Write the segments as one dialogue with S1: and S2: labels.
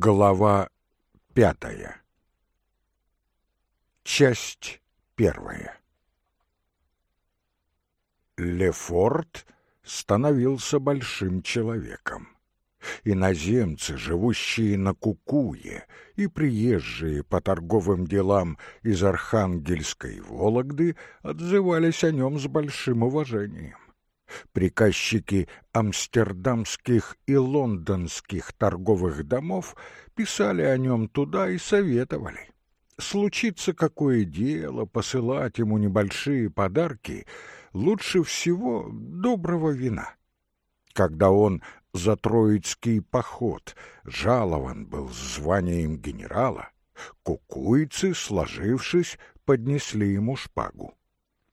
S1: Глава пятая. Часть первая. Лефорт становился большим человеком. Иноземцы, живущие на Кукуе, и приезжие по торговым делам из Архангельской Вологды отзывались о нем с большим уважением. Приказчики амстердамских и лондонских торговых домов писали о нем туда и советовали. Случится какое дело, посылать ему небольшие подарки, лучше всего доброго вина. Когда он за Троицкий поход жалован был званием генерала, кукуйцы, сложившись, поднесли ему шпагу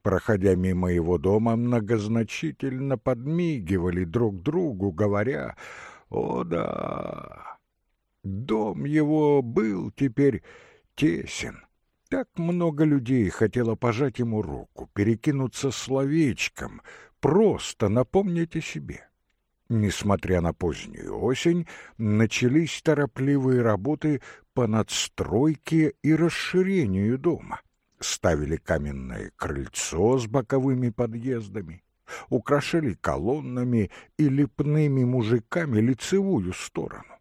S1: проходя мимо его дома, многозначительно подмигивали друг другу, говоря «О да!». Дом его был теперь тесен. Так много людей хотело пожать ему руку, перекинуться словечком, просто напомнить о себе. Несмотря на позднюю осень, начались торопливые работы по надстройке и расширению дома ставили каменное крыльцо с боковыми подъездами, украшали колоннами и лепными мужиками лицевую сторону.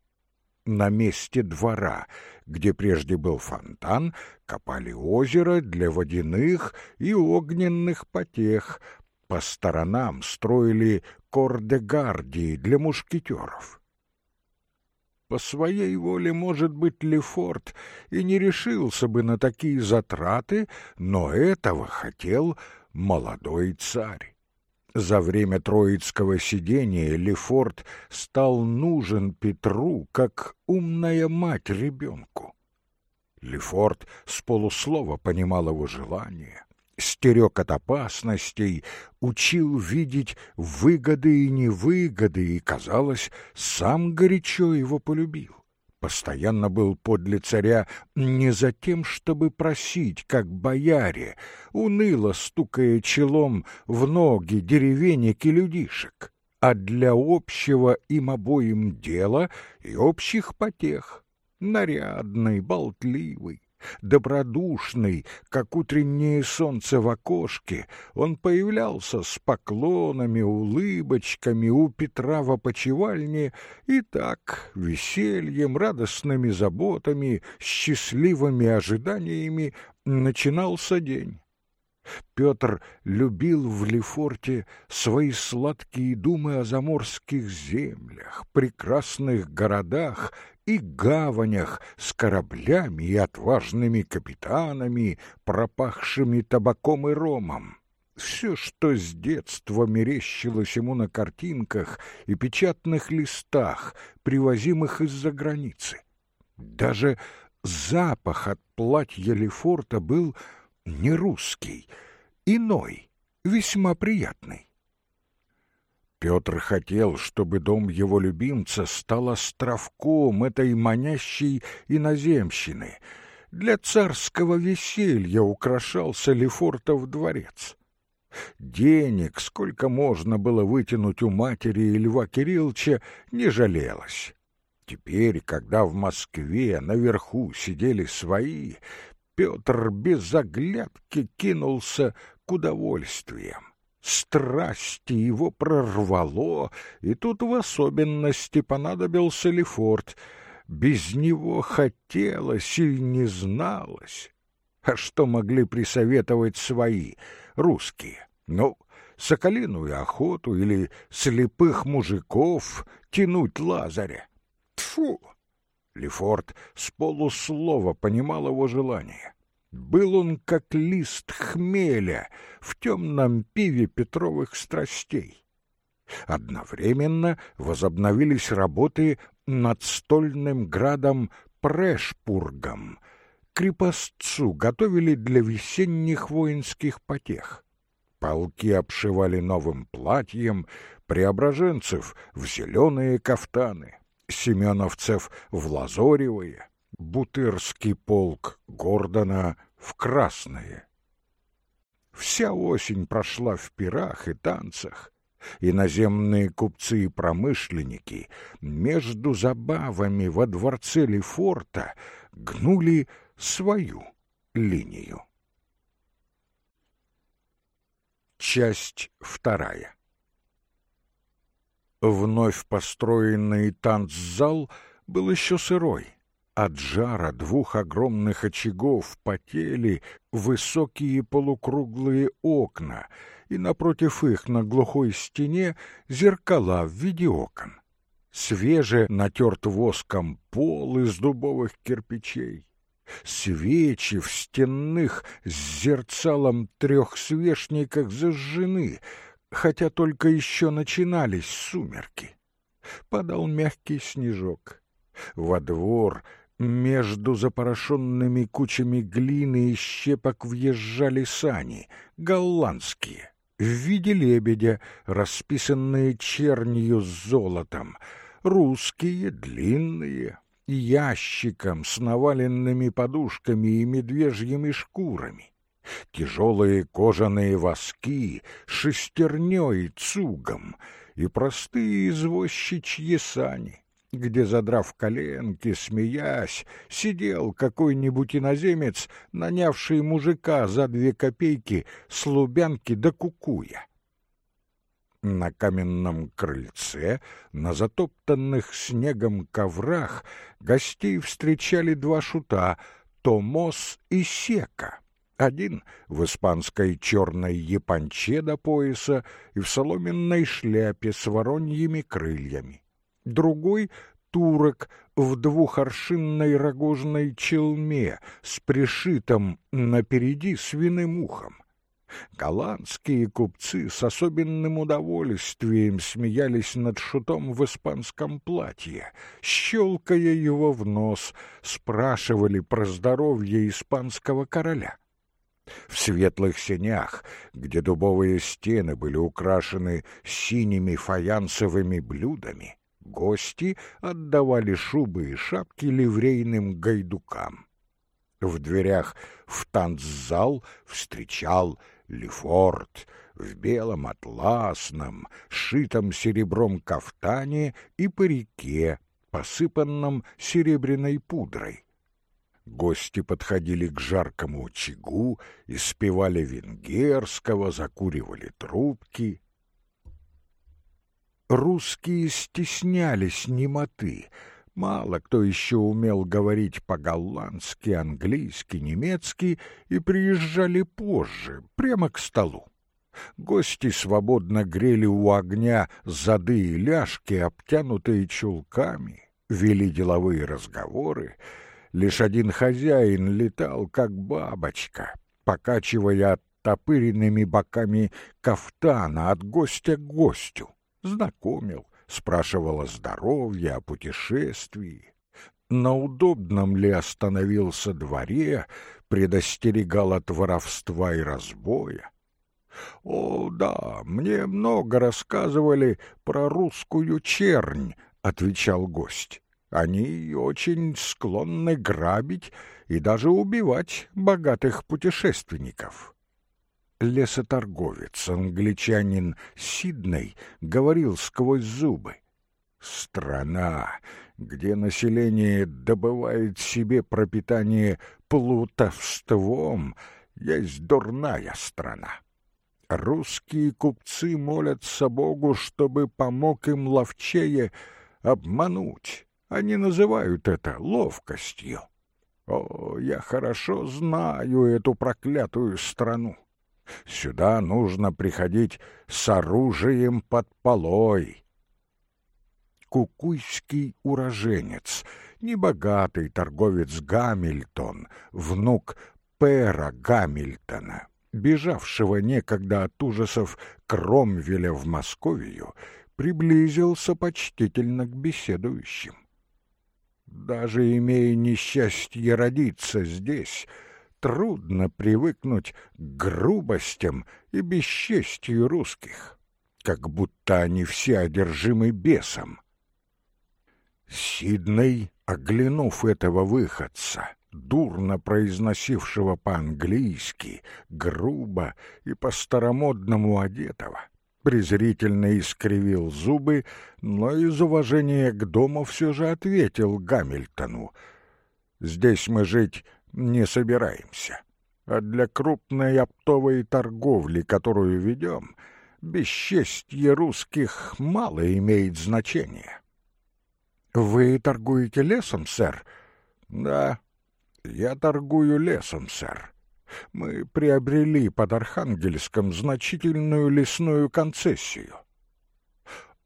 S1: На месте двора, где прежде был фонтан, копали озеро для водяных и огненных потех, по сторонам строили кордегардии для мушкетеров. По своей воле, может быть, Лефорт и не решился бы на такие затраты, но этого хотел молодой царь. За время троицкого сидения Лефорт стал нужен Петру как умная мать ребенку. Лефорт с полуслова понимал его желание, стерег от опасностей, учил видеть выгоды и невыгоды и, казалось, сам горячо его полюбил. Постоянно был подле царя не за тем, чтобы просить, как бояре, уныло стукая челом в ноги деревенек и людишек, а для общего им обоим дела и общих потех, нарядный, болтливый, добродушный, как утреннее солнце в окошке, он появлялся с поклонами, улыбочками у Петра в опочивальне и так, весельем, радостными заботами, счастливыми ожиданиями начинался день. Петр любил в Лефорте свои сладкие думы о заморских землях, прекрасных городах и гаванях с кораблями и отважными капитанами, пропахшими табаком и ромом. Все, что с детства мерещилось ему на картинках и печатных листах, привозимых из-за границы. Даже запах от платья Лефорта был не русский, иной, весьма приятный. Петр хотел, чтобы дом его любимца стал островком этой манящей иноземщины. Для царского веселья украшался Лефортов дворец. Денег, сколько можно было вытянуть у матери и Льва Кирилловича, не жалелось. Теперь, когда в Москве наверху сидели свои, Петр без оглядки кинулся к удовольствиям страсти его прорвало, и тут в особенности понадобился Лефорт. Без него хотелось или не зналось. А что могли присоветовать свои, русские? Ну, соколиную охоту или слепых мужиков тянуть Лазаря. Тфу! Лефорт с полуслова понимал его желание. Был он как лист хмеля в темном пиве Петровых страстей. Одновременно возобновились работы над стольным градом Прешпургом. Крепостцу готовили для весенних воинских потех. Полки обшивали новым платьем, преображенцев в зеленые кафтаны, семеновцев в лазоревые — Бутырский полк Гордона в красное. Вся осень прошла в пирах и танцах. Иноземные купцы и промышленники между забавами во дворце Лефорта гнули свою линию. Часть вторая. Вновь построенный танцзал был еще сырой. От жара двух огромных очагов потели высокие полукруглые окна, и напротив их на глухой стене зеркала в виде окон. Свеже натерт воском пол из дубовых кирпичей. Свечи в стенных с зерцалом трехсвечниках зажжены, хотя только еще начинались сумерки. Падал мягкий снежок. Во двор между запорошенными кучами глины и щепок въезжали сани, голландские, в виде лебедя, расписанные чернью с золотом, русские, длинные, ящиком с наваленными подушками и медвежьими шкурами. Тяжелые кожаные воски, шестерней цугом и простые извозчичьи сани где, задрав коленки, смеясь, сидел какой-нибудь иноземец, нанявший мужика за две копейки с лубянки до кукуя. На каменном крыльце, на затоптанных снегом коврах гостей встречали два шута — Томос и Сека. Один в испанской черной японче до пояса и в соломенной шляпе с вороньими крыльями другой — турок в двухоршинной рогожной челме с пришитым напереди свиным ухом. Голландские купцы с особенным удовольствием смеялись над шутом в испанском платье, щелкая его в нос, спрашивали про здоровье испанского короля. В светлых сенях, где дубовые стены были украшены синими фаянсовыми блюдами, Гости отдавали шубы и шапки ливрейным гайдукам. В дверях в танцзал встречал Лефорт в белом атласном, шитом серебром кафтане и парике, посыпанном серебряной пудрой. Гости подходили к жаркому очагу, испевали венгерского, закуривали трубки русские стеснялись немоты. Мало кто еще умел говорить по-голландски, английски, немецки и приезжали позже, прямо к столу. Гости свободно грели у огня зады и ляжки, обтянутые чулками, вели деловые разговоры. Лишь один хозяин летал, как бабочка, покачивая оттопыренными боками кафтана от гостя к гостю знакомил, спрашивал о здоровье, о путешествии. На удобном ли остановился дворе, предостерегал от воровства и разбоя. «О, да, мне много рассказывали про русскую чернь», — отвечал гость. «Они очень склонны грабить и даже убивать богатых путешественников» лесоторговец, англичанин Сидней, говорил сквозь зубы. «Страна, где население добывает себе пропитание плутовством, есть дурная страна. Русские купцы молятся Богу, чтобы помог им ловчее обмануть. Они называют это ловкостью. О, я хорошо знаю эту проклятую страну. Сюда нужно приходить с оружием под полой. Кукуйский уроженец, небогатый торговец Гамильтон, внук Пера Гамильтона, бежавшего некогда от ужасов Кромвеля в Московию, приблизился почтительно к беседующим. Даже имея несчастье родиться здесь, трудно привыкнуть к грубостям и бесчестию русских, как будто они все одержимы бесом. Сидней, оглянув этого выходца, дурно произносившего по-английски, грубо и по-старомодному одетого, презрительно искривил зубы, но из уважения к дому все же ответил Гамильтону. «Здесь мы жить не собираемся, а для крупной оптовой торговли, которую ведем, бесчестье русских мало имеет значения». «Вы торгуете лесом, сэр?» «Да, я торгую лесом, сэр мы приобрели под Архангельском значительную лесную концессию.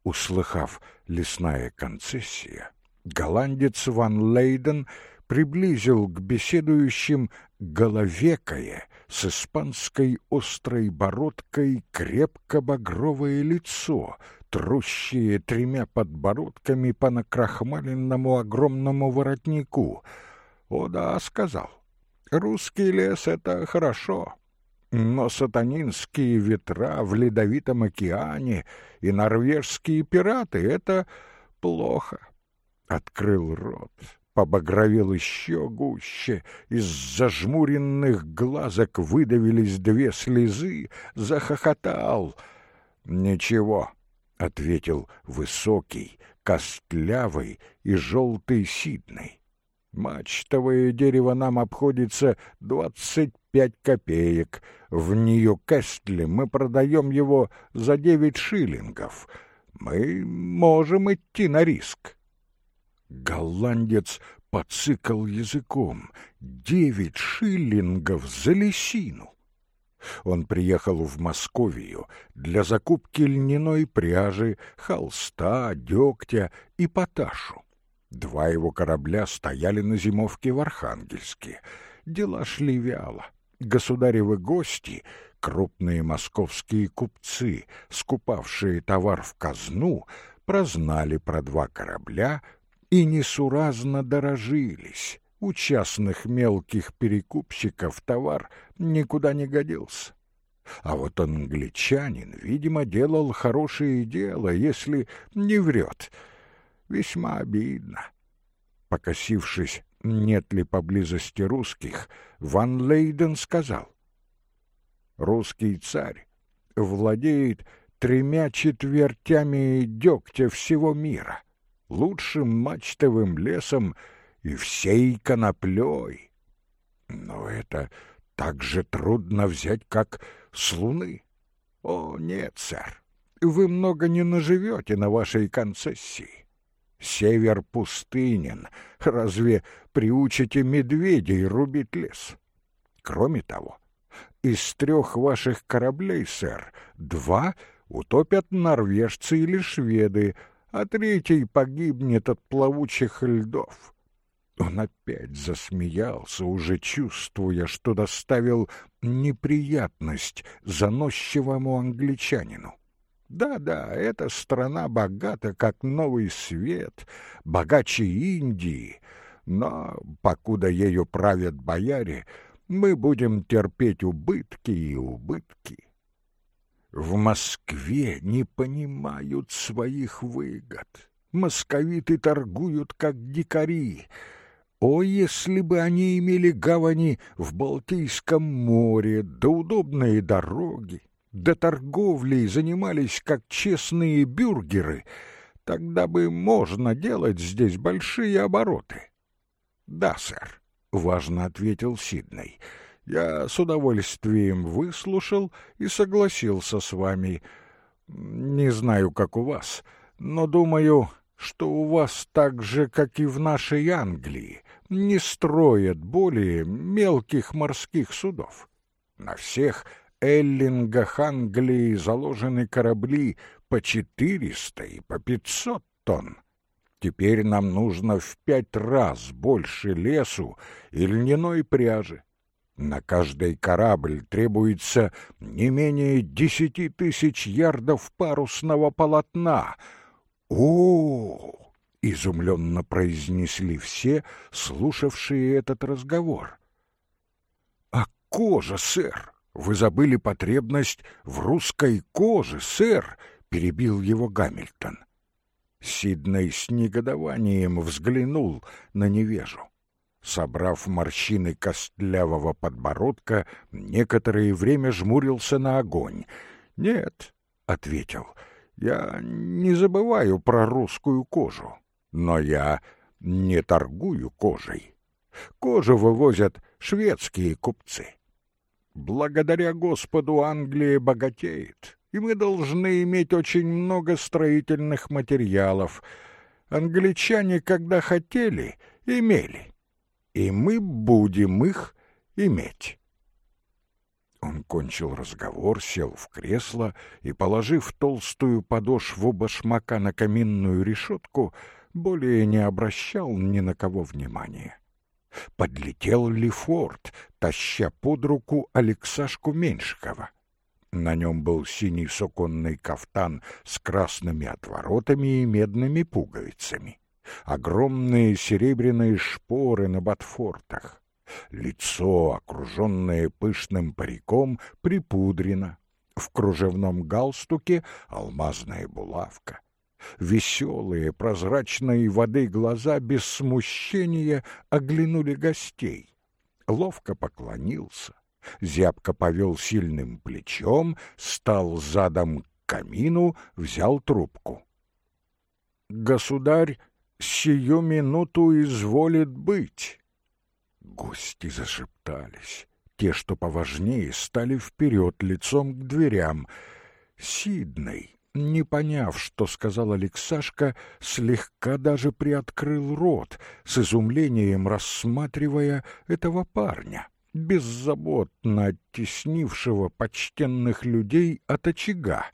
S1: Услыхав «лесная концессия», голландец Ван Лейден приблизил к беседующим головекое с испанской острой бородкой крепко-багровое лицо, трущее тремя подбородками по накрахмаленному огромному воротнику. «О да», — сказал, Русский лес — это хорошо, но сатанинские ветра в ледовитом океане и норвежские пираты — это плохо. Открыл рот, побагровел еще гуще, из зажмуренных глазок выдавились две слезы, захохотал. «Ничего», — ответил высокий, костлявый и желтый Сиднey. Мачтовое дерево нам обходится двадцать пять копеек. В Нью-Кэстле мы продаем его за девять шиллингов. Мы можем идти на риск. Голландец подцикал языком. Девять шиллингов за лисину. Он приехал в Московию для закупки льняной пряжи, холста, дегтя и поташу. Два его корабля стояли на зимовке в Архангельске. Дела шли вяло. Государевы гости, крупные московские купцы, скупавшие товар в казну, прознали про два корабля и несуразно дорожились. У частных мелких перекупщиков товар никуда не годился. А вот англичанин, видимо, делал хорошее дело, если не врет — Весьма обидно. Покосившись, нет ли поблизости русских, Ван Лейден сказал. Русский царь владеет тремя четвертями дегтя всего мира, лучшим мачтовым лесом и всей коноплей. Но это так же трудно взять, как с луны. О, нет, сэр, вы много не наживете на вашей концессии. Север пустынен. Разве приучите медведей рубить лес? Кроме того, из трех ваших кораблей, сэр, два утопят норвежцы или шведы, а третий погибнет от плавучих льдов. Он опять засмеялся, уже чувствуя, что доставил неприятность заносчивому англичанину. Да-да, эта страна богата, как новый свет, богаче Индии, но, покуда ею правят бояре, мы будем терпеть убытки и убытки. В Москве не понимают своих выгод. Московиты торгуют, как дикари. О, если бы они имели гавани в Балтийском море, да удобные дороги, да торговлей занимались как честные бюргеры, тогда бы можно делать здесь большие обороты. Да, сэр, важно ответил Сидней. Я с удовольствием выслушал и согласился с вами. Не знаю, как у вас, но думаю, что у вас так же, как и в нашей Англии, не строят более мелких морских судов. На всех эллингах Англии заложены корабли по четыреста и по пятьсот тонн. Теперь нам нужно в пять раз больше лесу и льняной пряжи. На каждый корабль требуется не менее десяти тысяч ярдов парусного полотна. О! изумленно произнесли все, слушавшие этот разговор. А кожа, сэр, вы забыли потребность в русской коже, сэр, перебил его Гамильтон. Сидней с негодованием взглянул на невежу. Собрав морщины костлявого подбородка, некоторое время жмурился на огонь. Нет, ответил, «Я не забываю про русскую кожу, но я не торгую кожей. Кожу вывозят шведские купцы. Благодаря Господу Англия богатеет, и мы должны иметь очень много строительных материалов. Англичане, когда хотели, имели, и мы будем их иметь. Он кончил разговор, сел в кресло и, положив толстую подошву башмака на каминную решетку, более не обращал ни на кого внимания. Подлетел Лефорт, таща под руку Алексашку Меньшикова. На нем был синий суконный кафтан с красными отворотами и медными пуговицами. Огромные серебряные шпоры на ботфортах. Лицо, окруженное пышным париком, припудрено. В кружевном галстуке алмазная булавка. Веселые, прозрачные воды глаза без смущения оглянули гостей. Ловко поклонился, зябко повел сильным плечом, стал задом к камину, взял трубку. «Государь сию минуту изволит быть». Гости зашептались. Те, что поважнее, стали вперед лицом к дверям. Сидней, не поняв, что сказал Алексашка, слегка даже приоткрыл рот, с изумлением рассматривая этого парня, беззаботно оттеснившего почтенных людей от очага.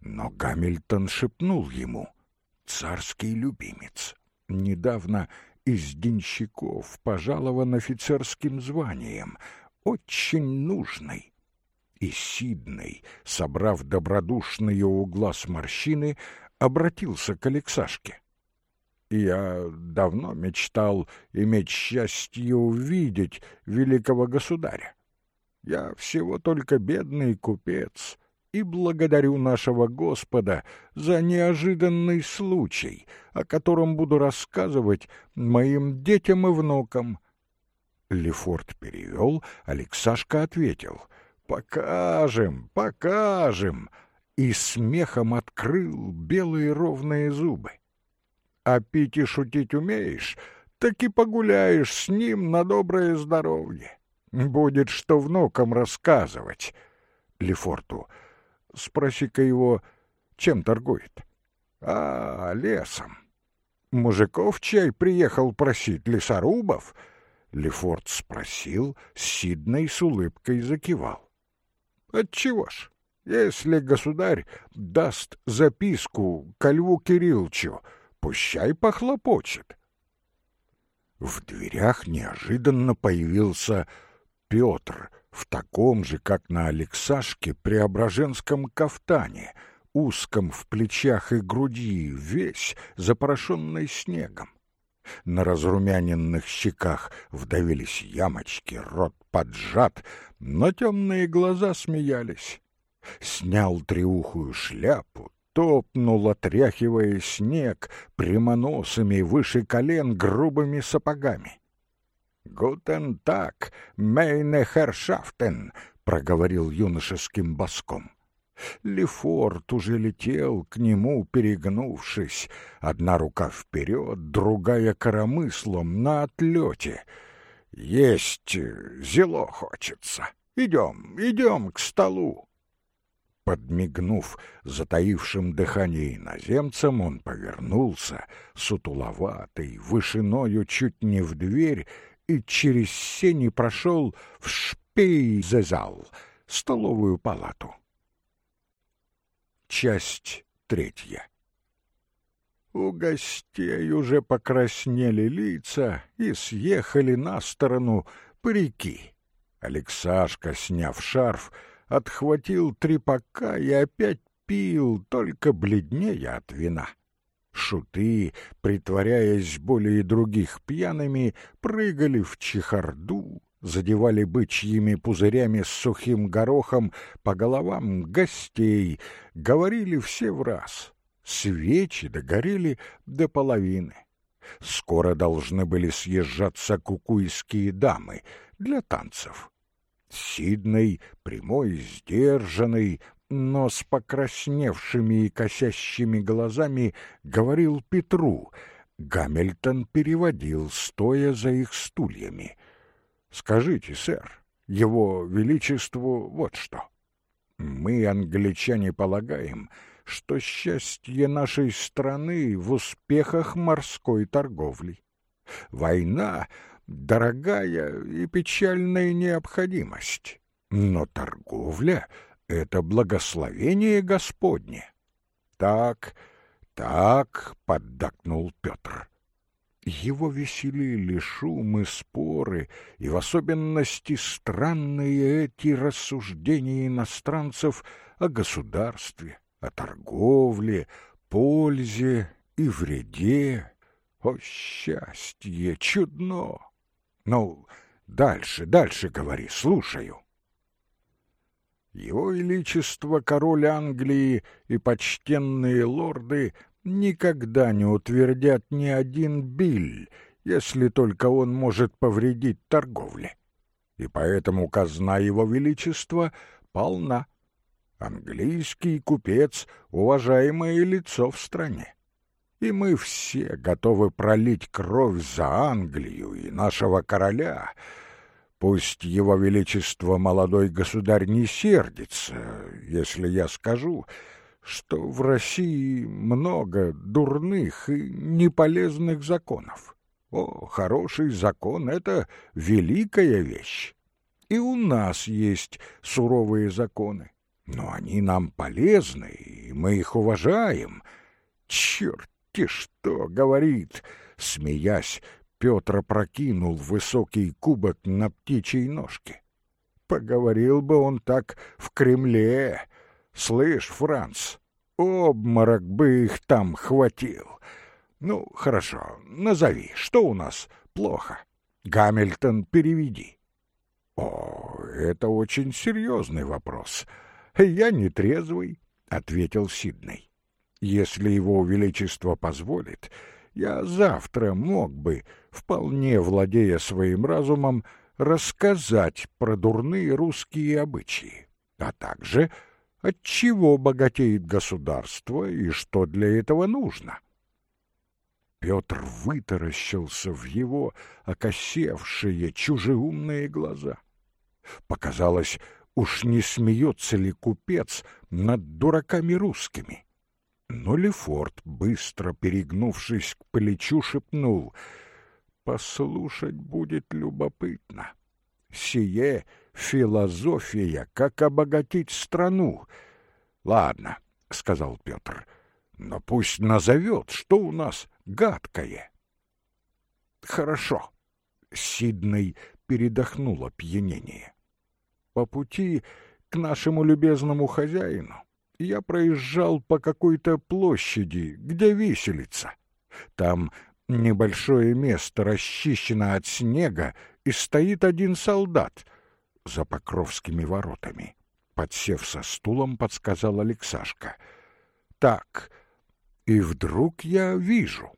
S1: Но Гамильтон шепнул ему «Царский любимец». Недавно из денщиков пожалован офицерским званием, очень нужный и Сидней, собрав добродушные у глаз морщины, обратился к Алексашке. «Я давно мечтал иметь счастье увидеть великого государя. Я всего только бедный купец» и благодарю нашего Господа за неожиданный случай, о котором буду рассказывать моим детям и внукам. Лефорт перевел, Алексашка ответил. «Покажем, покажем!» И смехом открыл белые ровные зубы. «А пить и шутить умеешь, так и погуляешь с ним на доброе здоровье. Будет что внукам рассказывать». Лефорту, спроси-ка его, чем торгует? «А, лесом. Мужиков чай приехал просить, лесорубов?» Лефорт спросил, Сидней с улыбкой закивал. Отчего ж? Если государь даст записку ко Льву Кирилловичу, пущай похлопочет. В дверях неожиданно появился Петр в таком же, как на Алексашке, преображенском кафтане, узком в плечах и груди, весь запорошенный снегом. На разрумяненных щеках вдавились ямочки, рот поджат, но темные глаза смеялись. Снял триухую шляпу, топнул, отряхивая снег, прямоносами выше колен грубыми сапогами. «Гутен так, мейне хершафтен», — проговорил юношеским боском. Лефорт уже летел к нему, перегнувшись, одна рука вперед, другая коромыслом на отлете. «Есть зело хочется. Идем, идем к столу». Подмигнув затаившим дыхание иноземцам, он повернулся, сутуловатый, вышиною чуть не в дверь, и через сени прошел в шпейзезал, столовую палату. Часть третья. У гостей уже покраснели лица и съехали на сторону парики. Алексашка, сняв шарф, отхватил трепака и опять пил, только бледнее от вина. Шуты, притворяясь более других пьяными, прыгали в чехарду, задевали бычьими пузырями с сухим горохом по головам гостей, говорили все в раз. Свечи догорели до половины. Скоро должны были съезжаться кукуйские дамы для танцев. Сидней, прямой, сдержанный, но с покрасневшими и косящими глазами говорил Петру. Гамильтон переводил, стоя за их стульями. «Скажите, сэр, его величеству вот что. Мы, англичане, полагаем, что счастье нашей страны в успехах морской торговли. Война — дорогая и печальная необходимость, но торговля — это благословение Господне. Так, так, — поддакнул Петр. Его веселили шумы, споры, и в особенности странные эти рассуждения иностранцев о государстве, о торговле, пользе и вреде. О, счастье, чудно! Ну, дальше, дальше говори, слушаю. Его Величество король Англии и почтенные лорды никогда не утвердят ни один биль, если только он может повредить торговле. И поэтому казна его величества полна. Английский купец — уважаемое лицо в стране. И мы все готовы пролить кровь за Англию и нашего короля. Пусть его величество молодой государь не сердится, если я скажу, что в России много дурных и неполезных законов. О, хороший закон — это великая вещь. И у нас есть суровые законы, но они нам полезны, и мы их уважаем. Черти что говорит! Смеясь, Петр прокинул высокий кубок на птичьей ножке. Поговорил бы он так в Кремле, Слышь, Франц, обморок бы их там хватил. Ну, хорошо, назови, что у нас плохо? Гамильтон, переведи. О, это очень серьезный вопрос. Я не трезвый, ответил Сидней. Если его величество позволит, я завтра мог бы, вполне владея своим разумом, рассказать про дурные русские обычаи, а также от чего богатеет государство и что для этого нужно. Петр вытаращился в его окосевшие чужеумные глаза. Показалось, уж не смеется ли купец над дураками русскими. Но Лефорт, быстро перегнувшись к плечу, шепнул «Послушать будет любопытно. Сие философия, как обогатить страну. Ладно, сказал Петр, но пусть назовет, что у нас гадкое. Хорошо. Сидней передохнул опьянение. По пути к нашему любезному хозяину я проезжал по какой-то площади, где виселица. Там небольшое место расчищено от снега, и стоит один солдат — за Покровскими воротами. Подсев со стулом, подсказал Алексашка. Так, и вдруг я вижу.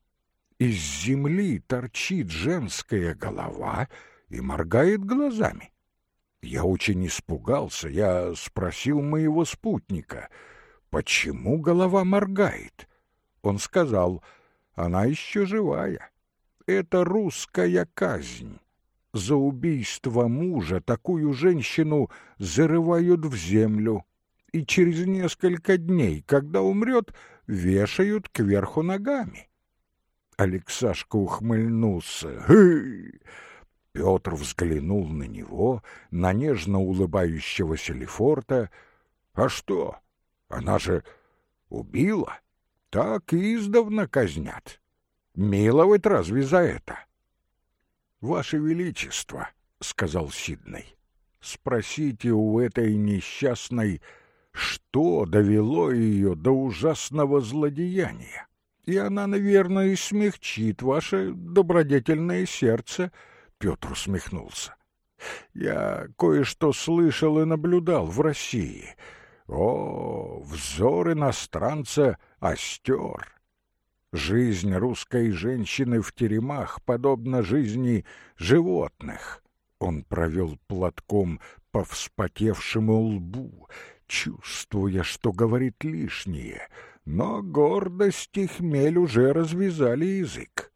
S1: Из земли торчит женская голова и моргает глазами. Я очень испугался, я спросил моего спутника, почему голова моргает. Он сказал, она еще живая. Это русская казнь. За убийство мужа такую женщину зарывают в землю, и через несколько дней, когда умрет, вешают кверху ногами. Алексашка ухмыльнулся. «Хы!» Петр взглянул на него, на нежно улыбающегося Лефорта. «А что? Она же убила? Так и издавна казнят. Миловать разве за это?» «Ваше Величество», — сказал Сидней, — «спросите у этой несчастной, что довело ее до ужасного злодеяния, и она, наверное, и смягчит ваше добродетельное сердце», — Петр усмехнулся. «Я кое-что слышал и наблюдал в России. О, взор иностранца остер, Жизнь русской женщины в теремах подобна жизни животных. Он провел платком по вспотевшему лбу. чувствуя, что говорит лишнее, но гордость и хмель уже развязали язык.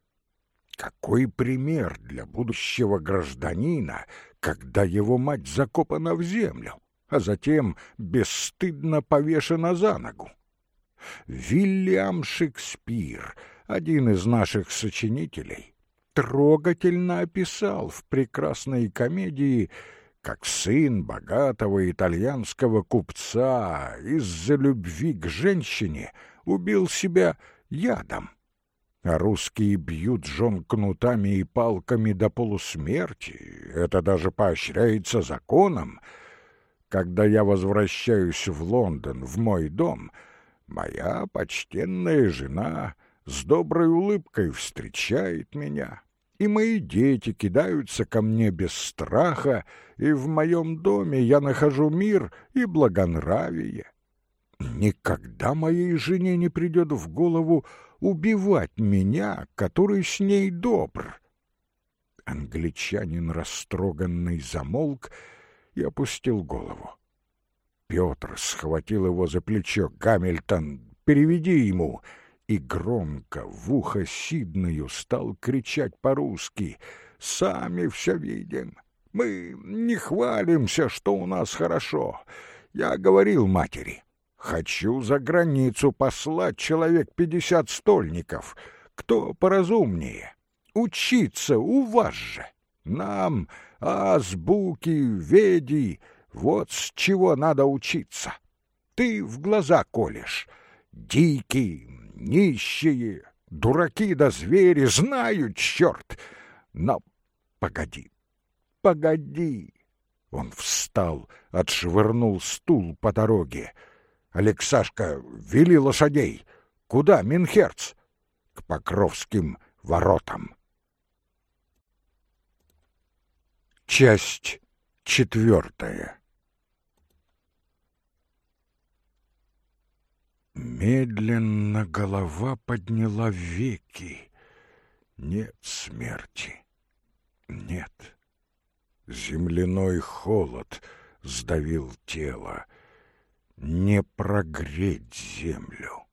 S1: Какой пример для будущего гражданина, когда его мать закопана в землю, а затем бесстыдно повешена за ногу? Вильям Шекспир, один из наших сочинителей, трогательно описал в прекрасной комедии как сын богатого итальянского купца из-за любви к женщине убил себя ядом. А русские бьют жен кнутами и палками до полусмерти, это даже поощряется законом. Когда я возвращаюсь в Лондон, в мой дом, моя почтенная жена с доброй улыбкой встречает меня, и мои дети кидаются ко мне без страха, и в моем доме я нахожу мир и благонравие. Никогда моей жене не придет в голову убивать меня, который с ней добр. Англичанин растроганный замолк и опустил голову. Петр схватил его за плечо. «Гамильтон, переведи ему!» и громко в ухо Сиднею стал кричать по-русски «Сами все видим. Мы не хвалимся, что у нас хорошо. Я говорил матери, хочу за границу послать человек пятьдесят стольников. Кто поразумнее? Учиться у вас же. Нам азбуки, веди, вот с чего надо учиться. Ты в глаза колешь. Дикий, нищие, дураки да звери знают, черт! Но погоди, погоди!» Он встал, отшвырнул стул по дороге. «Алексашка, вели лошадей! Куда, Минхерц?» «К Покровским воротам!» Часть четвертая Медленно голова подняла веки. Нет смерти. Нет. Земляной холод сдавил тело. Не прогреть землю,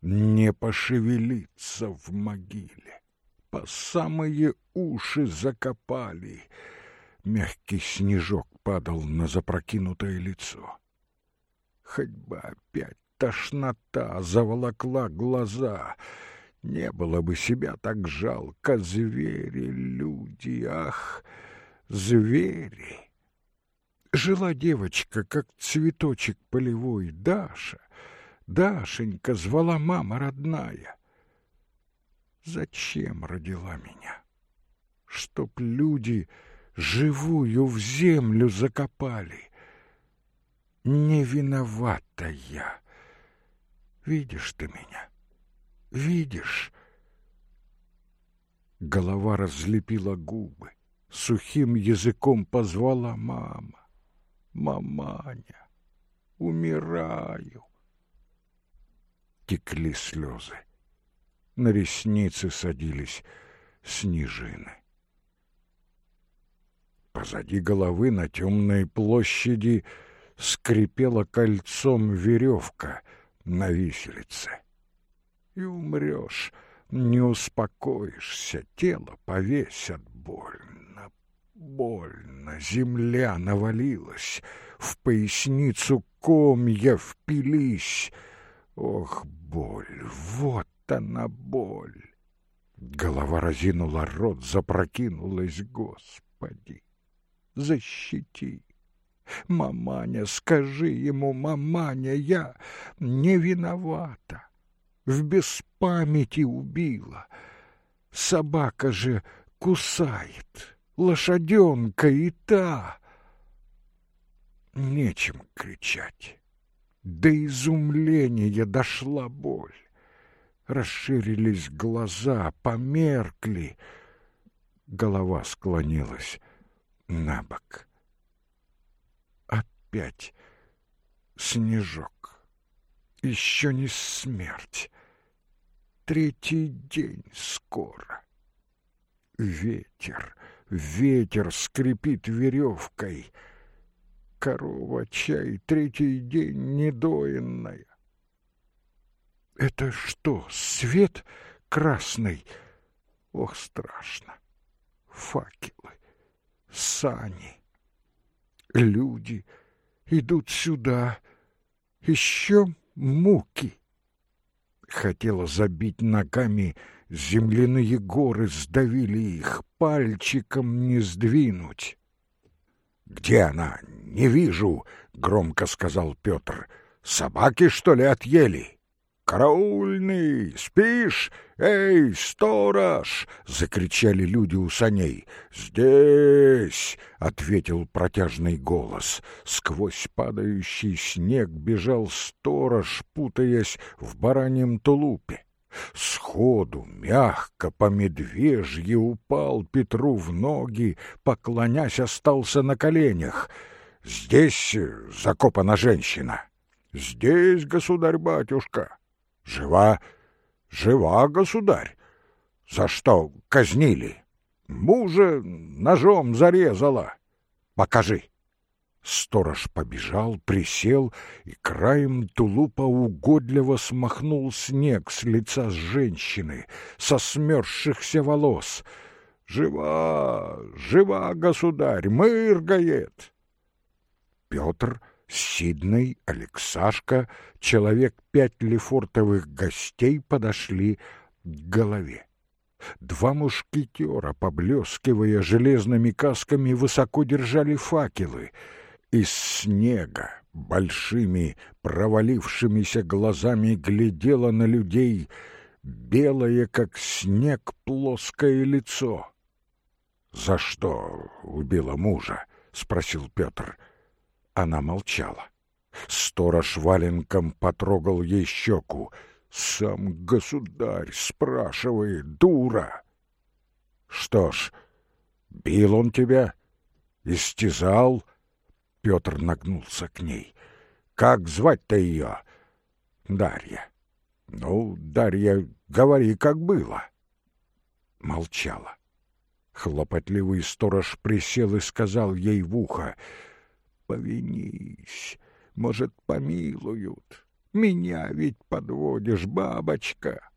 S1: не пошевелиться в могиле. По самые уши закопали. Мягкий снежок падал на запрокинутое лицо. Хоть бы опять тошнота заволокла глаза. Не было бы себя так жалко, звери, люди, ах, звери. Жила девочка, как цветочек полевой, Даша. Дашенька звала мама родная. Зачем родила меня? Чтоб люди живую в землю закопали. Не виновата я. Видишь ты меня? Видишь? Голова разлепила губы, сухим языком позвала мама. Маманя, умираю. Текли слезы. На ресницы садились снежины. Позади головы на темной площади скрипела кольцом веревка — на виселице. И умрешь, не успокоишься, тело повесят больно, больно. Земля навалилась, в поясницу комья впились. Ох, боль, вот она боль. Голова разинула рот, запрокинулась, Господи, защити. Маманя, скажи ему, маманя, я не виновата. В беспамяти убила. Собака же кусает, лошаденка и та. Нечем кричать. До изумления дошла боль. Расширились глаза, померкли. Голова склонилась на бок опять снежок. Еще не смерть. Третий день скоро. Ветер, ветер скрипит веревкой. корова, чай, третий день недоенная. Это что, свет красный? Ох, страшно. Факелы, сани, люди идут сюда. Еще муки. Хотела забить ногами земляные горы, сдавили их, пальчиком не сдвинуть. «Где она? Не вижу!» — громко сказал Петр. «Собаки, что ли, отъели?» «Караульный! Спишь? Эй, сторож!» — закричали люди у саней. «Здесь!» — ответил протяжный голос. Сквозь падающий снег бежал сторож, путаясь в бараньем тулупе. Сходу, мягко, по медвежье упал Петру в ноги, поклонясь, остался на коленях. «Здесь закопана женщина». «Здесь, государь-батюшка». Жива? Жива, государь. За что казнили? Мужа ножом зарезала. Покажи. Сторож побежал, присел и краем тулупа угодливо смахнул снег с лица женщины, со смерзшихся волос. «Жива, жива, государь, мыргает!» Петр Сиднey, Алексашка, человек пять лефортовых гостей подошли к голове. Два мушкетера, поблескивая железными касками, высоко держали факелы. Из снега большими провалившимися глазами глядела на людей белое, как снег, плоское лицо. «За что убила мужа?» — спросил Петр. Она молчала. Сторож валенком потрогал ей щеку. «Сам государь спрашивает, дура!» «Что ж, бил он тебя? Истязал?» Петр нагнулся к ней. «Как звать-то ее?» «Дарья». «Ну, Дарья, говори, как было». Молчала. Хлопотливый сторож присел и сказал ей в ухо — повинись, может, помилуют. Меня ведь подводишь, бабочка.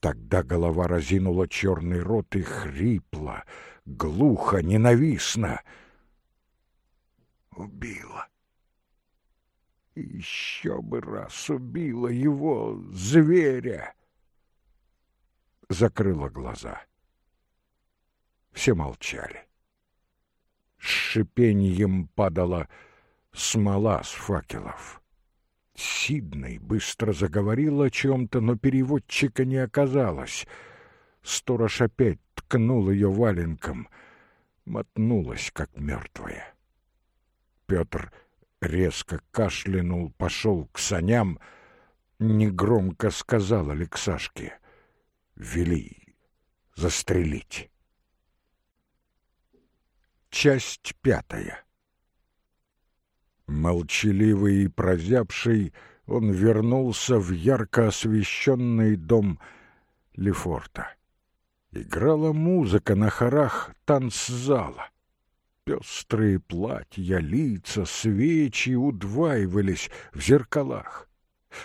S1: Тогда голова разинула черный рот и хрипло, глухо, ненавистно. Убила. Еще бы раз убила его, зверя. Закрыла глаза. Все молчали с шипением падала смола с факелов. Сиднey быстро заговорил о чем-то, но переводчика не оказалось. Сторож опять ткнул ее валенком, мотнулась, как мертвая. Петр резко кашлянул, пошел к саням, негромко сказал Алексашке «Вели застрелить». Часть пятая. Молчаливый и прозябший, он вернулся в ярко освещенный дом Лефорта. Играла музыка на хорах танцзала. Пестрые платья, лица, свечи удваивались в зеркалах.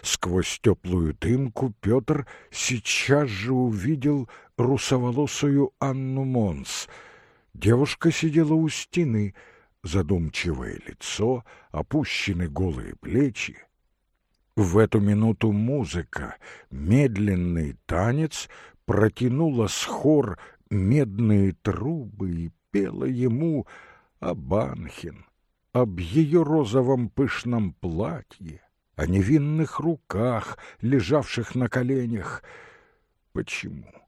S1: Сквозь теплую дымку Петр сейчас же увидел русоволосую Анну Монс — Девушка сидела у стены, задумчивое лицо, опущены голые плечи. В эту минуту музыка, медленный танец, протянула с хор медные трубы и пела ему об Анхин, об ее розовом пышном платье, о невинных руках, лежавших на коленях. Почему?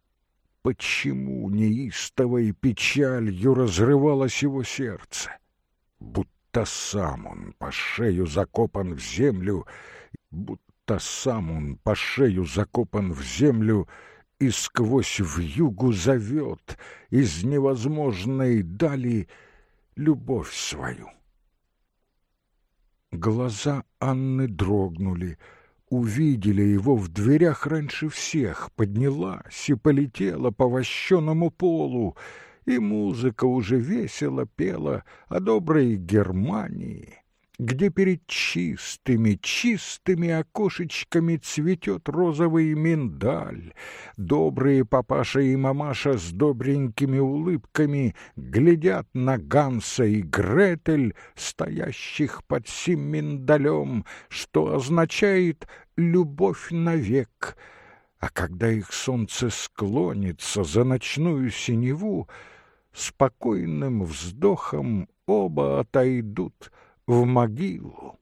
S1: Почему неистовой печалью разрывалось его сердце. Будто сам он по шею закопан в землю, будто сам он по шею закопан в землю и сквозь вьюгу зовет из невозможной дали любовь свою. Глаза Анны дрогнули, увидели его в дверях раньше всех, поднялась и полетела по вощенному полу. и музыка уже весело пела о доброй Германии, где перед чистыми, чистыми окошечками цветет розовый миндаль. Добрые папаша и мамаша с добренькими улыбками глядят на Ганса и Гретель, стоящих под сим миндалем, что означает «любовь навек». А когда их солнце склонится за ночную синеву, спокойным вздохом оба отойдут — в могилу.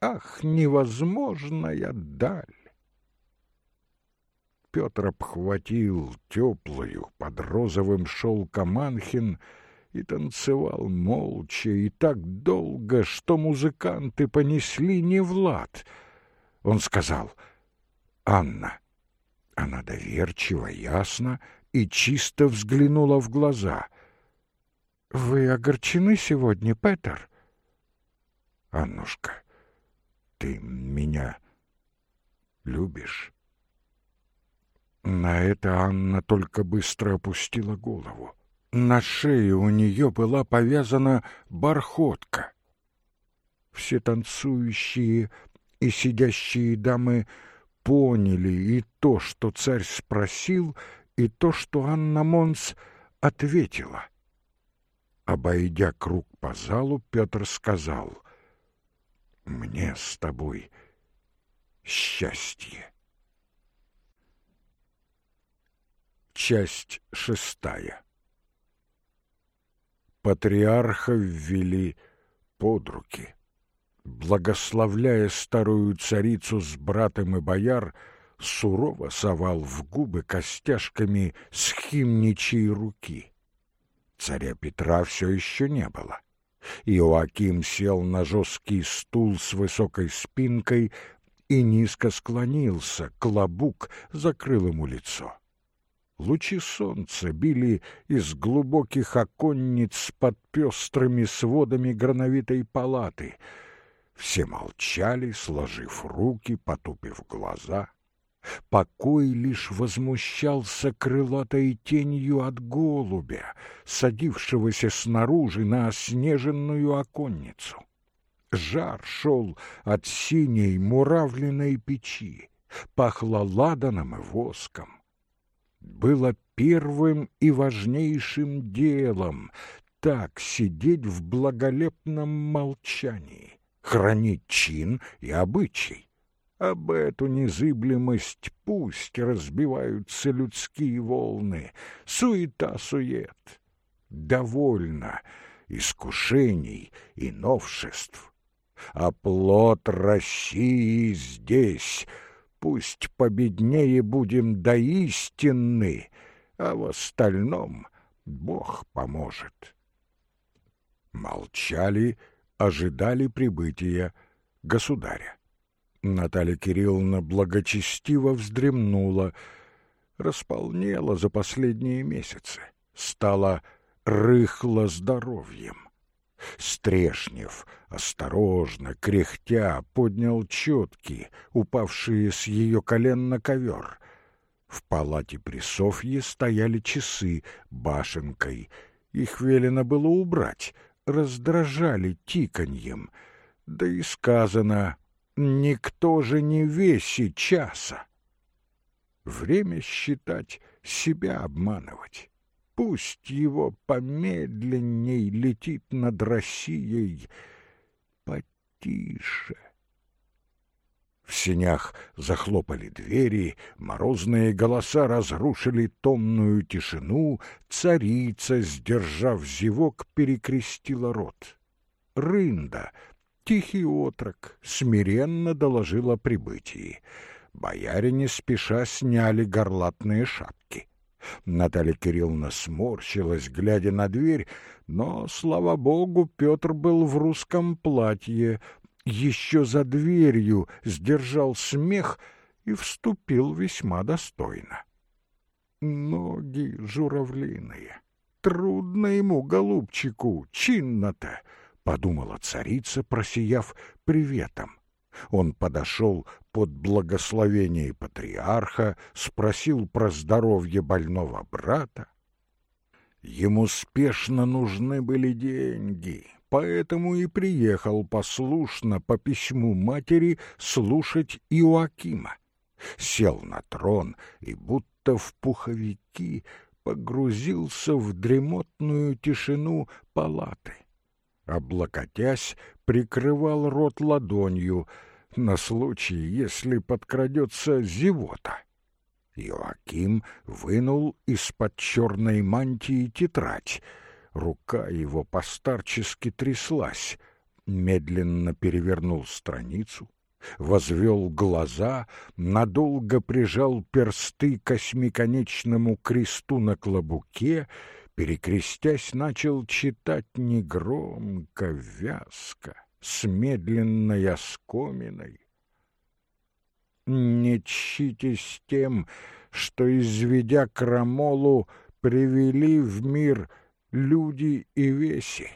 S1: Ах, невозможная даль! Петр обхватил теплую под розовым шелком Анхин и танцевал молча и так долго, что музыканты понесли не в. Он сказал «Анна». Она доверчиво, ясно и чисто взглянула в глаза. «Вы огорчены сегодня, Петр?» Аннушка, ты меня любишь? На это Анна только быстро опустила голову. На шее у нее была повязана бархотка. Все танцующие и сидящие дамы поняли и то, что царь спросил, и то, что Анна Монс ответила. Обойдя круг по залу, Петр сказал — мне с тобой счастье. Часть шестая. Патриарха ввели под руки. Благословляя старую царицу с братом и бояр, сурово совал в губы костяшками схимничьей руки. Царя Петра все еще не было. Иоаким сел на жесткий стул с высокой спинкой и низко склонился, клобук закрыл ему лицо. Лучи солнца били из глубоких оконниц под пестрыми сводами грановитой палаты. Все молчали, сложив руки, потупив глаза — Покой лишь возмущался крылатой тенью от голубя, садившегося снаружи на оснеженную оконницу. Жар шел от синей муравленной печи, пахло ладаном и воском. Было первым и важнейшим делом так сидеть в благолепном молчании, хранить чин и обычай. Об эту незыблемость пусть разбиваются людские волны, суета-сует. Довольно искушений и новшеств. А плод России здесь, пусть победнее будем до истины, а в остальном Бог поможет. Молчали, ожидали прибытия государя. Наталья Кирилловна благочестиво вздремнула, располнела за последние месяцы, стала рыхло здоровьем. Стрешнев, осторожно, кряхтя, поднял четки, упавшие с ее колен на ковер. В палате при Софье стояли часы башенкой. Их велено было убрать, раздражали тиканьем. Да и сказано Никто же не весит часа. Время считать, себя обманывать. Пусть его помедленней летит над Россией. Потише. В сенях захлопали двери, морозные голоса разрушили томную тишину, царица, сдержав зевок, перекрестила рот. Рында Тихий отрок смиренно доложил о прибытии. Бояре спеша сняли горлатные шапки. Наталья Кирилловна сморщилась, глядя на дверь, но, слава богу, Петр был в русском платье, еще за дверью сдержал смех и вступил весьма достойно. Ноги журавлиные, трудно ему, голубчику, чинно-то, — подумала царица, просияв приветом. Он подошел под благословение патриарха, спросил про здоровье больного брата. Ему спешно нужны были деньги, поэтому и приехал послушно по письму матери слушать Иоакима. Сел на трон и будто в пуховики погрузился в дремотную тишину палаты. Облокотясь, прикрывал рот ладонью на случай, если подкрадется зевота. Иоаким вынул из-под черной мантии тетрадь. Рука его постарчески тряслась. Медленно перевернул страницу, возвел глаза, надолго прижал персты к осьмиконечному кресту на клобуке, перекрестясь, начал читать негромко, вязко, с медленной оскоминой. Не чтитесь тем, что, изведя крамолу, привели в мир люди и веси.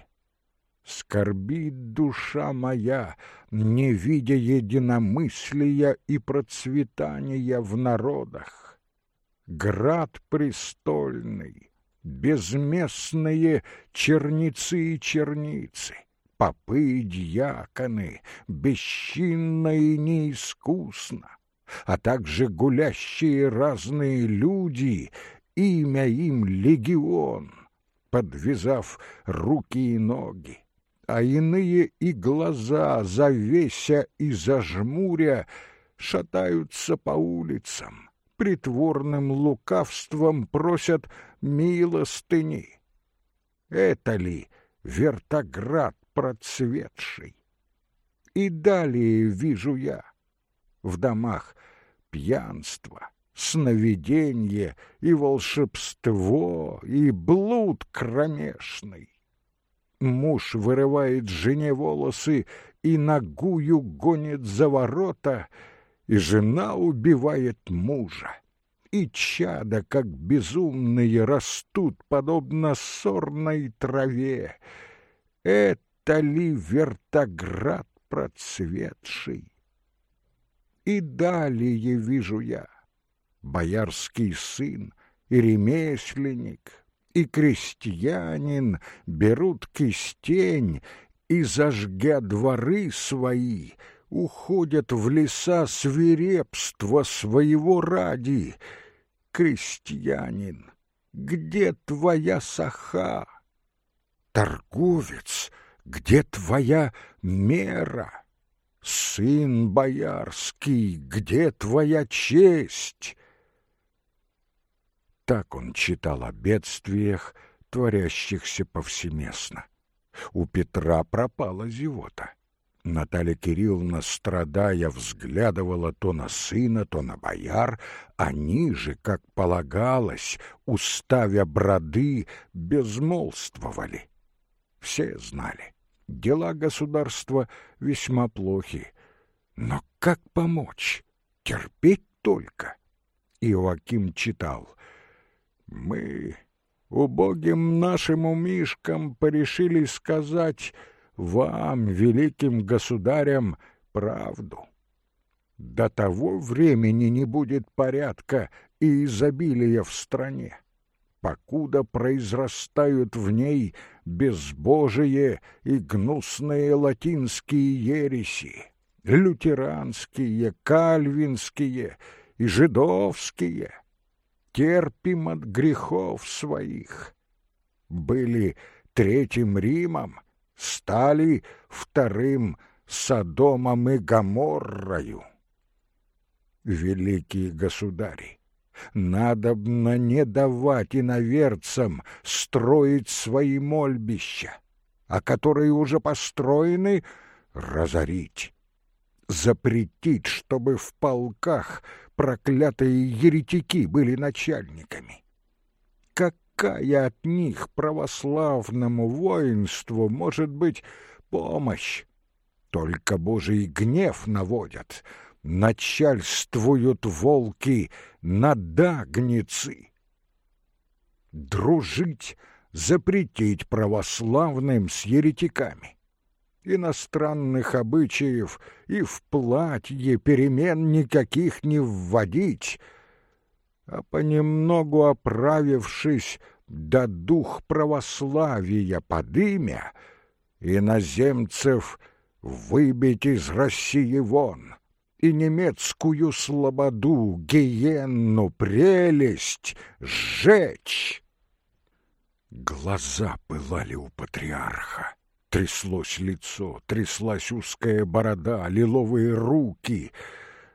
S1: Скорбит душа моя, не видя единомыслия и процветания в народах. Град престольный, безместные черницы и черницы, попы и дьяконы, бесчинно и неискусно, а также гулящие разные люди, имя им легион, подвязав руки и ноги, а иные и глаза, завеся и зажмуря, шатаются по улицам, притворным лукавством просят милостыни. Это ли вертоград процветший? И далее вижу я в домах пьянство, сновиденье и волшебство, и блуд кромешный. Муж вырывает жене волосы и ногую гонит за ворота, и жена убивает мужа. И чада, как безумные, растут, подобно сорной траве. Это ли вертоград процветший? И далее вижу я боярский сын и ремесленник, и крестьянин берут кистень и, зажгя дворы свои, уходят в леса свирепства своего ради. Крестьянин, где твоя саха? Торговец, где твоя мера? Сын боярский, где твоя честь? Так он читал о бедствиях, творящихся повсеместно. У Петра пропала зевота. Наталья Кирилловна, страдая, взглядывала то на сына, то на бояр, они же, как полагалось, уставя броды, безмолвствовали. Все знали, дела государства весьма плохи. Но как помочь? Терпеть только. Иоаким читал. Мы убогим нашим умишкам порешили сказать вам, великим государям, правду. До того времени не будет порядка и изобилия в стране, покуда произрастают в ней безбожие и гнусные латинские ереси, лютеранские, кальвинские и жидовские, терпим от грехов своих. Были Третьим Римом, стали вторым Содомом и Гоморрою. Великие государи, надобно не давать иноверцам строить свои мольбища, а которые уже построены, разорить, запретить, чтобы в полках проклятые еретики были начальниками. Какая от них православному воинству может быть помощь? Только Божий гнев наводят, начальствуют волки над агнецы. Дружить, запретить православным с еретиками. Иностранных обычаев и в платье перемен никаких не вводить, а понемногу оправившись, да дух православия подымя, иноземцев выбить из России вон, и немецкую слободу, гиенну, прелесть сжечь. Глаза пылали у патриарха. Тряслось лицо, тряслась узкая борода, лиловые руки.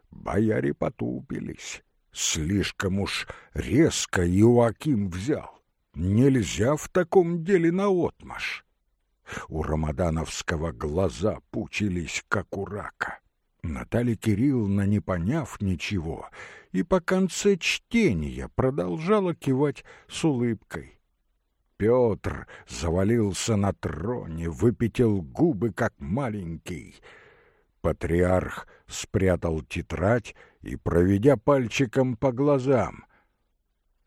S1: Бояре потупились. Слишком уж резко Иоаким взял. Нельзя в таком деле наотмашь. У Рамадановского глаза пучились, как у рака. Наталья Кирилловна, не поняв ничего, и по конце чтения продолжала кивать с улыбкой. Петр завалился на троне, выпятил губы, как маленький. Патриарх спрятал тетрадь и, проведя пальчиком по глазам,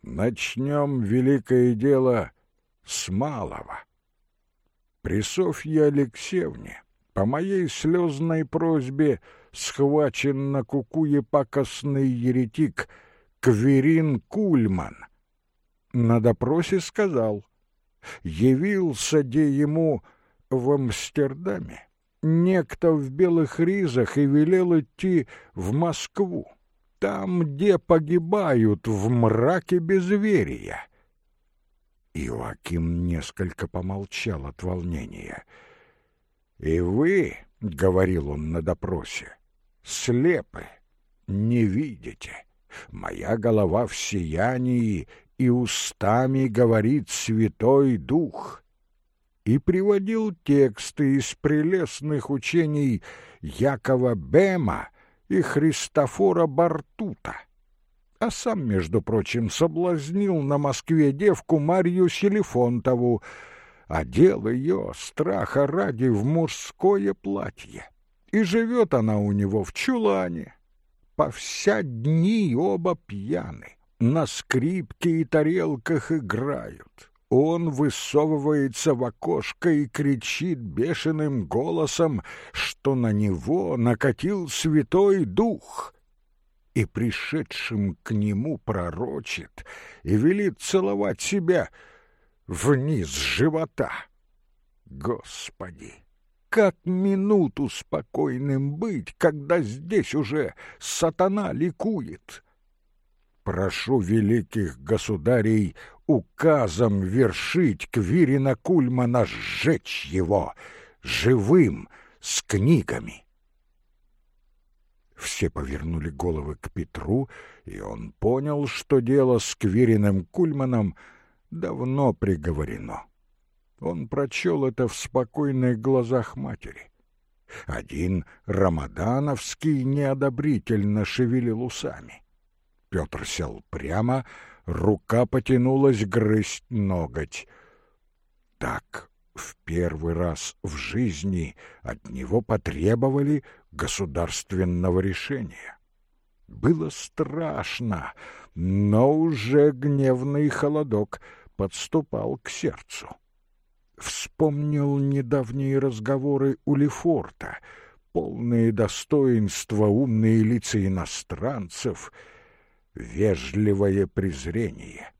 S1: «Начнем великое дело с малого». При Софье Алексеевне, по моей слезной просьбе, схвачен на кукуе пакостный еретик Кверин Кульман. На допросе сказал — явился де ему в Амстердаме некто в белых ризах и велел идти в Москву, там, где погибают в мраке безверия. Иоаким несколько помолчал от волнения. «И вы, — говорил он на допросе, — слепы, не видите. Моя голова в сиянии и устами говорит Святой Дух. И приводил тексты из прелестных учений Якова Бема и Христофора Бартута. А сам, между прочим, соблазнил на Москве девку Марью Селефонтову, одел ее, страха ради, в мужское платье. И живет она у него в чулане. По вся дни оба пьяны на скрипке и тарелках играют. Он высовывается в окошко и кричит бешеным голосом, что на него накатил Святой Дух. И пришедшим к нему пророчит и велит целовать себя вниз живота. Господи! Как минуту спокойным быть, когда здесь уже сатана ликует? прошу великих государей указом вершить Квирина Кульмана сжечь его живым с книгами. Все повернули головы к Петру, и он понял, что дело с Квириным Кульманом давно приговорено. Он прочел это в спокойных глазах матери. Один Рамадановский неодобрительно шевелил усами. Петр сел прямо, рука потянулась грызть ноготь. Так в первый раз в жизни от него потребовали государственного решения. Было страшно, но уже гневный холодок подступал к сердцу. Вспомнил недавние разговоры у Лефорта, полные достоинства умные лица иностранцев — вежливое презрение.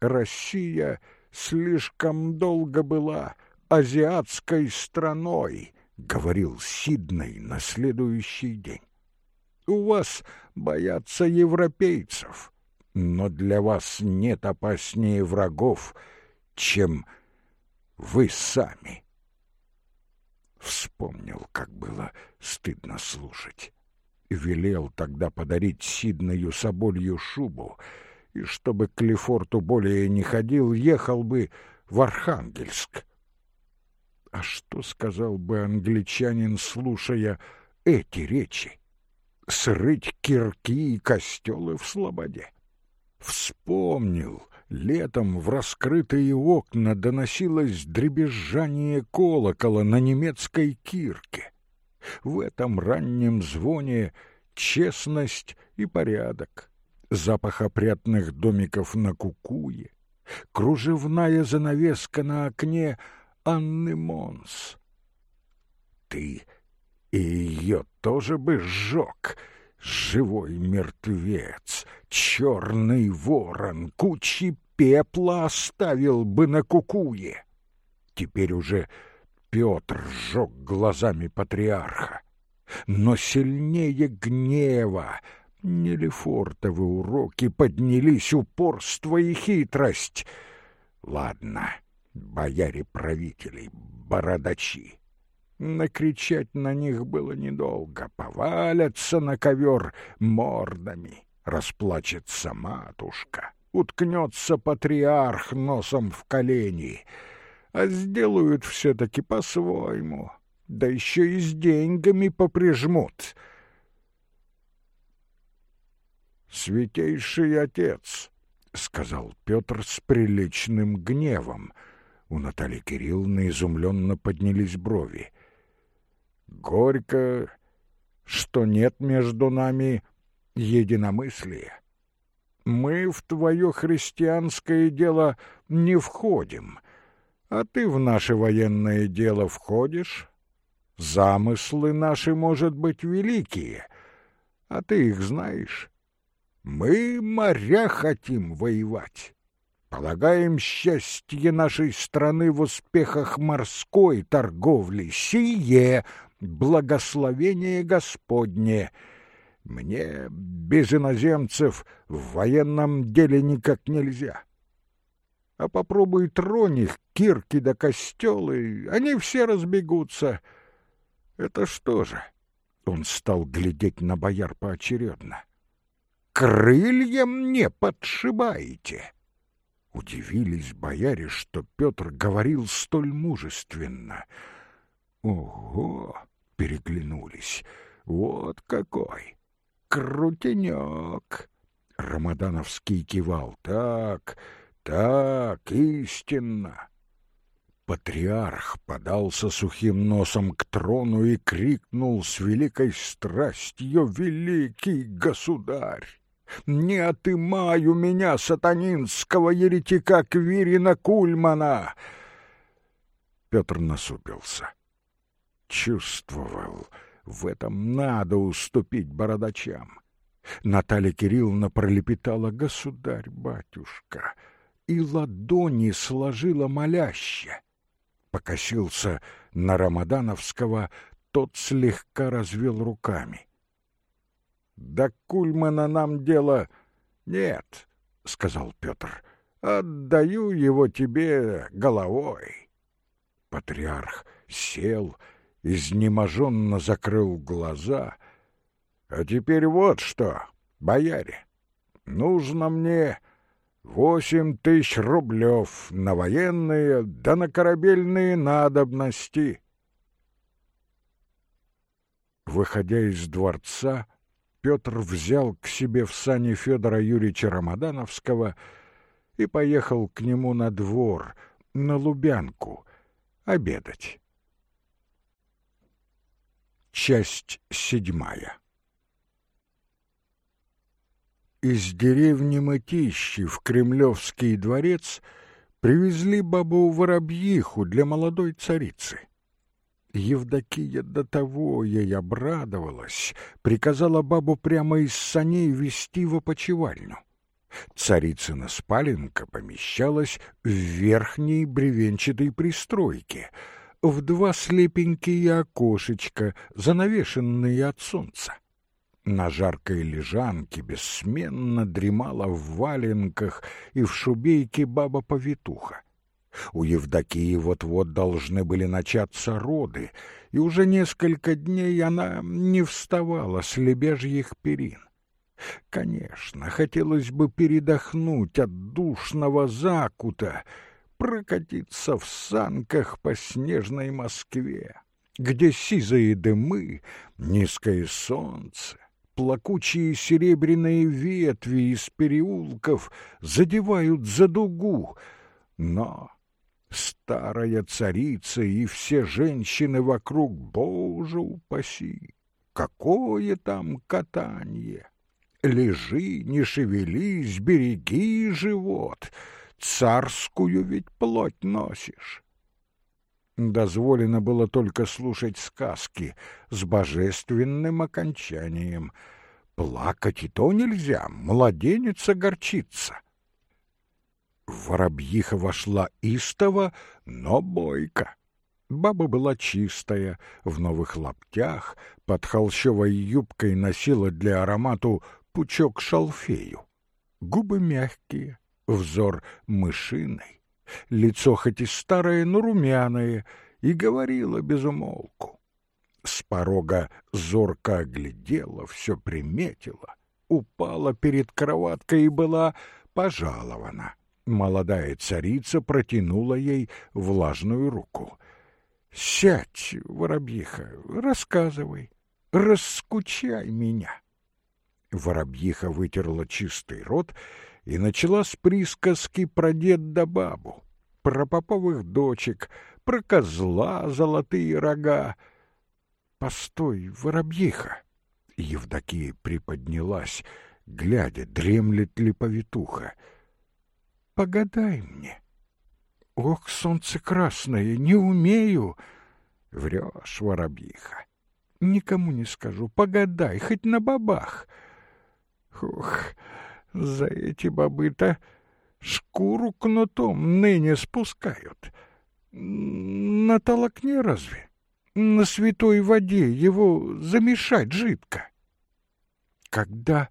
S1: Россия слишком долго была азиатской страной, говорил Сидней на следующий день. У вас боятся европейцев, но для вас нет опаснее врагов, чем вы сами. Вспомнил, как было стыдно слушать велел тогда подарить Сиднею соболью шубу, и чтобы к Лефорту более не ходил, ехал бы в Архангельск. А что сказал бы англичанин, слушая эти речи? Срыть кирки и костелы в слободе. Вспомнил, летом в раскрытые окна доносилось дребезжание колокола на немецкой кирке. В этом раннем звоне честность и порядок, запах опрятных домиков на кукуе, кружевная занавеска на окне Анны Монс. Ты и ее тоже бы сжег, живой мертвец, черный ворон, кучи пепла оставил бы на кукуе. Теперь уже Петр сжег глазами патриарха. Но сильнее гнева не Лефортовы уроки поднялись упорство и хитрость. Ладно, бояре-правители, бородачи. Накричать на них было недолго, повалятся на ковер мордами, расплачется матушка, уткнется патриарх носом в колени, а сделают все-таки по-своему, да еще и с деньгами поприжмут. «Святейший отец», — сказал Петр с приличным гневом. У Натальи Кирилловны изумленно поднялись брови. «Горько, что нет между нами единомыслия. Мы в твое христианское дело не входим, а ты в наше военное дело входишь. Замыслы наши, может быть, великие, а ты их знаешь. Мы, моря, хотим воевать. Полагаем счастье нашей страны в успехах морской торговли. Сие благословение Господне. Мне без иноземцев в военном деле никак нельзя. А попробуй тронь их, кирки да костелы, они все разбегутся. Это что же? Он стал глядеть на бояр поочередно крылья мне подшибаете!» Удивились бояре, что Петр говорил столь мужественно. «Ого!» — переглянулись. «Вот какой! Крутенек!» Рамадановский кивал. «Так, так, истинно!» Патриарх подался сухим носом к трону и крикнул с великой страстью «Великий государь!» Не отымаю меня, сатанинского еретика Квирина Кульмана!» Петр насупился. Чувствовал, в этом надо уступить бородачам. Наталья Кирилловна пролепетала «Государь-батюшка!» И ладони сложила моляще. Покосился на Рамадановского, тот слегка развел руками. До Кульмана нам дела нет, — сказал Петр. Отдаю его тебе головой. Патриарх сел, изнеможенно закрыл глаза. А теперь вот что, бояре, нужно мне восемь тысяч рублев на военные да на корабельные надобности. Выходя из дворца, Петр взял к себе в сани Федора Юрьевича Рамадановского и поехал к нему на двор, на Лубянку, обедать. Часть седьмая Из деревни Мытищи в Кремлевский дворец привезли бабу-воробьиху для молодой царицы. Евдокия до того ей обрадовалась, приказала бабу прямо из саней вести в опочивальню. Царицына спаленка помещалась в верхней бревенчатой пристройке, в два слепенькие окошечка, занавешенные от солнца. На жаркой лежанке бессменно дремала в валенках и в шубейке баба-повитуха. У Евдокии вот-вот должны были начаться роды, и уже несколько дней она не вставала с лебежьих перин. Конечно, хотелось бы передохнуть от душного закута, прокатиться в санках по снежной Москве, где сизые дымы, низкое солнце, плакучие серебряные ветви из переулков задевают за дугу, но Старая царица и все женщины вокруг, боже упаси! Какое там катанье! Лежи, не шевелись, береги живот, царскую ведь плоть носишь. Дозволено было только слушать сказки с божественным окончанием. Плакать и то нельзя, младенец огорчится. Воробьиха вошла истово, но бойко. Баба была чистая, в новых лаптях, под холщовой юбкой носила для аромату пучок шалфею. Губы мягкие, взор мышиный, лицо хоть и старое, но румяное, и говорила без умолку. С порога зорко оглядела, все приметила, упала перед кроваткой и была пожалована. Молодая царица протянула ей влажную руку. Сядь, воробьиха, рассказывай, раскучай меня. Воробьиха вытерла чистый рот и начала с присказки про дед да бабу, про поповых дочек, про козла золотые рога. Постой, воробьиха! Евдокия приподнялась, глядя, дремлет ли повитуха. Погадай мне. Ох, солнце красное, не умею. Врешь, воробьиха. Никому не скажу. Погадай, хоть на бабах. Ох, за эти бобы-то шкуру кнутом ныне спускают. На толокне разве? На святой воде его замешать жидко. Когда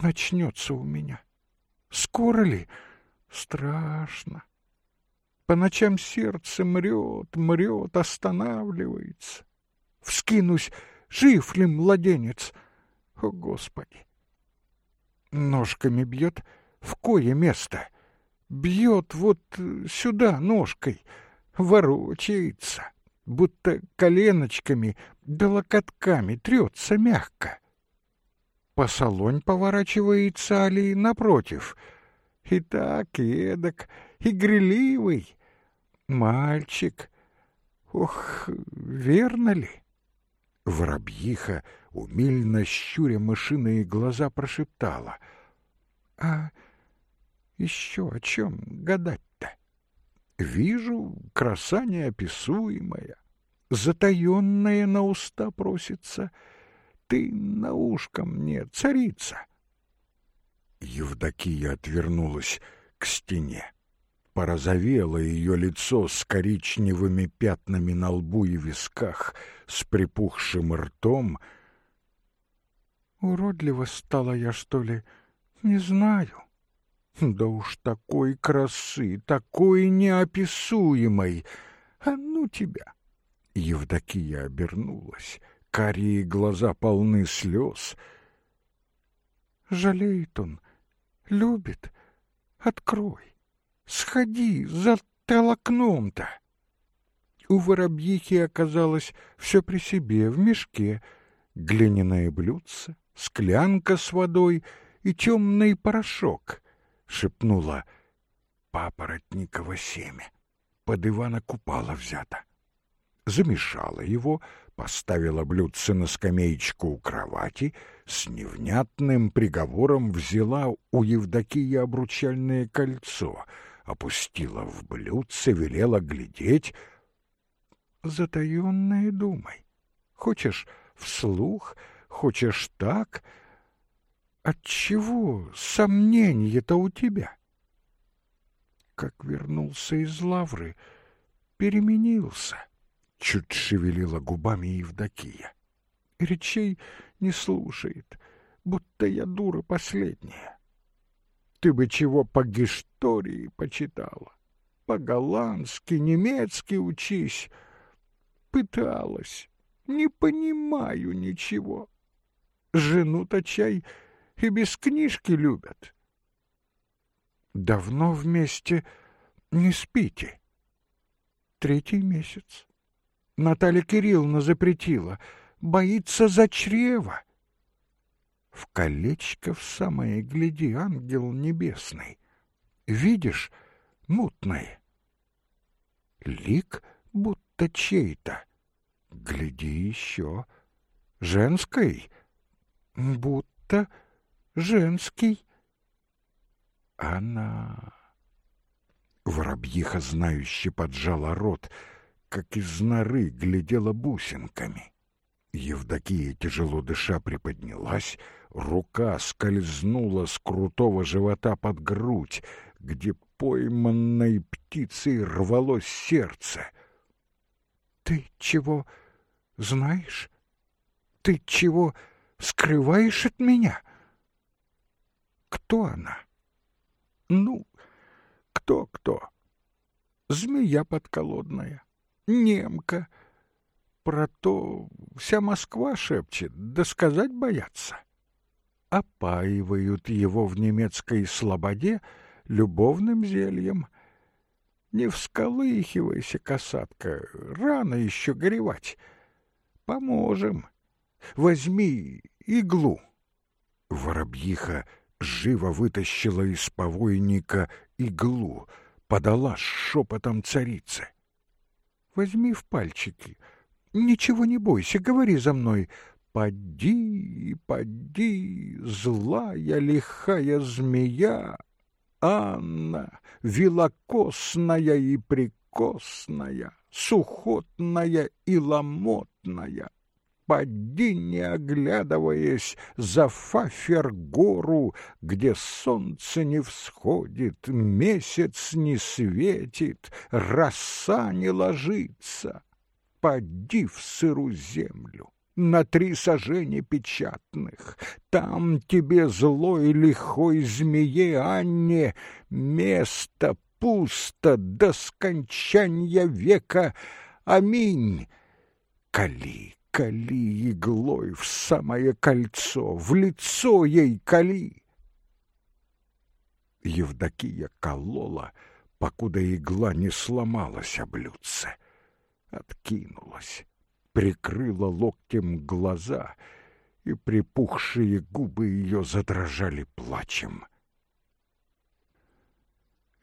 S1: начнется у меня? Скоро ли? Страшно. По ночам сердце мрет, мрет, останавливается. Вскинусь, жив ли младенец? О, Господи! Ножками бьет в кое место? Бьет вот сюда ножкой, ворочается, будто коленочками да локотками трется мягко. По салонь поворачивается Али напротив. И так, и эдак, и греливый, Мальчик. Ох, верно ли? Воробьиха, умильно щуря мышиные глаза, прошептала. А еще о чем гадать-то? Вижу, краса неописуемая, затаенная на уста просится. Ты на ушко мне, царица. Евдокия отвернулась к стене порозовело ее лицо с коричневыми пятнами на лбу и висках, с припухшим ртом. Уродливо стала я, что ли? Не знаю. Да уж такой красы, такой неописуемой. А ну тебя! Евдокия обернулась. Карие глаза полны слез. Жалеет он, любит. Открой. Сходи за толокном-то. У воробьихи оказалось все при себе, в мешке. Глиняное блюдце, склянка с водой и темный порошок, — шепнула папоротниково семя. Под Ивана Купала взято. Замешала его, поставила блюдце на скамеечку у кровати, с невнятным приговором взяла у Евдокии обручальное кольцо — опустила в блюдце, велела глядеть. Затаённое думай. Хочешь вслух, хочешь так. Отчего сомнение-то у тебя? Как вернулся из лавры, переменился. Чуть шевелила губами Евдокия. Речей не слушает, будто я дура последняя. Ты бы чего по гистории почитала, по-голландски, немецки учись. Пыталась, не понимаю ничего. Жену-то чай и без книжки любят. Давно вместе не спите. Третий месяц. Наталья Кирилловна запретила. Боится за чрево. В колечко в самое гляди, ангел небесный. Видишь, мутное. Лик будто чей-то. Гляди еще. Женской? Будто женский. Она... Воробьиха знающе поджала рот, как из норы глядела бусинками. Евдокия, тяжело дыша, приподнялась, рука скользнула с крутого живота под грудь, где пойманной птицей рвалось сердце.
S2: «Ты чего знаешь? Ты чего скрываешь от меня?» «Кто она?»
S1: «Ну, кто-кто? Змея подколодная, немка. Про то вся Москва шепчет, да сказать боятся. Опаивают его в немецкой слободе любовным зельем. Не всколыхивайся, касатка, рано еще горевать. Поможем. Возьми иглу. Воробьиха живо вытащила из повойника иглу, подала шепотом царице. «Возьми в пальчики. Ничего не бойся, говори за мной. Поди, поди, злая лихая змея, Анна, велокосная и прикосная, сухотная и ломотная, поди, не оглядываясь за Фафер-гору, где солнце не всходит, месяц не светит, роса не ложится. Поди в сыру землю, на три сажени печатных. Там тебе злой лихой змее Анне место пусто до скончания века. Аминь. Кали, кали иглой в самое кольцо, в лицо ей кали. Евдокия колола, покуда игла не сломалась о блюдце. Откинулась, прикрыла локтем глаза, и припухшие губы ее задрожали плачем.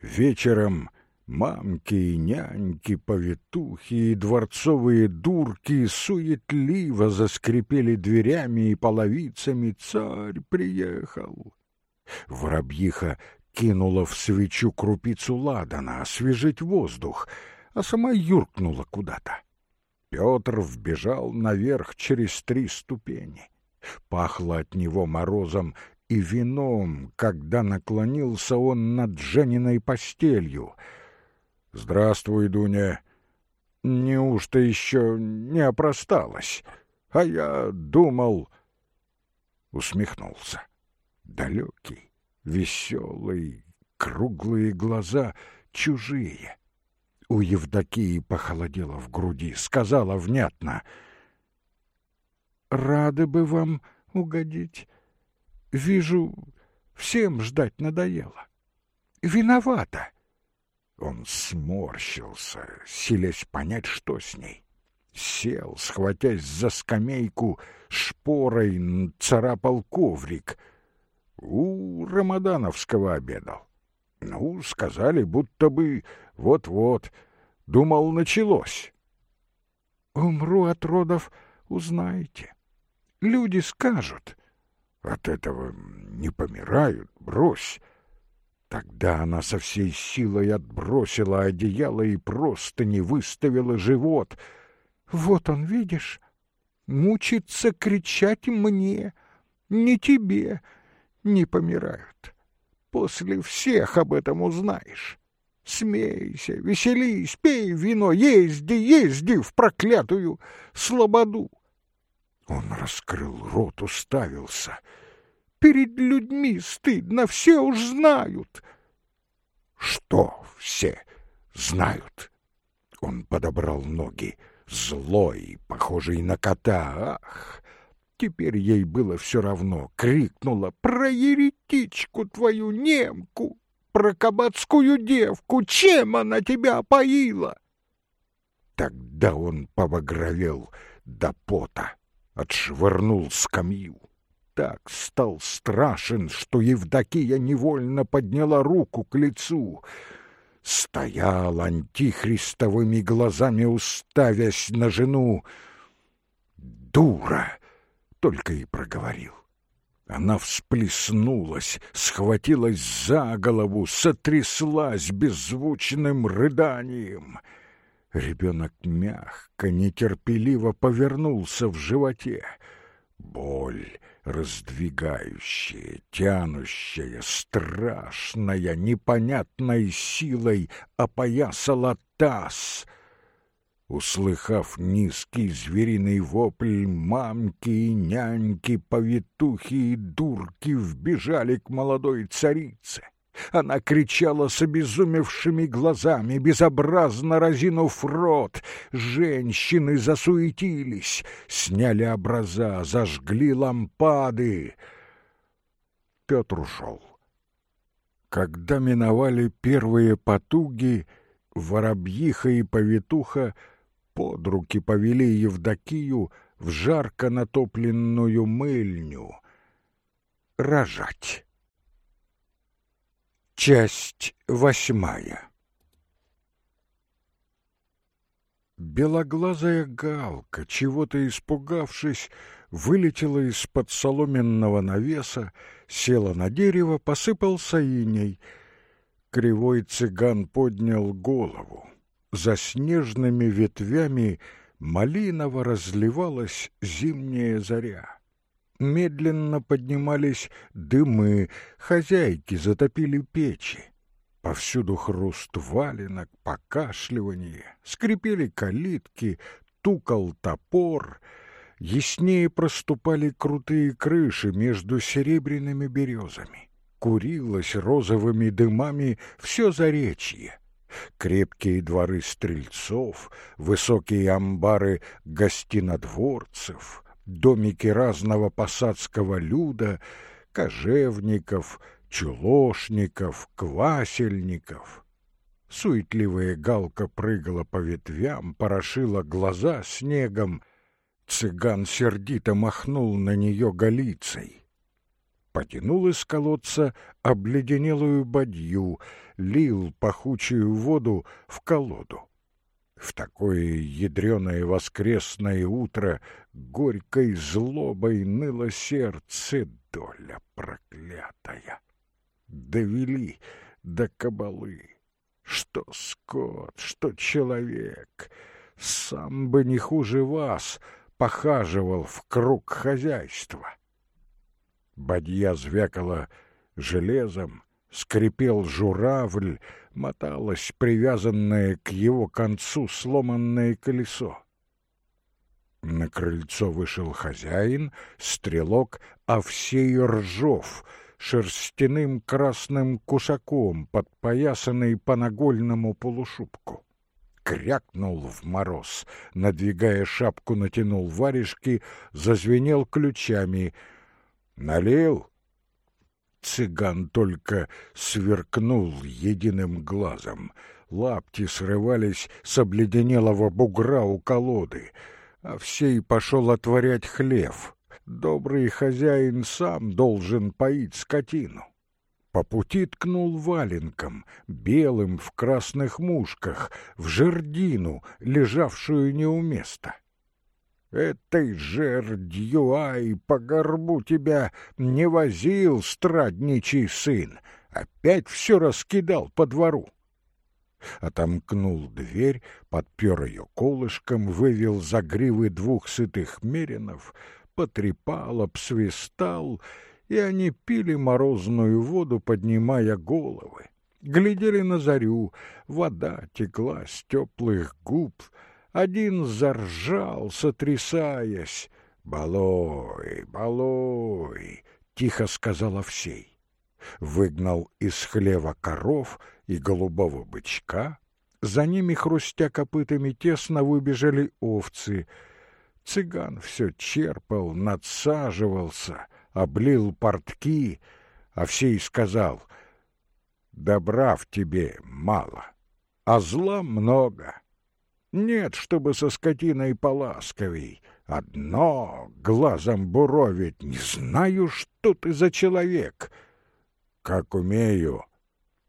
S1: Вечером Мамки и няньки, повитухи и дворцовые дурки суетливо заскрипели дверями и половицами. Царь приехал. Воробьиха кинула в свечу крупицу ладана, освежить воздух, а сама юркнула куда-то. Петр вбежал наверх через три ступени. Пахло от него морозом и вином, когда наклонился он над Жениной постелью — «Здравствуй, Дуня. Неужто еще не опросталась? А я думал...» Усмехнулся. Далекий, веселый, круглые глаза чужие. У Евдокии похолодело в груди, сказала внятно. «Рады бы вам угодить. Вижу, всем ждать надоело. Виновата. Он сморщился, силясь понять, что с ней. Сел, схватясь за скамейку, шпорой царапал коврик. У Рамадановского обедал. Ну, сказали, будто бы вот-вот. Думал, началось. Умру от родов, узнаете. Люди скажут. От этого не помирают, брось. Тогда она со всей силой отбросила одеяло и просто не выставила живот. Вот он, видишь, мучится кричать мне, не тебе, не помирают. После всех об этом узнаешь. Смейся, веселись, пей вино, езди, езди в проклятую слободу. Он раскрыл рот, уставился — Перед людьми стыдно, все уж знают. Что все знают? Он подобрал ноги, злой, похожий на кота. Ах! Теперь ей было все равно. Крикнула про еретичку твою немку, про кабацкую девку. Чем она тебя поила? Тогда он побагровел до пота, отшвырнул скамью так стал страшен, что Евдокия невольно подняла руку к лицу. Стоял антихристовыми глазами, уставясь на жену. «Дура!» — только и проговорил. Она всплеснулась, схватилась за голову, сотряслась беззвучным рыданием. Ребенок мягко, нетерпеливо повернулся в животе. Боль раздвигающее, тянущее, страшная, непонятной силой опоясала таз. Услыхав низкий звериный вопль, мамки и няньки, повитухи и дурки вбежали к молодой царице. Она кричала с обезумевшими глазами, безобразно разинув рот. Женщины засуетились, сняли образа, зажгли лампады. Петр ушел. Когда миновали первые потуги, воробьиха и повитуха под руки повели Евдокию в жарко натопленную мыльню рожать. Часть восьмая Белоглазая галка, чего-то испугавшись, вылетела из-под соломенного навеса, села на дерево, посыпался иней. Кривой цыган поднял голову. За снежными ветвями малиново разливалась зимняя заря медленно поднимались дымы, хозяйки затопили печи. Повсюду хруст валенок, покашливание, скрипели калитки, тукал топор. Яснее проступали крутые крыши между серебряными березами. Курилось розовыми дымами все заречье. Крепкие дворы стрельцов, высокие амбары гостинодворцев — домики разного посадского люда, кожевников, чулошников, квасельников. Суетливая галка прыгала по ветвям, порошила глаза снегом. Цыган сердито махнул на нее голицей. Потянул из колодца обледенелую бадью, лил пахучую воду в колоду. В такое ядреное воскресное утро горькой злобой ныло сердце, доля проклятая. Довели до кабалы. Что скот, что человек, сам бы не хуже вас похаживал в круг хозяйства. Бадья звякала железом, скрипел журавль, моталось привязанное к его концу сломанное колесо. На крыльцо вышел хозяин, стрелок Овсей Ржов, шерстяным красным кушаком, подпоясанный по нагольному полушубку. Крякнул в мороз, надвигая шапку, натянул варежки, зазвенел ключами. «Налил?» Цыган только сверкнул единым глазом. Лапти срывались с обледенелого бугра у колоды. а всей пошел отворять хлев. Добрый хозяин сам должен поить скотину. По пути ткнул валенком, белым в красных мушках, в жердину, лежавшую не у места. Этой жердью, ай, по горбу тебя не возил страдничий сын, опять все раскидал по двору. Отомкнул дверь, подпер ее колышком, вывел за гривы двух сытых меринов, потрепал, обсвистал, и они пили морозную воду, поднимая головы. Глядели на зарю, вода текла с теплых губ — один заржал, сотрясаясь. «Балой, балой!» — тихо сказал Овсей. Выгнал из хлева коров и голубого бычка. За ними, хрустя копытами, тесно выбежали овцы. Цыган все черпал, надсаживался, облил портки. Овсей сказал, «Добра в тебе мало, а зла много». Нет, чтобы со скотиной поласковей. Одно глазом буровить. Не знаю, что ты за человек. Как умею,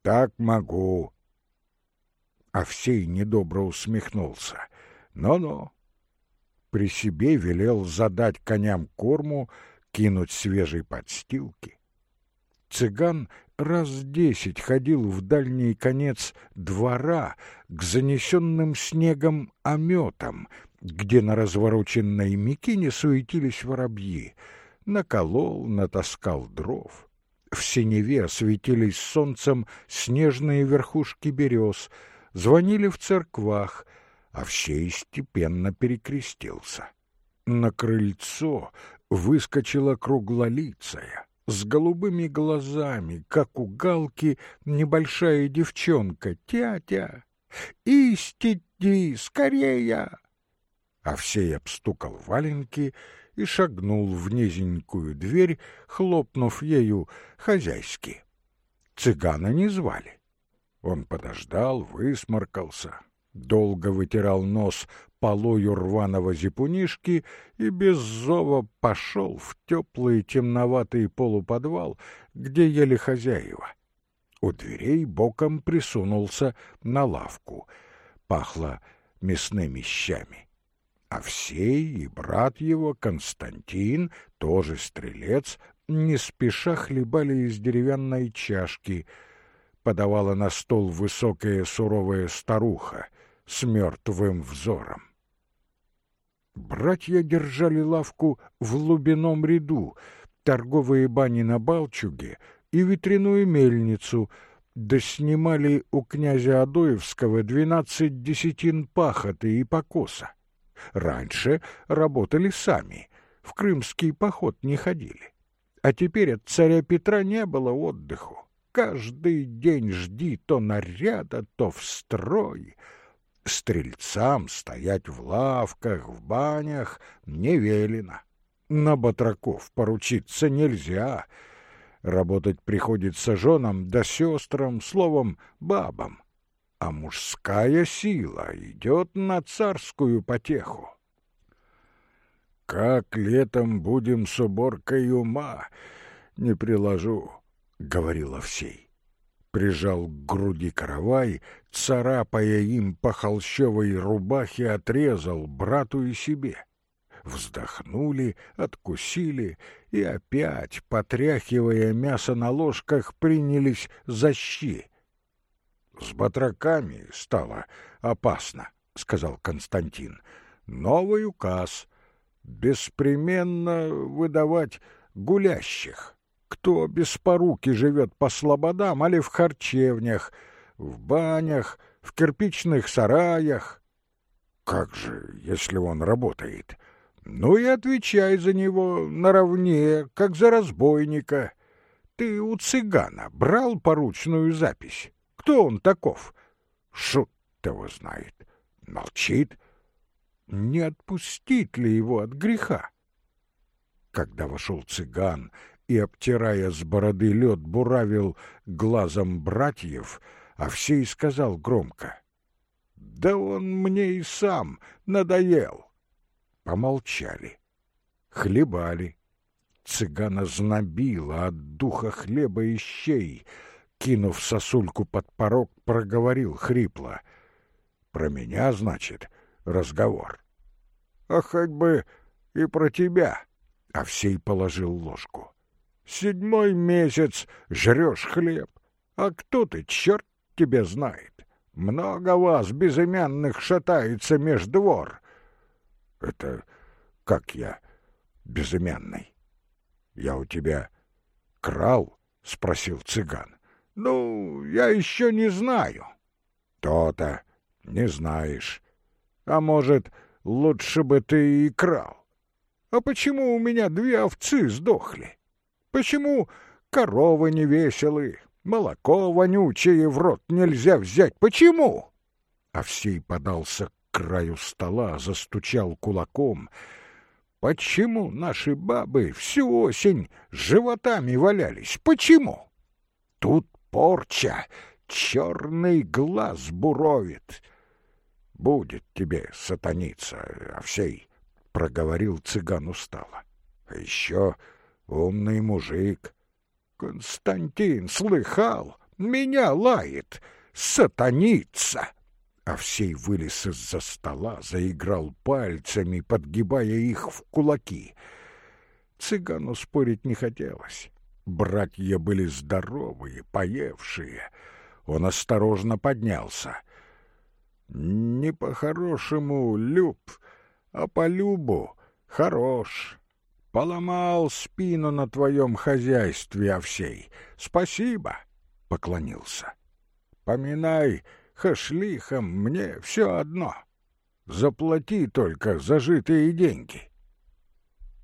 S1: так могу. Овсей недобро усмехнулся. Но-но. При себе велел задать коням корму, кинуть свежей подстилки. Цыган раз десять ходил в дальний конец двора к занесенным снегом ометам, где на развороченной мекине суетились воробьи. наколол, натаскал дров. В синеве светились солнцем снежные верхушки берез, звонили в церквах, а всей степенно перекрестился. На крыльцо выскочила круглолицая, с голубыми глазами, как у галки, небольшая девчонка. «Тятя! Истиди! Скорее!» Овсей обстукал валенки и шагнул в низенькую дверь, хлопнув ею хозяйски. Цыгана не звали. Он подождал, высморкался, долго вытирал нос полою рваного зипунишки и без зова пошел в теплый темноватый полуподвал, где ели хозяева. У дверей боком присунулся на лавку. Пахло мясными щами. Овсей и брат его, Константин, тоже стрелец, не спеша хлебали из деревянной чашки. Подавала на стол высокая суровая старуха с мертвым взором. Братья держали лавку в глубином ряду, торговые бани на Балчуге и ветряную мельницу, да снимали у князя Адоевского двенадцать десятин пахоты и покоса. Раньше работали сами, в крымский поход не ходили. А теперь от царя Петра не было отдыху. Каждый день жди то наряда, то в строй. Стрельцам стоять в лавках, в банях не велено. На батраков поручиться нельзя. Работать приходится женам да сестрам, словом, бабам а мужская сила идет на царскую потеху. Как летом будем с уборкой ума, не приложу, — говорил Овсей. Прижал к груди каравай, царапая им по холщовой рубахе, отрезал брату и себе. Вздохнули, откусили и опять, потряхивая мясо на ложках, принялись за щи — с батраками стало опасно, — сказал Константин. Новый указ. Беспременно выдавать гулящих. Кто без поруки живет по слободам, али в харчевнях, в банях, в кирпичных сараях. Как же, если он работает? Ну и отвечай за него наравне, как за разбойника. Ты у цыгана брал поручную запись? Кто он таков? Шут его знает. Молчит. Не отпустить ли его от греха? Когда вошел цыган и, обтирая с бороды лед, буравил глазом братьев, Овсей сказал громко. «Да он мне и сам надоел!» Помолчали. Хлебали. Цыгана знобило от духа хлеба и щей — кинув сосульку под порог, проговорил хрипло. «Про меня, значит, разговор?» «А хоть бы и про тебя!» — Овсей положил ложку. «Седьмой месяц жрешь хлеб. А кто ты, черт тебе знает? Много вас, безымянных, шатается меж двор». «Это как я, безымянный? Я у тебя крал?» — спросил цыган. Ну, я еще не знаю. То-то не знаешь. А может, лучше бы ты и крал. А почему у меня две овцы сдохли? Почему коровы не веселые, молоко вонючее в рот нельзя взять? Почему? Овсей подался к краю стола, застучал кулаком. Почему наши бабы всю осень животами валялись? Почему? Тут порча, черный глаз буровит. Будет тебе, сатаница, Овсей, — проговорил цыган устало. А еще умный мужик. Константин слыхал, меня лает, сатаница. Овсей вылез из-за стола, заиграл пальцами, подгибая их в кулаки. Цыгану спорить не хотелось. Братья были здоровые, поевшие. Он осторожно поднялся. Не по-хорошему люб, а по любу хорош. Поломал спину на твоем хозяйстве, Овсей. Спасибо, — поклонился. Поминай хашлихом, мне все одно. Заплати только зажитые деньги.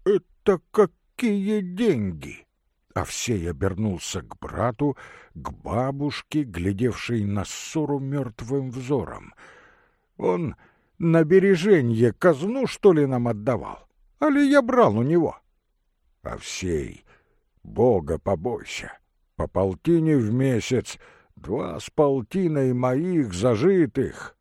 S1: Это какие деньги? Овсей обернулся к брату, к бабушке, глядевшей на ссору мертвым взором. Он на береженье казну, что ли, нам отдавал? Али я брал у него? Овсей, Бога побойся, по полтине в месяц, два с полтиной моих зажитых,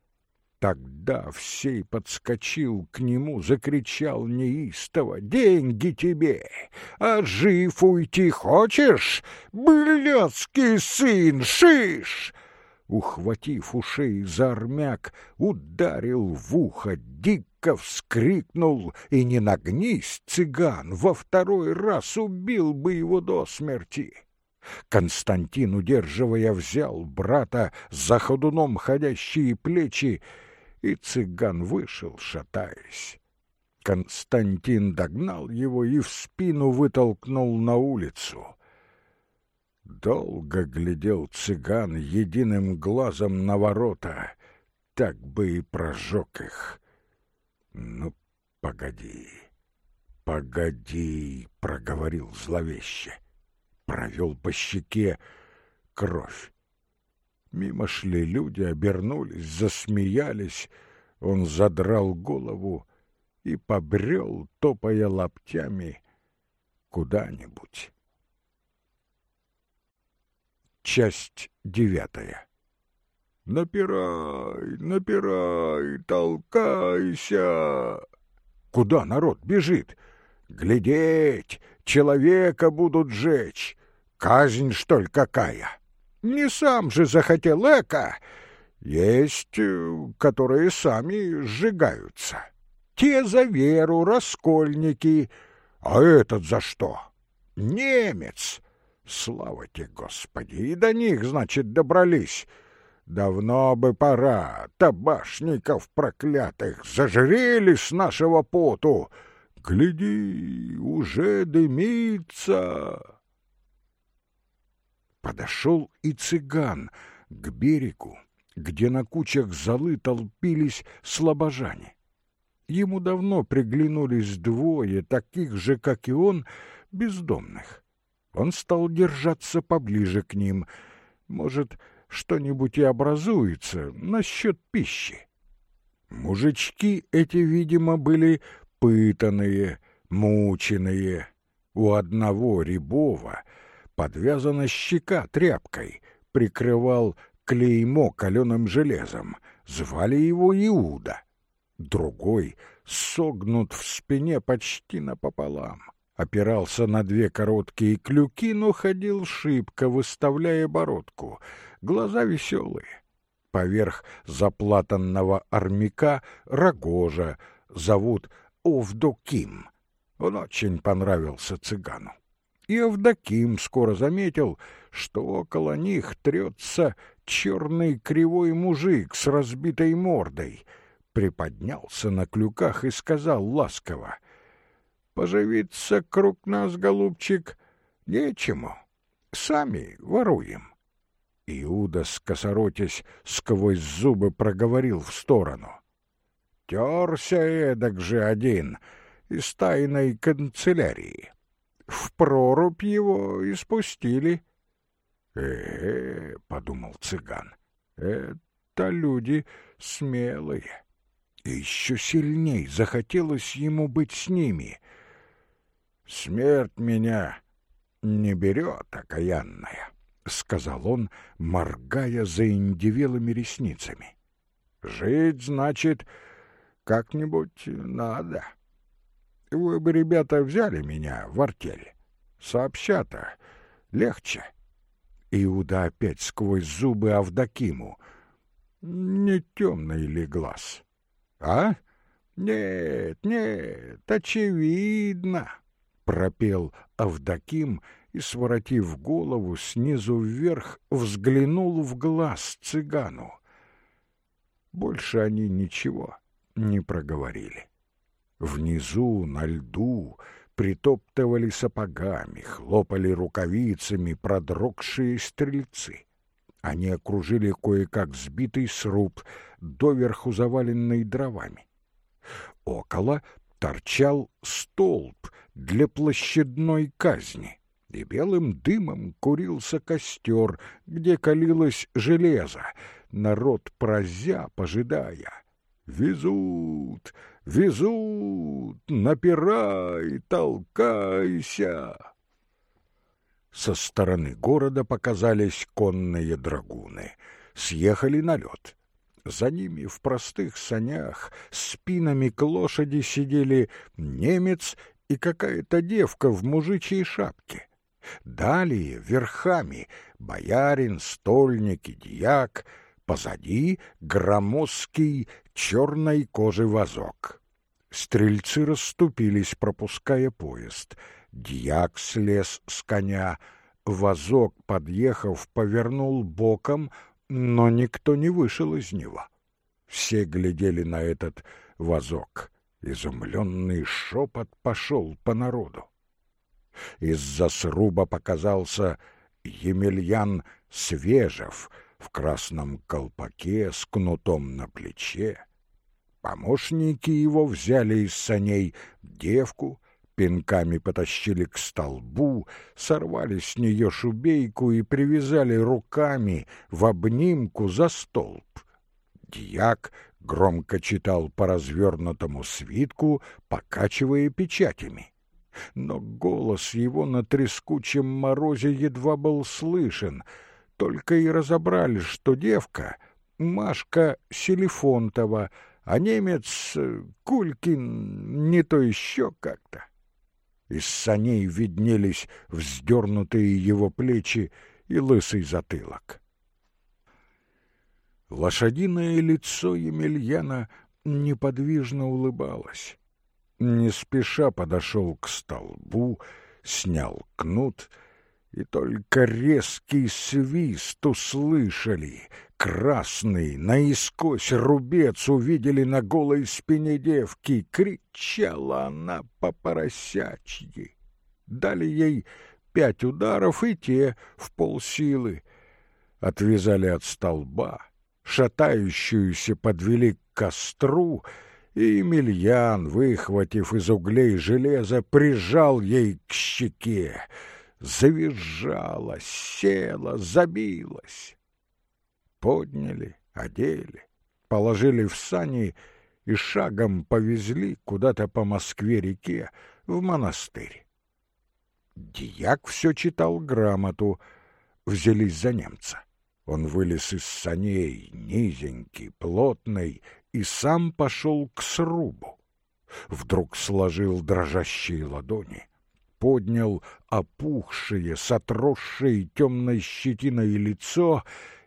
S1: Тогда всей подскочил к нему, закричал неистово. «Деньги тебе! А жив уйти хочешь? Блядский сын, шиш!» Ухватив ушей за армяк, ударил в ухо, дико вскрикнул, и не нагнись, цыган, во второй раз убил бы его до смерти. Константин, удерживая, взял брата за ходуном ходящие плечи и цыган вышел, шатаясь. Константин догнал его и в спину вытолкнул на улицу. Долго глядел цыган единым глазом на ворота, так бы и прожег их. «Ну, погоди, погоди», — проговорил зловеще. Провел по щеке кровь. Мимо шли люди, обернулись, засмеялись. Он задрал голову и побрел, топая лаптями, куда-нибудь. Часть девятая. «Напирай, напирай, толкайся!» Куда народ бежит? Глядеть, человека будут жечь. Казнь, что ли, какая? Не сам же захотел эко. Есть, э, которые сами сжигаются. Те за веру, раскольники. А этот за что? Немец. Слава тебе, Господи, и до них, значит, добрались. Давно бы пора, табашников проклятых, зажрели с нашего поту. Гляди, уже дымится. Подошел и цыган к берегу, где на кучах золы толпились слабожане. Ему давно приглянулись двое, таких же, как и он, бездомных. Он стал держаться поближе к ним. Может, что-нибудь и образуется насчет пищи. Мужички эти, видимо, были пытанные, мученые. У одного рябова — подвязана щека тряпкой, прикрывал клеймо каленым железом. Звали его Иуда. Другой согнут в спине почти напополам. Опирался на две короткие клюки, но ходил шибко, выставляя бородку. Глаза веселые. Поверх заплатанного армяка рогожа зовут Овдоким. Он очень понравился цыгану и Авдоким скоро заметил, что около них трется черный кривой мужик с разбитой мордой, приподнялся на клюках и сказал ласково, «Поживиться круг нас, голубчик, нечему, сами воруем». Иуда, скосоротясь, сквозь зубы проговорил в сторону. «Терся эдак же один из тайной канцелярии в прорубь его и спустили. Э, -э, -э подумал цыган, это люди смелые. И еще сильней захотелось ему быть с ними. Смерть меня не берет, окаянная, — сказал он, моргая заиндивелыми ресницами. Жить, значит, как-нибудь надо. — вы бы, ребята, взяли меня в артель. Сообща-то легче. Иуда опять сквозь зубы Авдокиму. Не темный ли глаз? А? Нет, нет, очевидно, пропел Авдоким и, своротив голову снизу вверх, взглянул в глаз цыгану. Больше они ничего не проговорили. Внизу, на льду, притоптывали сапогами, хлопали рукавицами продрогшие стрельцы. Они окружили кое-как сбитый сруб, доверху заваленный дровами. Около торчал столб для площадной казни, и белым дымом курился костер, где калилось железо. Народ прозя, пожидая. «Везут! Везут! Напирай, толкайся!» Со стороны города показались конные драгуны. Съехали на лед. За ними в простых санях спинами к лошади сидели немец и какая-то девка в мужичьей шапке. Далее верхами боярин, стольник и дьяк, позади громоздкий черной кожи вазок. Стрельцы расступились, пропуская поезд. Дьяк слез с коня. Вазок, подъехав, повернул боком, но никто не вышел из него. Все глядели на этот вазок. Изумленный шепот пошел по народу. Из-за сруба показался Емельян Свежев в красном колпаке с кнутом на плече. Помощники его взяли из саней девку, пинками потащили к столбу, сорвали с нее шубейку и привязали руками в обнимку за столб. Дьяк громко читал по развернутому свитку, покачивая печатями. Но голос его на трескучем морозе едва был слышен, только и разобрали, что девка — Машка Селифонтова — а немец Кулькин не то еще как-то. Из саней виднелись вздернутые его плечи и лысый затылок. Лошадиное лицо Емельяна неподвижно улыбалось. Не спеша подошел к столбу, снял кнут — и только резкий свист услышали. Красный, наискось рубец увидели на голой спине девки. Кричала она по поросячьи. Дали ей пять ударов и те в полсилы. Отвязали от столба, шатающуюся подвели к костру, и Емельян, выхватив из углей железо, прижал ей к щеке — завизжала, села, забилась. Подняли, одели, положили в сани и шагом повезли куда-то по Москве-реке в монастырь. Дьяк все читал грамоту, взялись за немца. Он вылез из саней, низенький, плотный, и сам пошел к срубу. Вдруг сложил дрожащие ладони — поднял опухшее, с отросшей темной щетиной лицо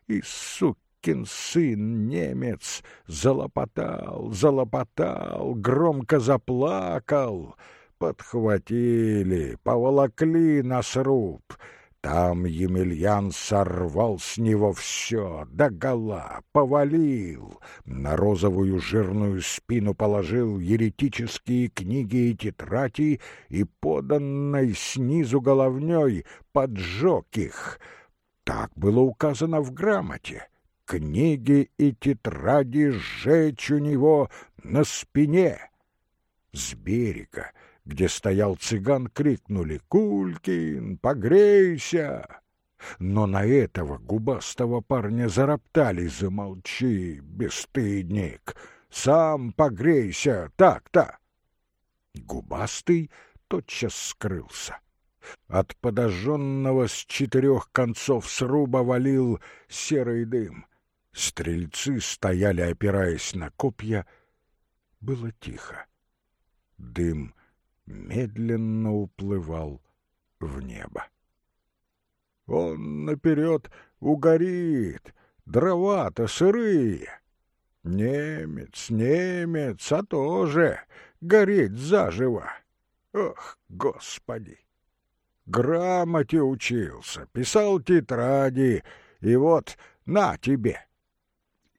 S1: и, сукин сын, немец, залопотал, залопотал, громко заплакал. Подхватили, поволокли на сруб — там Емельян сорвал с него все, догола, повалил, на розовую жирную спину положил еретические книги и тетради и поданной снизу головней поджег их. Так было указано в грамоте. Книги и тетради сжечь у него на спине. С берега где стоял цыган, крикнули «Кулькин, погрейся!» Но на этого губастого парня зароптали «Замолчи, бесстыдник! Сам погрейся! Так-то!» Губастый тотчас скрылся. От подожженного с четырех концов сруба валил серый дым. Стрельцы стояли, опираясь на копья. Было тихо. Дым медленно уплывал в небо. Он наперед угорит, дрова-то сырые. Немец, немец, а тоже гореть заживо. Ох, Господи! Грамоте учился, писал тетради, и вот на тебе.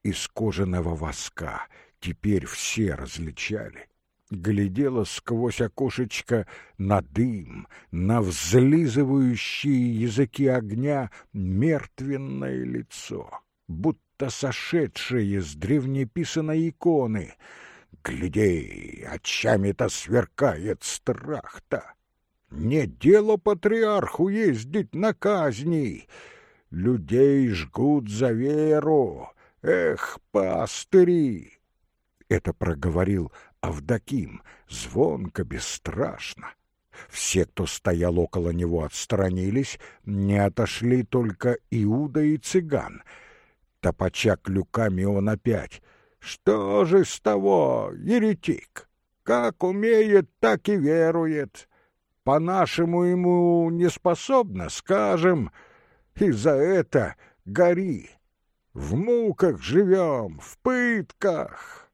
S1: Из кожаного воска теперь все различали глядела сквозь окошечко на дым, на взлизывающие языки огня мертвенное лицо, будто сошедшее с древнеписанной иконы. Гляди, очами-то сверкает страх-то. Не дело патриарху ездить на казни. Людей жгут за веру. Эх, пастыри! Это проговорил Авдоким, звонко, бесстрашно. Все, кто стоял около него, отстранились, не отошли только Иуда и цыган. Топача клюками он опять. «Что же с того, еретик? Как умеет, так и верует. По-нашему ему не способно, скажем, и за это гори. В муках живем, в пытках».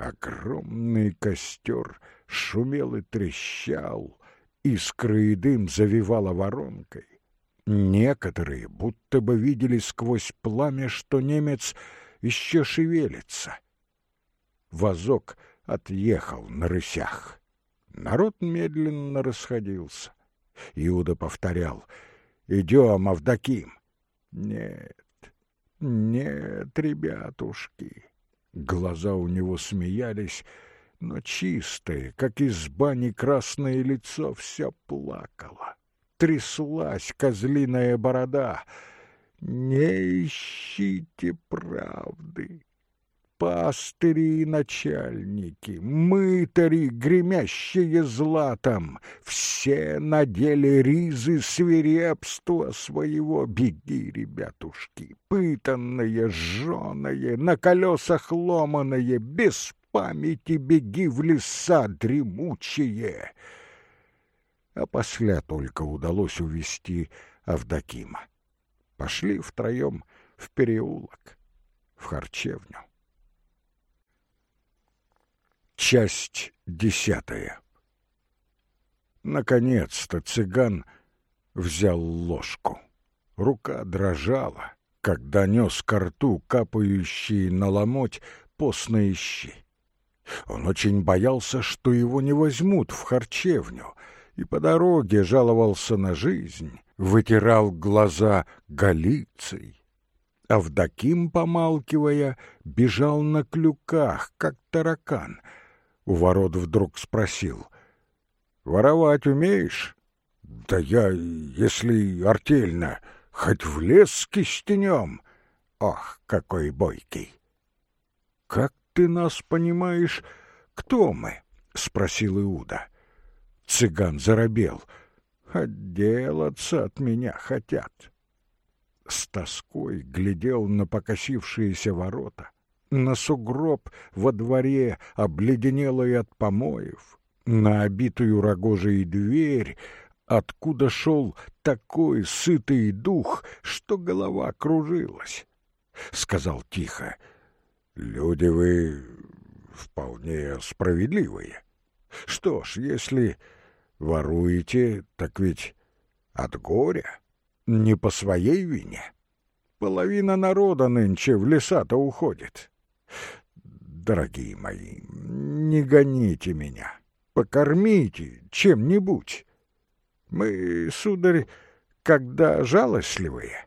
S1: Огромный костер шумел и трещал, искры и дым завивало воронкой. Некоторые будто бы видели сквозь пламя, что немец еще шевелится. Возок отъехал на рысях. Народ медленно расходился. Иуда повторял «Идем, Авдоким». «Нет, нет, ребятушки, Глаза у него смеялись, но чистое, как из бани красное лицо, все плакало. Тряслась козлиная борода. «Не ищите правды!» Пастыри и начальники, мытари, гремящие златом, все надели ризы свирепства своего. Беги, ребятушки, пытанные, жженые, на колесах ломаные, без памяти беги в леса дремучие. А после только удалось увести Авдокима. Пошли втроем в переулок, в харчевню. Часть десятая. Наконец-то цыган взял ложку. Рука дрожала, когда нес ко рту капающие на ломоть постные щи. Он очень боялся, что его не возьмут в харчевню, и по дороге жаловался на жизнь, вытирал глаза галицей. Авдоким, помалкивая, бежал на клюках, как таракан — у ворот вдруг спросил. «Воровать умеешь?» «Да я, если артельно, хоть в лес с кистенем». «Ох, какой бойкий!» «Как ты нас понимаешь, кто мы?» — спросил Иуда. Цыган заробел. «Отделаться от меня хотят». С тоской глядел на покосившиеся ворота — на сугроб во дворе, обледенелый от помоев, на обитую рогожей дверь, откуда шел такой сытый дух, что голова кружилась. Сказал тихо, «Люди вы вполне справедливые. Что ж, если воруете, так ведь от горя, не по своей вине. Половина народа нынче в леса-то уходит. Дорогие мои, не гоните меня, покормите чем-нибудь. Мы, сударь, когда жалостливые,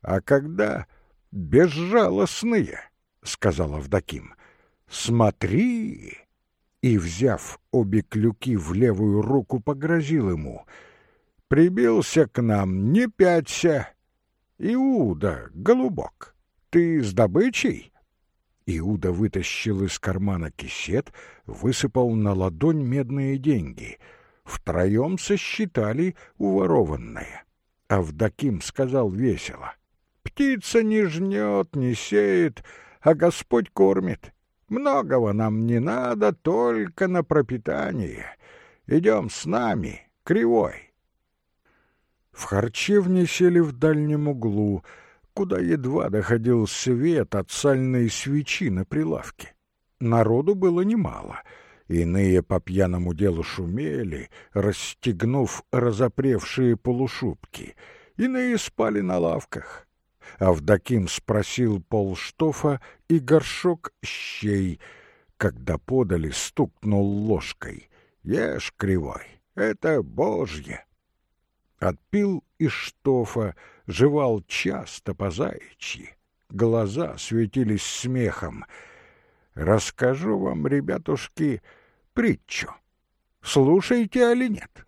S1: а когда безжалостные, — сказал Авдоким. Смотри! И, взяв обе клюки в левую руку, погрозил ему. Прибился к нам, не пяться. Иуда, голубок, ты с добычей? Иуда вытащил из кармана кисет, высыпал на ладонь медные деньги. Втроем сосчитали уворованное. Авдоким сказал весело. «Птица не жнет, не сеет, а Господь кормит. Многого нам не надо, только на пропитание. Идем с нами, кривой». В харчевне сели в дальнем углу — куда едва доходил свет от сальной свечи на прилавке. Народу было немало. Иные по пьяному делу шумели, расстегнув разопревшие полушубки. Иные спали на лавках. Авдоким спросил полштофа и горшок щей. когда подали, стукнул ложкой. «Ешь, кривой, это божье!» Отпил из штофа, жевал часто по заячьи. Глаза светились смехом. «Расскажу вам, ребятушки, притчу. Слушайте, али нет?»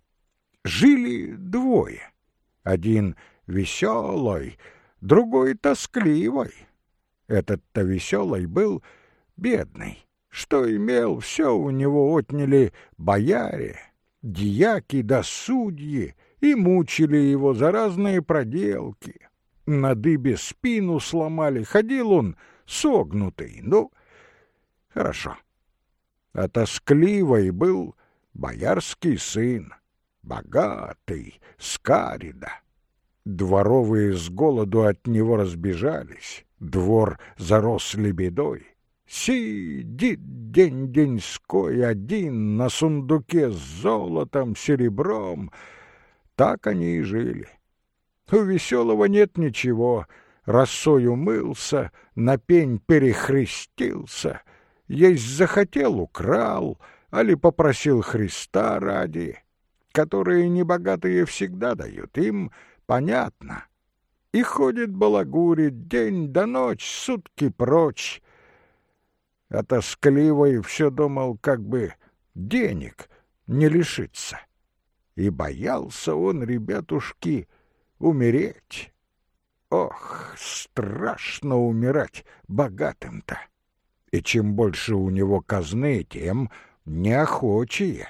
S1: Жили двое. Один веселый, другой тоскливый. Этот-то веселый был бедный. Что имел, все у него отняли бояре, дьяки да судьи, и мучили его за разные проделки. На дыбе спину сломали, ходил он согнутый, ну, хорошо. А тоскливый был боярский сын, богатый, скарида. Дворовые с голоду от него разбежались, двор зарос лебедой. Сидит день-деньской один на сундуке с золотом, серебром. Так они и жили. У веселого нет ничего. Росой умылся, на пень перехрестился. Есть захотел — украл, али попросил Христа ради. Которые небогатые всегда дают, им понятно. И ходит балагурит день до ночь, сутки прочь. А тоскливый все думал, как бы денег не лишиться. И боялся он, ребятушки, умереть. Ох, страшно умирать богатым-то. И чем больше у него казны, тем неохочее.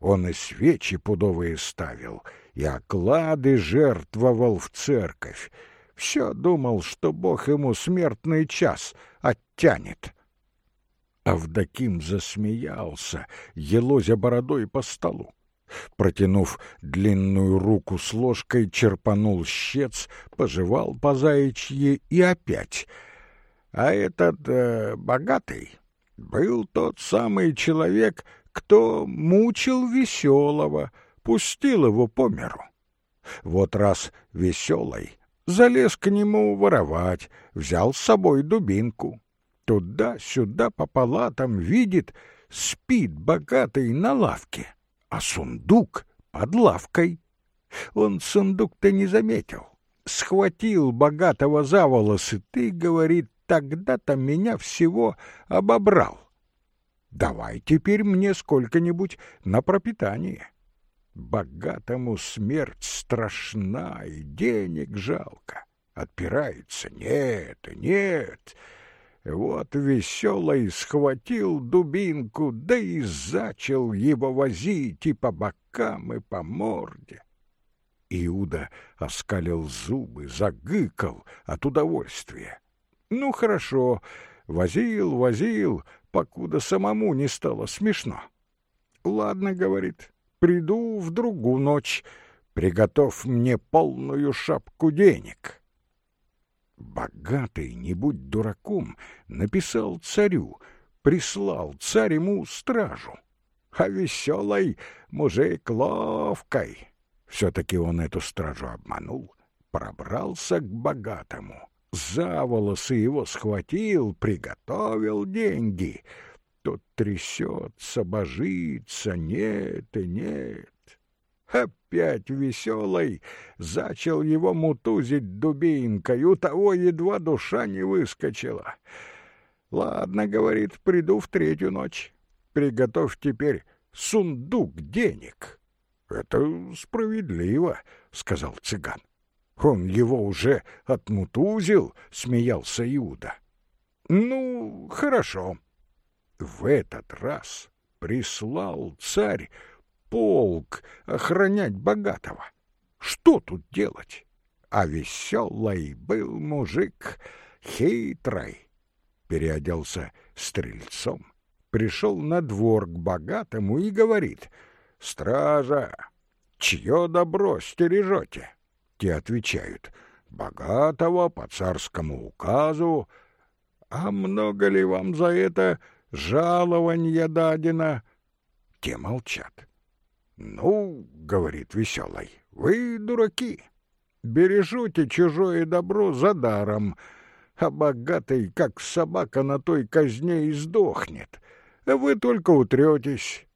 S1: Он и свечи пудовые ставил, и оклады жертвовал в церковь. Все думал, что Бог ему смертный час оттянет. Авдоким засмеялся, елозя бородой по столу. Протянув длинную руку с ложкой, черпанул щец, пожевал по заячьи и опять. А этот э, богатый был тот самый человек, кто мучил веселого, пустил его по миру. Вот раз веселый залез к нему воровать, взял с собой дубинку. Туда-сюда по палатам видит, спит богатый на лавке, а сундук под лавкой. Он сундук-то не заметил. Схватил богатого за волосы, ты, говорит, тогда-то меня всего обобрал. Давай теперь мне сколько-нибудь на пропитание. Богатому смерть страшна, и денег жалко. Отпирается. Нет, нет. Вот веселый схватил дубинку, да и зачал его возить и по бокам, и по морде. Иуда оскалил зубы, загыкал от удовольствия. Ну, хорошо, возил, возил, покуда самому не стало смешно. «Ладно, — говорит, — приду в другую ночь, приготовь мне полную шапку денег». Богатый, не будь дураком, написал царю, прислал царь ему стражу. А веселый мужик ловкой. Все-таки он эту стражу обманул, пробрался к богатому, за волосы его схватил, приготовил деньги. Тот трясется, божится, нет и нет. Опять веселый зачал его мутузить дубинкой, у того едва душа не выскочила. «Ладно, — говорит, — приду в третью ночь. Приготовь теперь сундук денег». «Это справедливо», — сказал цыган. Он его уже отмутузил, смеялся Иуда. Ну, хорошо. В этот раз прислал царь полк охранять богатого. Что тут делать? А веселый был мужик, хитрый. Переоделся стрельцом, пришел на двор к богатому и говорит, «Стража, чье добро стережете?» те отвечают «богатого по царскому указу». «А много ли вам за это жалования дадено?» Те молчат. «Ну, — говорит веселый, — вы дураки, бережете чужое добро за даром, а богатый, как собака на той казне, и сдохнет. вы только утретесь.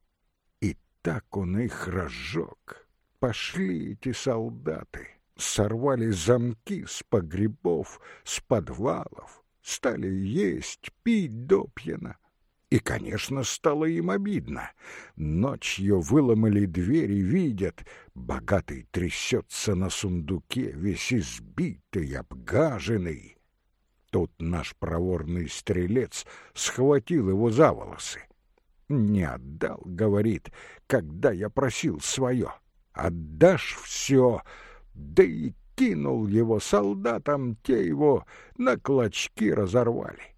S1: И так он их разжег. Пошли эти солдаты, сорвали замки с погребов, с подвалов, стали есть, пить до пьяна. И, конечно, стало им обидно. Ночью выломали дверь и видят, богатый трясется на сундуке, весь избитый, обгаженный. Тут наш проворный стрелец схватил его за волосы. «Не отдал, — говорит, — когда я просил свое. Отдашь все, да и кинул его солдатам, те его на клочки разорвали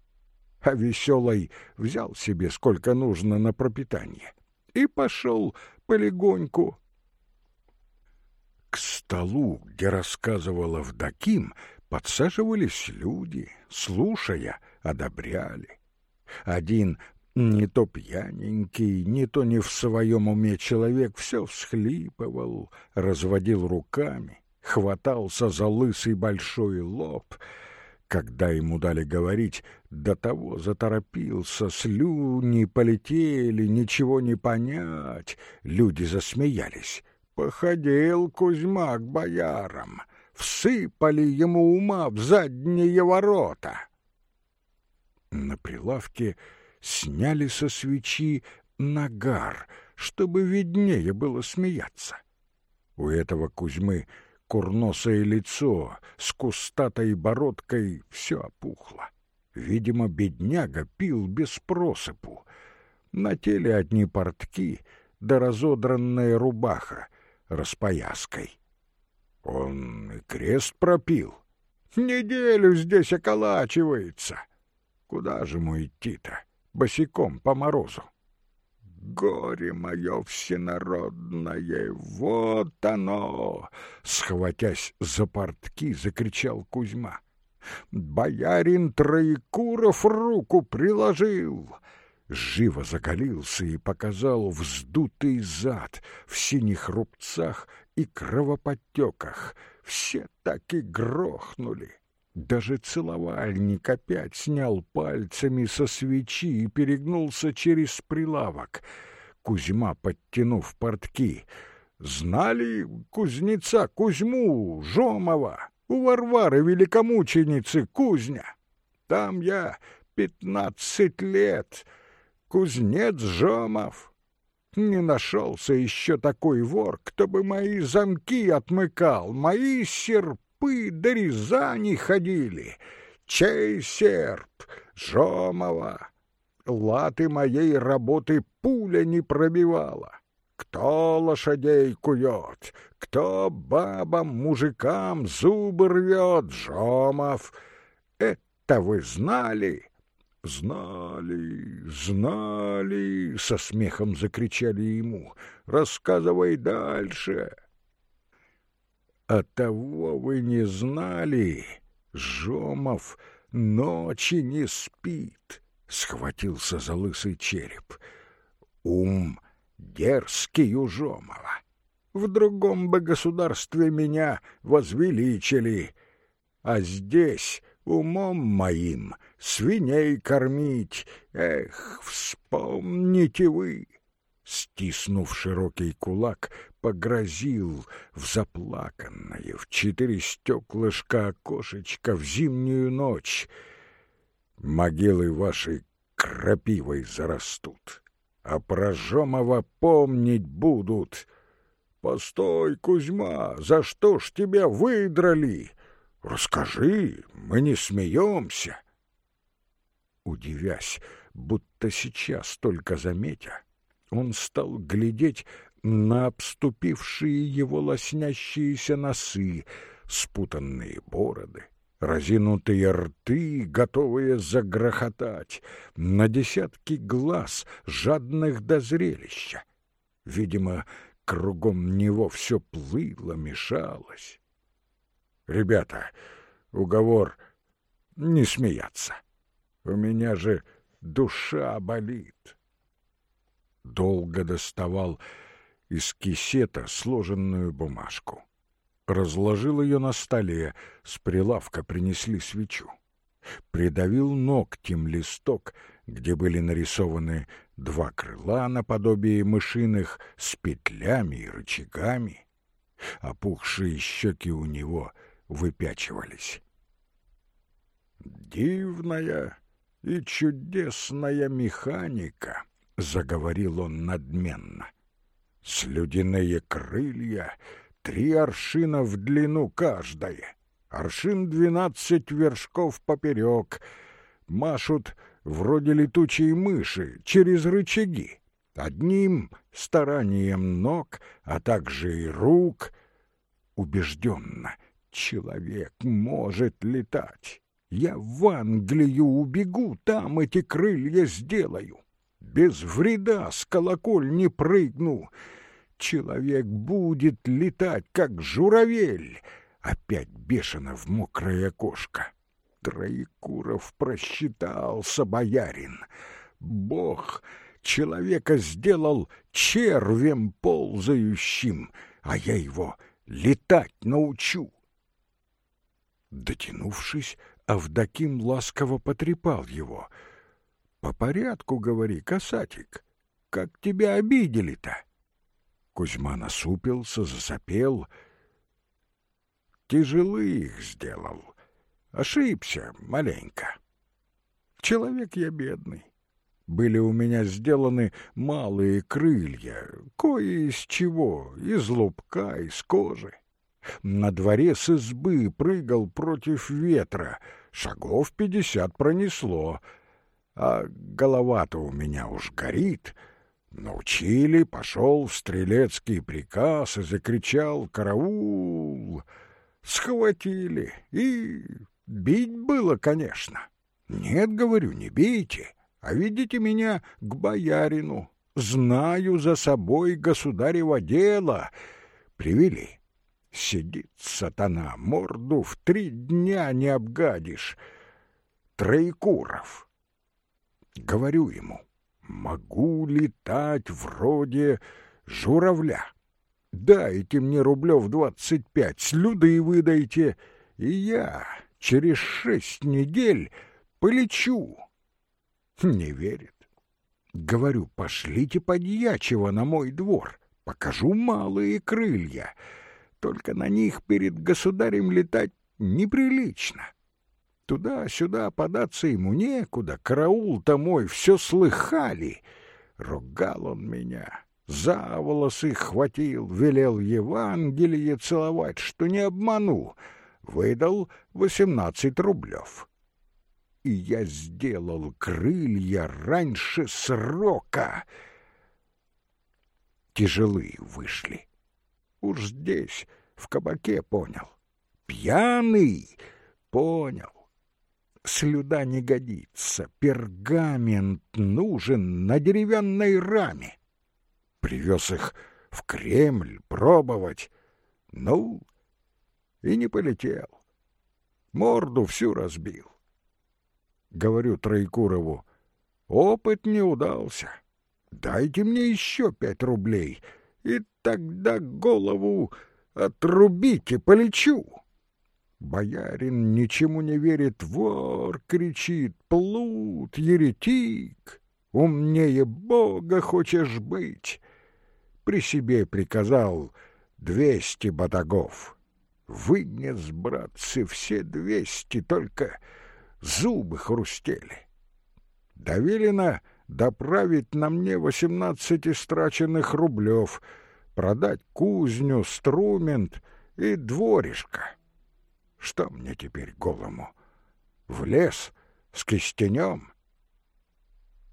S1: а веселый взял себе сколько нужно на пропитание и пошел полегоньку. К столу, где рассказывала Вдоким, подсаживались люди, слушая, одобряли. Один не то пьяненький, не то не в своем уме человек все всхлипывал, разводил руками, хватался за лысый большой лоб — когда ему дали говорить, до того заторопился, слюни полетели, ничего не понять. Люди засмеялись. Походил Кузьма к боярам, всыпали ему ума в задние ворота. На прилавке сняли со свечи нагар, чтобы виднее было смеяться. У этого Кузьмы курносое лицо с кустатой бородкой все опухло. Видимо, бедняга пил без просыпу. На теле одни портки да разодранная рубаха распояской. Он и крест пропил. Неделю здесь околачивается. Куда же ему идти-то? Босиком по морозу. Горе мое всенародное, вот оно! Схватясь за портки, закричал Кузьма. Боярин Троекуров руку приложил. Живо закалился и показал вздутый зад в синих рубцах и кровоподтеках. Все так и грохнули. Даже целовальник опять снял пальцами со свечи и перегнулся через прилавок. Кузьма, подтянув портки, знали кузнеца Кузьму Жомова у Варвары Великомученицы Кузня. Там я пятнадцать лет, кузнец Жомов. Не нашелся еще такой вор, кто бы мои замки отмыкал, мои серпы Серпы до Рязани ходили. Чей серп? Жомова. Латы моей работы пуля не пробивала. Кто лошадей кует, кто бабам, мужикам зубы рвет, Жомов. Это вы знали? Знали, знали, со смехом закричали ему. Рассказывай дальше. А того вы не знали, Жомов ночи не спит, схватился за лысый череп. Ум дерзкий у Жомова. В другом бы государстве меня возвеличили, а здесь умом моим свиней кормить. Эх, вспомните вы! Стиснув широкий кулак, погрозил в заплаканное, в четыре стеклышка окошечко в зимнюю ночь. Могилы ваши крапивой зарастут, а про Жомова помнить будут. Постой, Кузьма, за что ж тебя выдрали? Расскажи, мы не смеемся. Удивясь, будто сейчас только заметя, он стал глядеть на обступившие его лоснящиеся носы, спутанные бороды, разинутые рты, готовые загрохотать, на десятки глаз, жадных до зрелища. Видимо, кругом него все плыло, мешалось. Ребята, уговор не смеяться. У меня же душа болит. Долго доставал из кисета сложенную бумажку. Разложил ее на столе, с прилавка принесли свечу. Придавил ногтем листок, где были нарисованы два крыла наподобие мышиных с петлями и рычагами. Опухшие щеки у него выпячивались. «Дивная и чудесная механика», — заговорил он надменно. «Слюдяные крылья, три аршина в длину каждое, аршин двенадцать вершков поперек, машут вроде летучей мыши через рычаги, одним старанием ног, а также и рук. Убежденно, человек может летать. Я в Англию убегу, там эти крылья сделаю. Без вреда с колокольни прыгну. Человек будет летать, как журавель. Опять бешено в мокрое окошко. Троекуров просчитался, боярин. Бог человека сделал червем ползающим, а я его летать научу. Дотянувшись, Авдоким ласково потрепал его. «По порядку, говори, касатик, как тебя обидели-то?» Кузьма насупился, засопел. «Тяжелы их сделал. Ошибся маленько. Человек я бедный. Были у меня сделаны малые крылья, кое из чего, из лубка, из кожи. На дворе с избы прыгал против ветра, шагов пятьдесят пронесло, а голова-то у меня уж горит. Научили, пошел в стрелецкий приказ и закричал «Караул!» Схватили и Бить было, конечно. Нет, говорю, не бейте, а видите меня к боярину. Знаю за собой государево дело. Привели. Сидит сатана, морду в три дня не обгадишь. Троекуров. Говорю ему, могу летать вроде журавля. Дайте мне рублев двадцать пять, слюды выдайте, и я через шесть недель полечу. Не верит. Говорю, пошлите подьячего на мой двор, покажу малые крылья. Только на них перед государем летать неприлично. Туда-сюда податься ему некуда, караул-то мой все слыхали. Ругал он меня, за волосы хватил, велел Евангелие целовать, что не обману выдал восемнадцать рублев. И я сделал крылья раньше срока. Тяжелые вышли. Уж здесь, в кабаке, понял. Пьяный понял. Слюда не годится, пергамент нужен на деревянной раме. Привез их в Кремль пробовать. Ну, и не полетел. Морду всю разбил. Говорю Троекурову, опыт не удался. Дайте мне еще пять рублей, и тогда голову отрубите, полечу. Боярин ничему не верит, вор кричит, плут, еретик. Умнее Бога хочешь быть. При себе приказал двести батагов. Вынес, братцы, все двести, только зубы хрустели. Довелено доправить на мне восемнадцать истраченных рублев, продать кузню, струмент и дворишко. Что мне теперь голому? В лес с кистенем?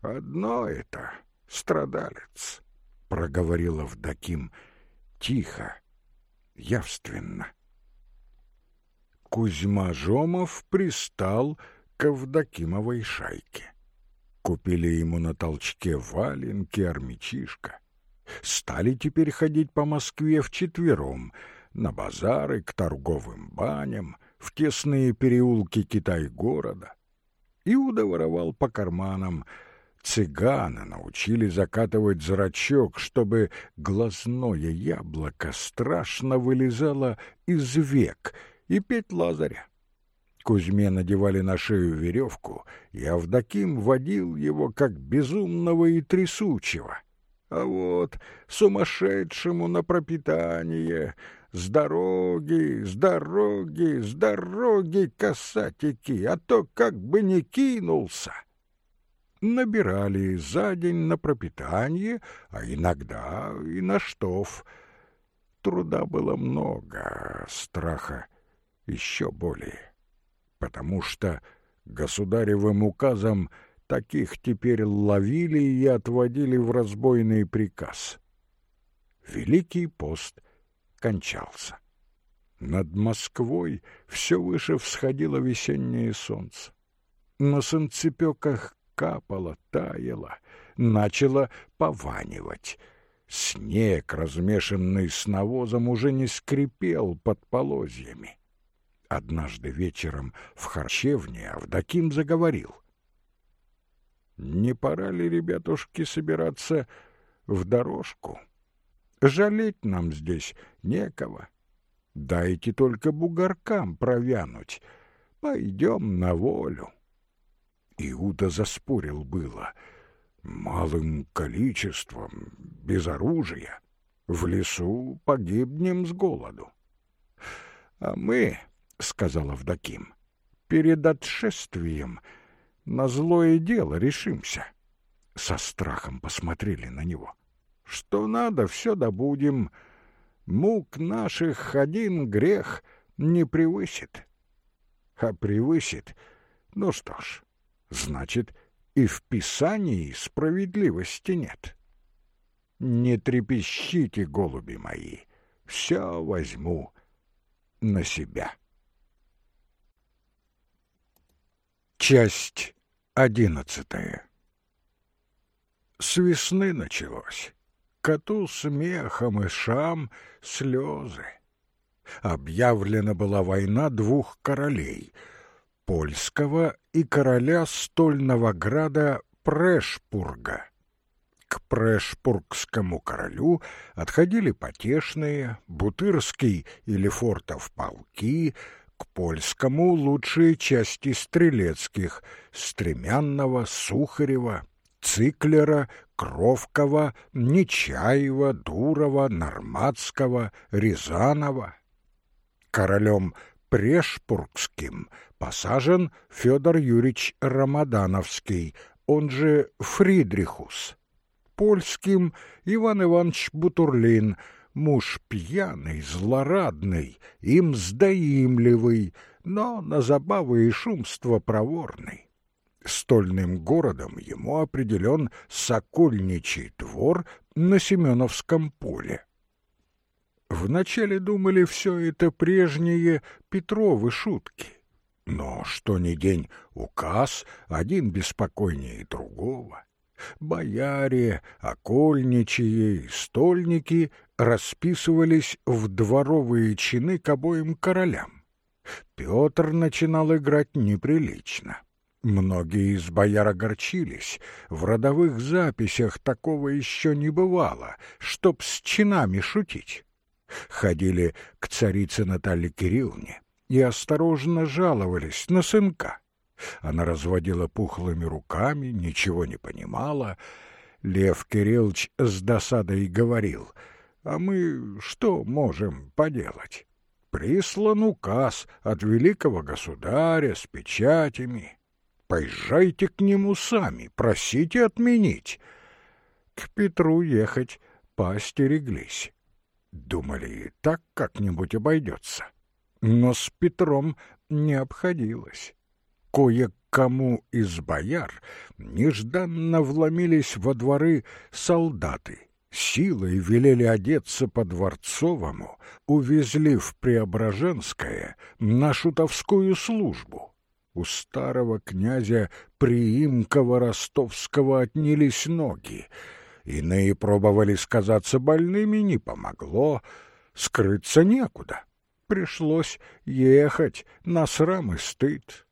S1: Одно это, страдалец, — проговорила Вдоким тихо, явственно. Кузьма Жомов пристал к Авдокимовой шайке. Купили ему на толчке валенки, армячишка. Стали теперь ходить по Москве вчетвером, на базары, к торговым баням, в тесные переулки Китай-города. Иуда воровал по карманам. Цыгана научили закатывать зрачок, чтобы глазное яблоко страшно вылезало из век — и петь Лазаря. Кузьме надевали на шею веревку, и Авдоким водил его, как безумного и трясучего. А вот сумасшедшему на пропитание, с дороги, с дороги, с дороги, касатики, а то как бы не кинулся. Набирали за день на пропитание, а иногда и на штоф. Труда было много, страха еще более, потому что государевым указом таких теперь ловили и отводили в разбойный приказ. Великий пост кончался. Над Москвой все выше всходило весеннее солнце. На санцепеках капало, таяло, начало пованивать. Снег, размешанный с навозом, уже не скрипел под полозьями. Однажды вечером в харчевне Авдоким заговорил. «Не пора ли, ребятушки, собираться в дорожку?» Жалеть нам здесь некого. Дайте только бугоркам провянуть. Пойдем на волю. Иуда заспорил было. Малым количеством, без оружия. В лесу погибнем с голоду. А мы, — сказал Авдоким, — перед отшествием на злое дело решимся. Со страхом посмотрели на него. — что надо, все добудем. Мук наших один грех не превысит. А превысит, ну что ж, значит, и в Писании справедливости нет. Не трепещите, голуби мои, все возьму на себя. Часть одиннадцатая С весны началось коту смехом и шам слезы. Объявлена была война двух королей — польского и короля стольного града Прешпурга. К Прешпургскому королю отходили потешные, Бутырский и Лефортов полки, к польскому лучшие части стрелецких — Стремянного, Сухарева, Циклера, Кровкова, Нечаева, Дурова, Норматского, Рязанова. Королем Прешпургским посажен Федор Юрьевич Рамадановский, он же Фридрихус. Польским Иван Иванович Бутурлин, муж пьяный, злорадный, им сдаимливый, но на забавы и шумство проворный стольным городом ему определен Сокольничий двор на Семеновском поле. Вначале думали все это прежние Петровы шутки. Но что ни день указ, один беспокойнее другого. Бояре, окольничьи и стольники расписывались в дворовые чины к обоим королям. Петр начинал играть неприлично. Многие из бояр огорчились. В родовых записях такого еще не бывало, чтоб с чинами шутить. Ходили к царице Наталье Кирилловне и осторожно жаловались на сынка. Она разводила пухлыми руками, ничего не понимала. Лев Кириллович с досадой говорил, «А мы что можем поделать? Прислан указ от великого государя с печатями, Поезжайте к нему сами, просите отменить. К Петру ехать поостереглись. Думали, так как-нибудь обойдется. Но с Петром не обходилось. Кое-кому из бояр нежданно вломились во дворы солдаты, силой велели одеться по-дворцовому, увезли в Преображенское на шутовскую службу. У старого князя Приимкова Ростовского отнялись ноги. Иные пробовали сказаться больными, не помогло. Скрыться некуда. Пришлось ехать на срам и стыд.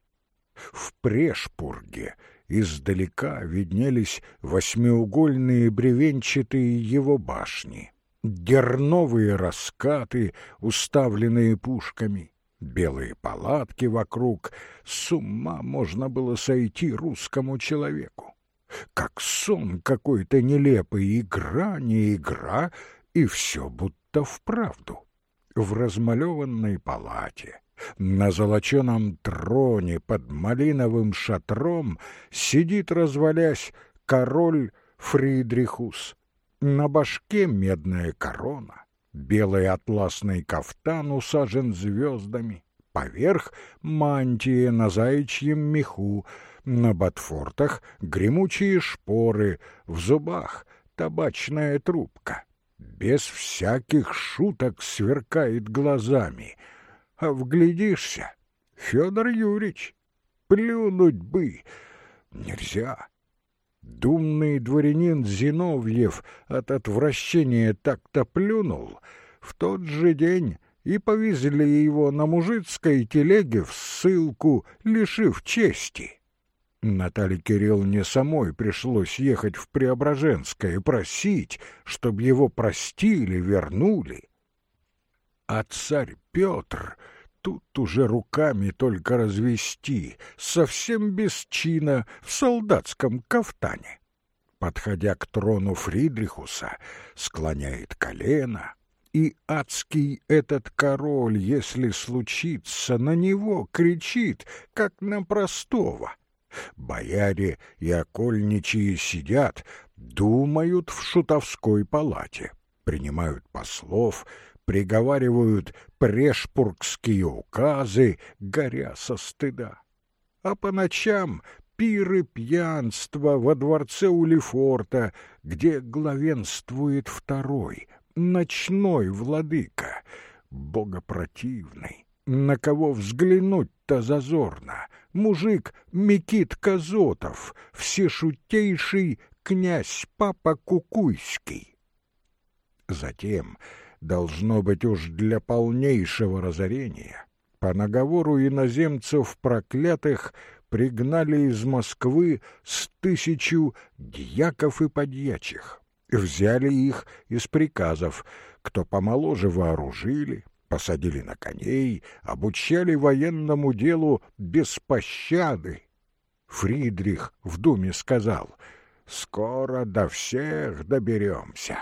S1: В Прешпурге издалека виднелись восьмиугольные бревенчатые его башни, дерновые раскаты, уставленные пушками — белые палатки вокруг. С ума можно было сойти русскому человеку. Как сон какой-то нелепый, игра, не игра, и все будто вправду. В размалеванной палате, на золоченом троне под малиновым шатром сидит, развалясь, король Фридрихус. На башке медная корона, белый атласный кафтан усажен звездами, поверх мантия на заячьем меху, на ботфортах гремучие шпоры, в зубах табачная трубка. Без всяких шуток сверкает глазами. А вглядишься, Федор Юрьевич, плюнуть бы нельзя. Думный дворянин Зиновьев от отвращения так-то плюнул. В тот же день и повезли его на мужицкой телеге в ссылку, лишив чести. Наталье Кирилловне самой пришлось ехать в Преображенское просить, чтобы его простили, вернули. А царь Петр тут уже руками только развести, совсем без чина, в солдатском кафтане. Подходя к трону Фридрихуса, склоняет колено, и адский этот король, если случится, на него кричит, как на простого. Бояре и окольничие сидят, думают в шутовской палате, принимают послов, приговаривают прешпургские указы, горя со стыда. А по ночам пиры пьянства во дворце Улифорта, где главенствует второй, ночной владыка, богопротивный, на кого взглянуть-то зазорно, мужик Микит Казотов, всешутейший князь Папа Кукуйский. Затем должно быть уж для полнейшего разорения. По наговору иноземцев проклятых пригнали из Москвы с тысячу дьяков и подьячих. Взяли их из приказов, кто помоложе вооружили, посадили на коней, обучали военному делу без пощады. Фридрих в думе сказал, «Скоро до всех доберемся».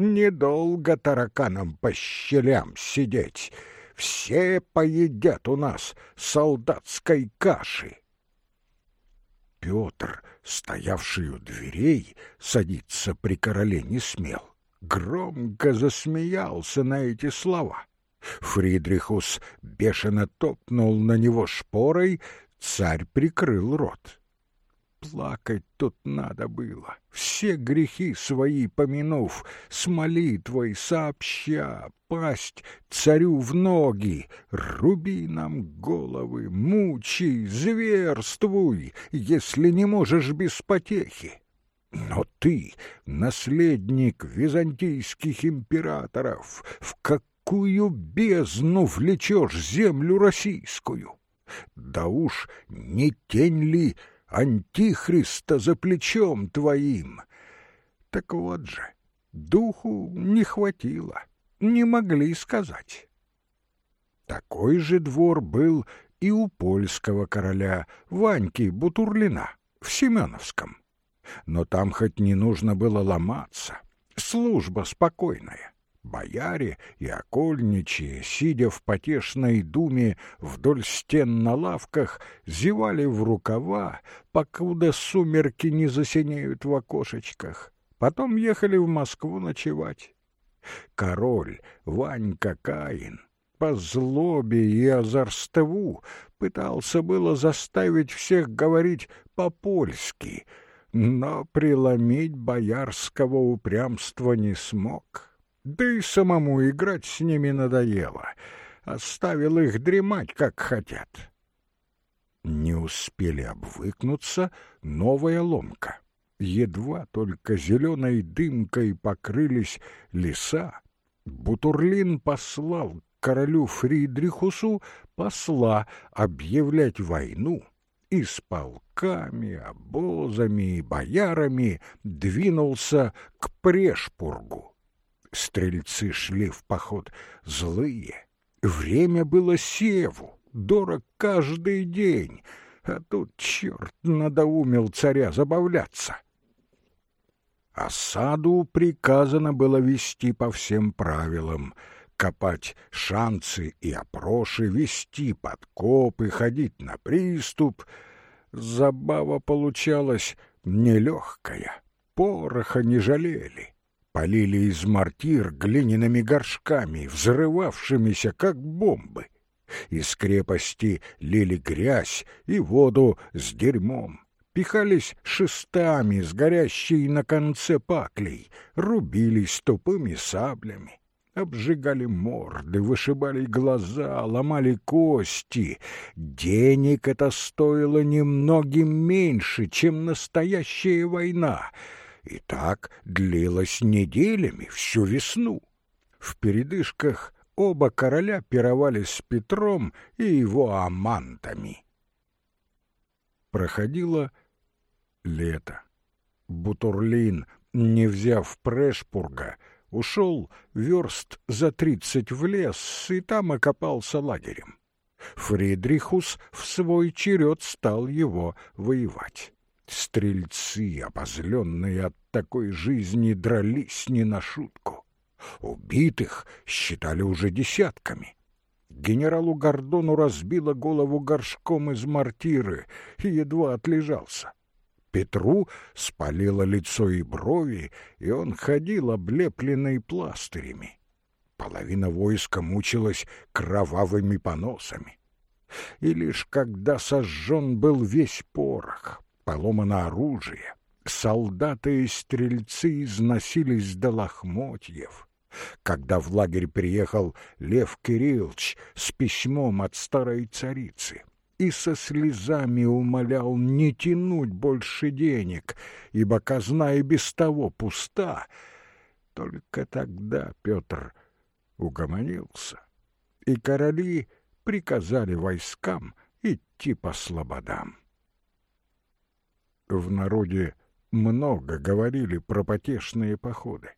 S1: Недолго тараканам по щелям сидеть. Все поедят у нас солдатской каши. Петр, стоявший у дверей, садиться при короле не смел. Громко засмеялся на эти слова. Фридрихус бешено топнул на него шпорой, царь прикрыл рот. Плакать тут надо было, все грехи свои помянув, с молитвой сообща, пасть царю в ноги, руби нам головы, мучи, зверствуй, если не можешь без потехи. Но ты, наследник византийских императоров, в какую бездну влечешь землю российскую? Да уж не тень ли Антихриста за плечом твоим. Так вот же, духу не хватило, не могли сказать. Такой же двор был и у польского короля Ваньки Бутурлина в Семеновском. Но там хоть не нужно было ломаться, служба спокойная. Бояре и окольничие, сидя в потешной думе вдоль стен на лавках, зевали в рукава, покуда сумерки не засинеют в окошечках. Потом ехали в Москву ночевать. Король Ванька Каин по злобе и озорству пытался было заставить всех говорить по-польски, но преломить боярского упрямства не смог да и самому играть с ними надоело. Оставил их дремать, как хотят. Не успели обвыкнуться новая ломка. Едва только зеленой дымкой покрылись леса, Бутурлин послал королю Фридрихусу посла объявлять войну и с полками, обозами и боярами двинулся к Прешпургу. Стрельцы шли в поход злые, Время было севу, дорог каждый день, а тут черт надоумел царя забавляться. Осаду приказано было вести по всем правилам, копать шанцы и опроши, вести подкопы, ходить на приступ. Забава получалась нелегкая, пороха не жалели. Полили из мортир глиняными горшками, взрывавшимися, как бомбы. Из крепости лили грязь и воду с дерьмом. Пихались шестами с горящей на конце паклей, рубились тупыми саблями обжигали морды, вышибали глаза, ломали кости. Денег это стоило немногим меньше, чем настоящая война. И так длилось неделями, всю весну. В передышках оба короля пировали с Петром и его амантами. Проходило лето. Бутурлин, не взяв Прешпурга, ушел верст за тридцать в лес и там окопался лагерем. Фридрихус в свой черед стал его воевать. Стрельцы, обозленные от такой жизни, дрались не на шутку. Убитых считали уже десятками. Генералу Гордону разбило голову горшком из мортиры и едва отлежался. Петру спалило лицо и брови, и он ходил облепленный пластырями. Половина войска мучилась кровавыми поносами. И лишь когда сожжен был весь порох, поломано оружие, солдаты и стрельцы износились до лохмотьев, когда в лагерь приехал Лев Кириллович с письмом от старой царицы, и со слезами умолял не тянуть больше денег, ибо казна и без того пуста. Только тогда Петр угомонился, и короли приказали войскам идти по слободам. В народе много говорили про потешные походы.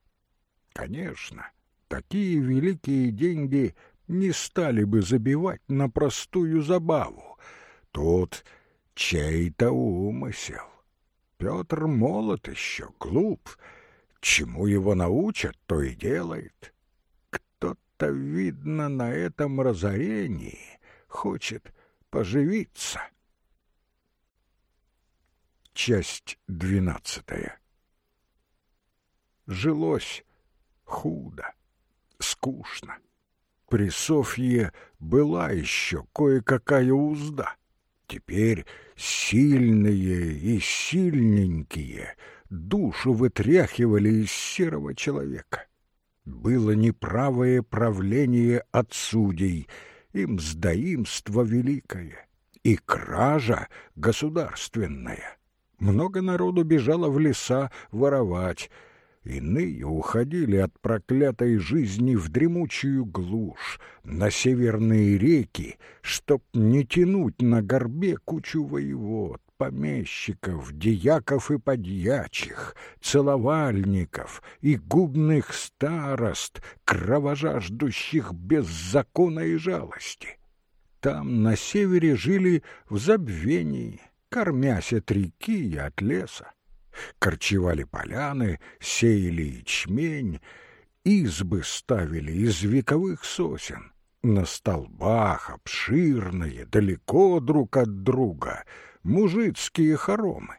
S1: Конечно, такие великие деньги не стали бы забивать на простую забаву. Тут чей-то умысел. Петр молод еще, глуп. Чему его научат, то и делает. Кто-то, видно, на этом разорении хочет поживиться. Часть двенадцатая. Жилось худо, скучно. При Софье была еще кое-какая узда. Теперь сильные и сильненькие душу вытряхивали из серого человека. Было неправое правление от судей, им сдаимство великое, и кража государственная. Много народу бежало в леса воровать, Иные уходили от проклятой жизни в дремучую глушь, на северные реки, чтоб не тянуть на горбе кучу воевод, помещиков, дияков и подьячих, целовальников и губных старост, кровожаждущих без закона и жалости. Там, на севере, жили в забвении, кормясь от реки и от леса корчевали поляны, сеяли ячмень, избы ставили из вековых сосен, на столбах обширные, далеко друг от друга, мужицкие хоромы.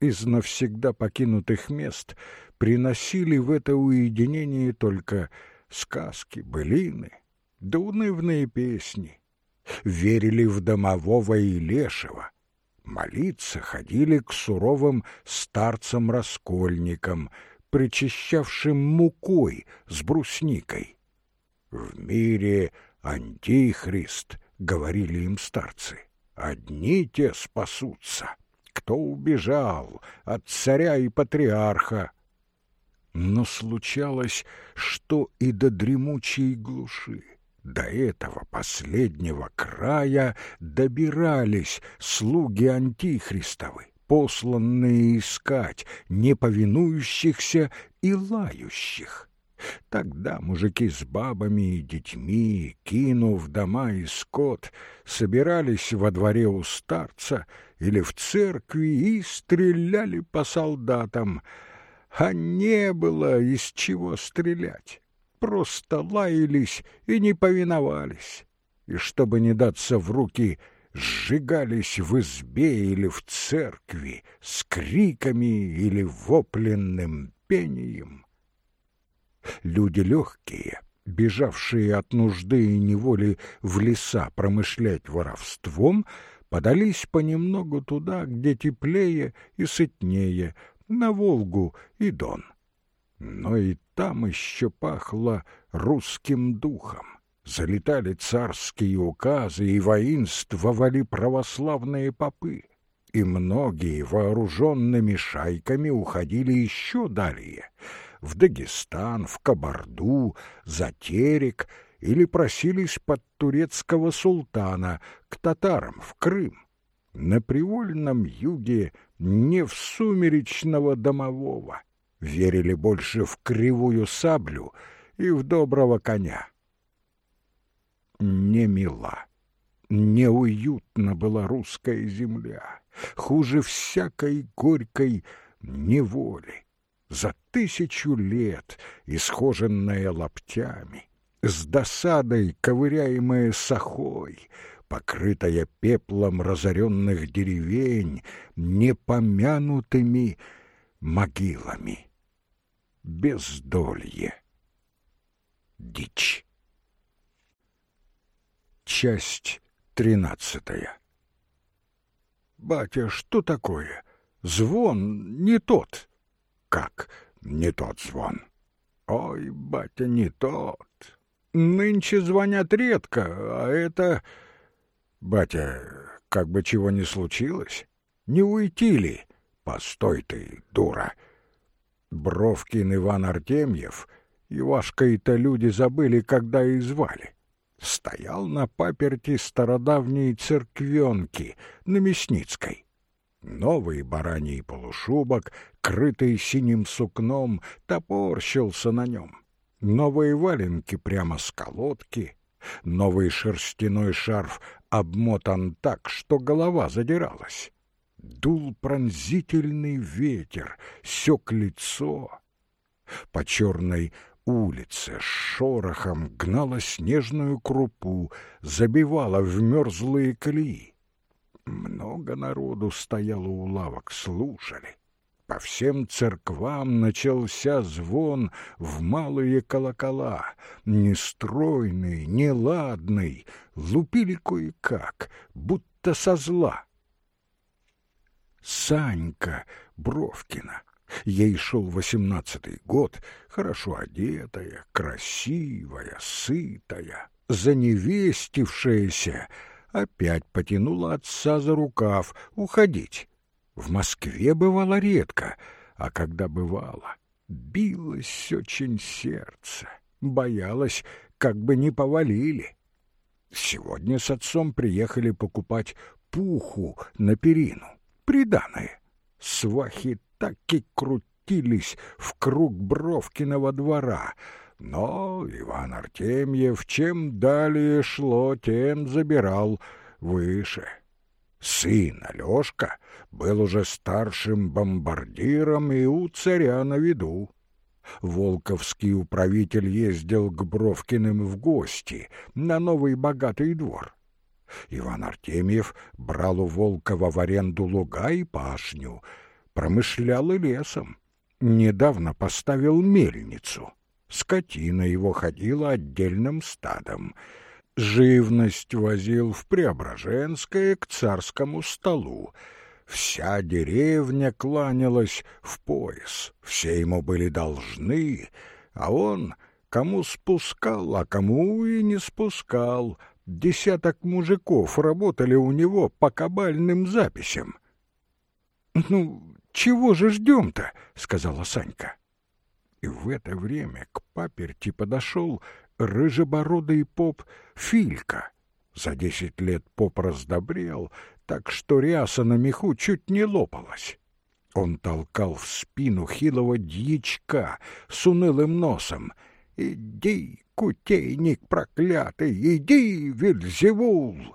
S1: Из навсегда покинутых мест приносили в это уединение только сказки, былины, да унывные песни. Верили в домового и лешего, молиться ходили к суровым старцам-раскольникам, причащавшим мукой с брусникой. «В мире антихрист», — говорили им старцы, — «одни те спасутся, кто убежал от царя и патриарха». Но случалось, что и до дремучей глуши до этого последнего края добирались слуги Антихристовы, посланные искать неповинующихся и лающих. Тогда мужики с бабами и детьми, кинув дома и скот, собирались во дворе у старца или в церкви и стреляли по солдатам, а не было из чего стрелять. Просто лаялись и не повиновались. И чтобы не даться в руки, сжигались в избе или в церкви с криками или вопленным пением. Люди легкие, бежавшие от нужды и неволи в леса промышлять воровством, подались понемногу туда, где теплее и сытнее, на Волгу и Дон. Но и там еще пахло русским духом. Залетали царские указы и воинствовали православные попы, и многие вооруженными шайками уходили еще далее — в Дагестан, в Кабарду, за Терек или просились под турецкого султана к татарам в Крым. На привольном юге не в сумеречного домового, верили больше в кривую саблю и в доброго коня. Не мила, неуютна была русская земля, хуже всякой горькой неволи за тысячу лет, исхоженная лаптями, с досадой ковыряемая сахой, покрытая пеплом разоренных деревень, непомянутыми могилами. Бездолье. Дичь. Часть тринадцатая. «Батя, что такое? Звон не тот». «Как не тот звон?» «Ой, батя, не тот. Нынче звонят редко, а это...» «Батя, как бы чего ни случилось, не уйти ли?» «Постой ты, дура!» Бровкин Иван Артемьев, Ивашка-то люди забыли, когда и звали. Стоял на паперти стародавней церквенки на Мясницкой. Новый бараний полушубок, крытый синим сукном, топорщился на нем. Новые валенки прямо с колодки, новый шерстяной шарф обмотан так, что голова задиралась. Дул пронзительный ветер, сёк лицо. По черной улице с шорохом гнала снежную крупу, забивала в мерзлые колеи. Много народу стояло у лавок, слушали. По всем церквам начался звон в малые колокола, нестройный, неладный, лупили кое-как, будто со зла. Санька Бровкина. Ей шел восемнадцатый год, хорошо одетая, красивая, сытая, заневестившаяся, опять потянула отца за рукав уходить. В Москве бывало редко, а когда бывало, билось очень сердце, боялась, как бы не повалили. Сегодня с отцом приехали покупать пуху на перину, приданое. Свахи так и крутились в круг Бровкиного двора — но Иван Артемьев чем далее шло, тем забирал выше. Сын Алешка был уже старшим бомбардиром и у царя на виду. Волковский управитель ездил к Бровкиным в гости на новый богатый двор. Иван Артемьев брал у Волкова в аренду луга и пашню, промышлял и лесом. Недавно поставил мельницу. Скотина его ходила отдельным стадом. Живность возил в Преображенское к царскому столу. Вся деревня кланялась в пояс, все ему были должны, а он кому спускал, а кому и не спускал. Десяток мужиков работали у него по кабальным записям. «Ну, чего же ждем-то?» — сказала Санька. И в это время к паперти подошел рыжебородый поп Филька. За десять лет поп раздобрел, так что ряса на меху чуть не лопалась. Он толкал в спину хилого дьячка с унылым носом. «Иди, кутейник проклятый, иди, Вельзевул!»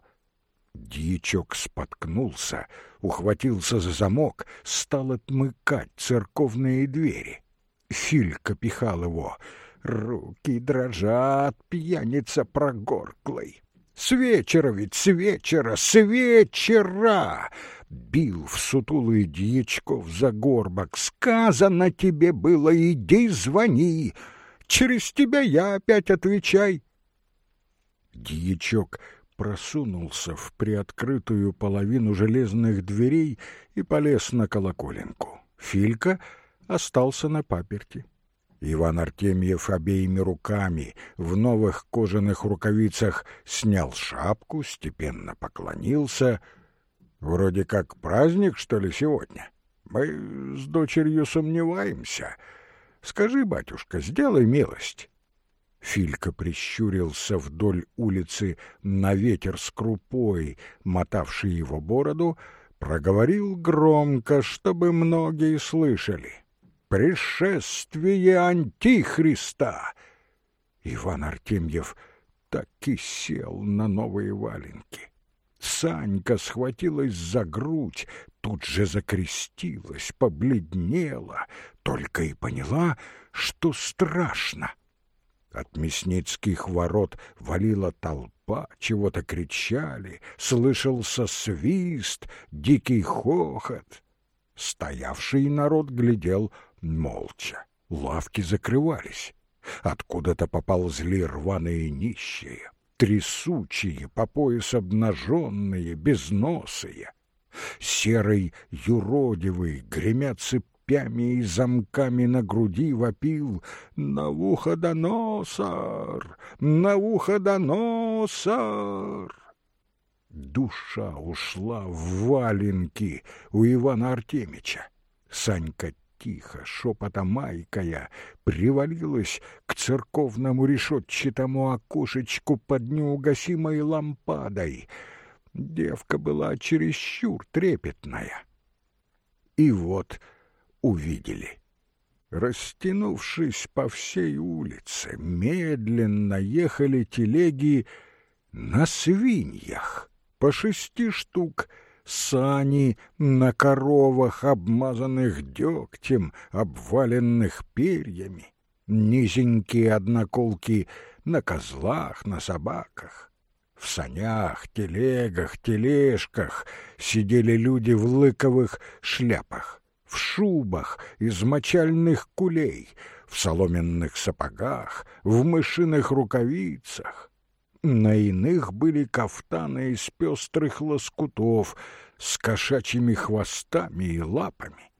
S1: Дьячок споткнулся, ухватился за замок, стал отмыкать церковные двери. Филька пихал его. Руки дрожат, пьяница прогорклый. С вечера ведь, с вечера, с вечера! Бил в сутулый дьячков за горбок. Сказано тебе было, иди звони. Через тебя я опять отвечай. Дьячок просунулся в приоткрытую половину железных дверей и полез на колоколенку. Филька остался на паперти. Иван Артемьев обеими руками в новых кожаных рукавицах снял шапку, степенно поклонился. Вроде как праздник, что ли, сегодня? Мы с дочерью сомневаемся. Скажи, батюшка, сделай милость. Филька прищурился вдоль улицы на ветер с крупой, мотавший его бороду, проговорил громко, чтобы многие слышали. «Пришествие Антихриста!» Иван Артемьев так и сел на новые валенки. Санька схватилась за грудь, тут же закрестилась, побледнела, только и поняла, что страшно. От мясницких ворот валила толпа, чего-то кричали, слышался свист, дикий хохот. Стоявший народ глядел молча. Лавки закрывались. Откуда-то поползли рваные нищие, трясучие, по пояс обнаженные, безносые. Серый юродивый, гремя цепь цепями и замками на груди вопил «Навуходоносор! Навуходоносор!» Душа ушла в валенки у Ивана Артемича. Санька тихо, шепотом майкая, привалилась к церковному решетчатому окошечку под неугасимой лампадой. Девка была чересчур трепетная. И вот увидели. Растянувшись по всей улице, медленно ехали телеги на свиньях, по шести штук, сани на коровах, обмазанных дегтем, обваленных перьями, низенькие одноколки на козлах, на собаках. В санях, телегах, тележках сидели люди в лыковых шляпах в шубах из мочальных кулей, в соломенных сапогах, в мышиных рукавицах. На иных были кафтаны из пестрых лоскутов с кошачьими хвостами и лапами.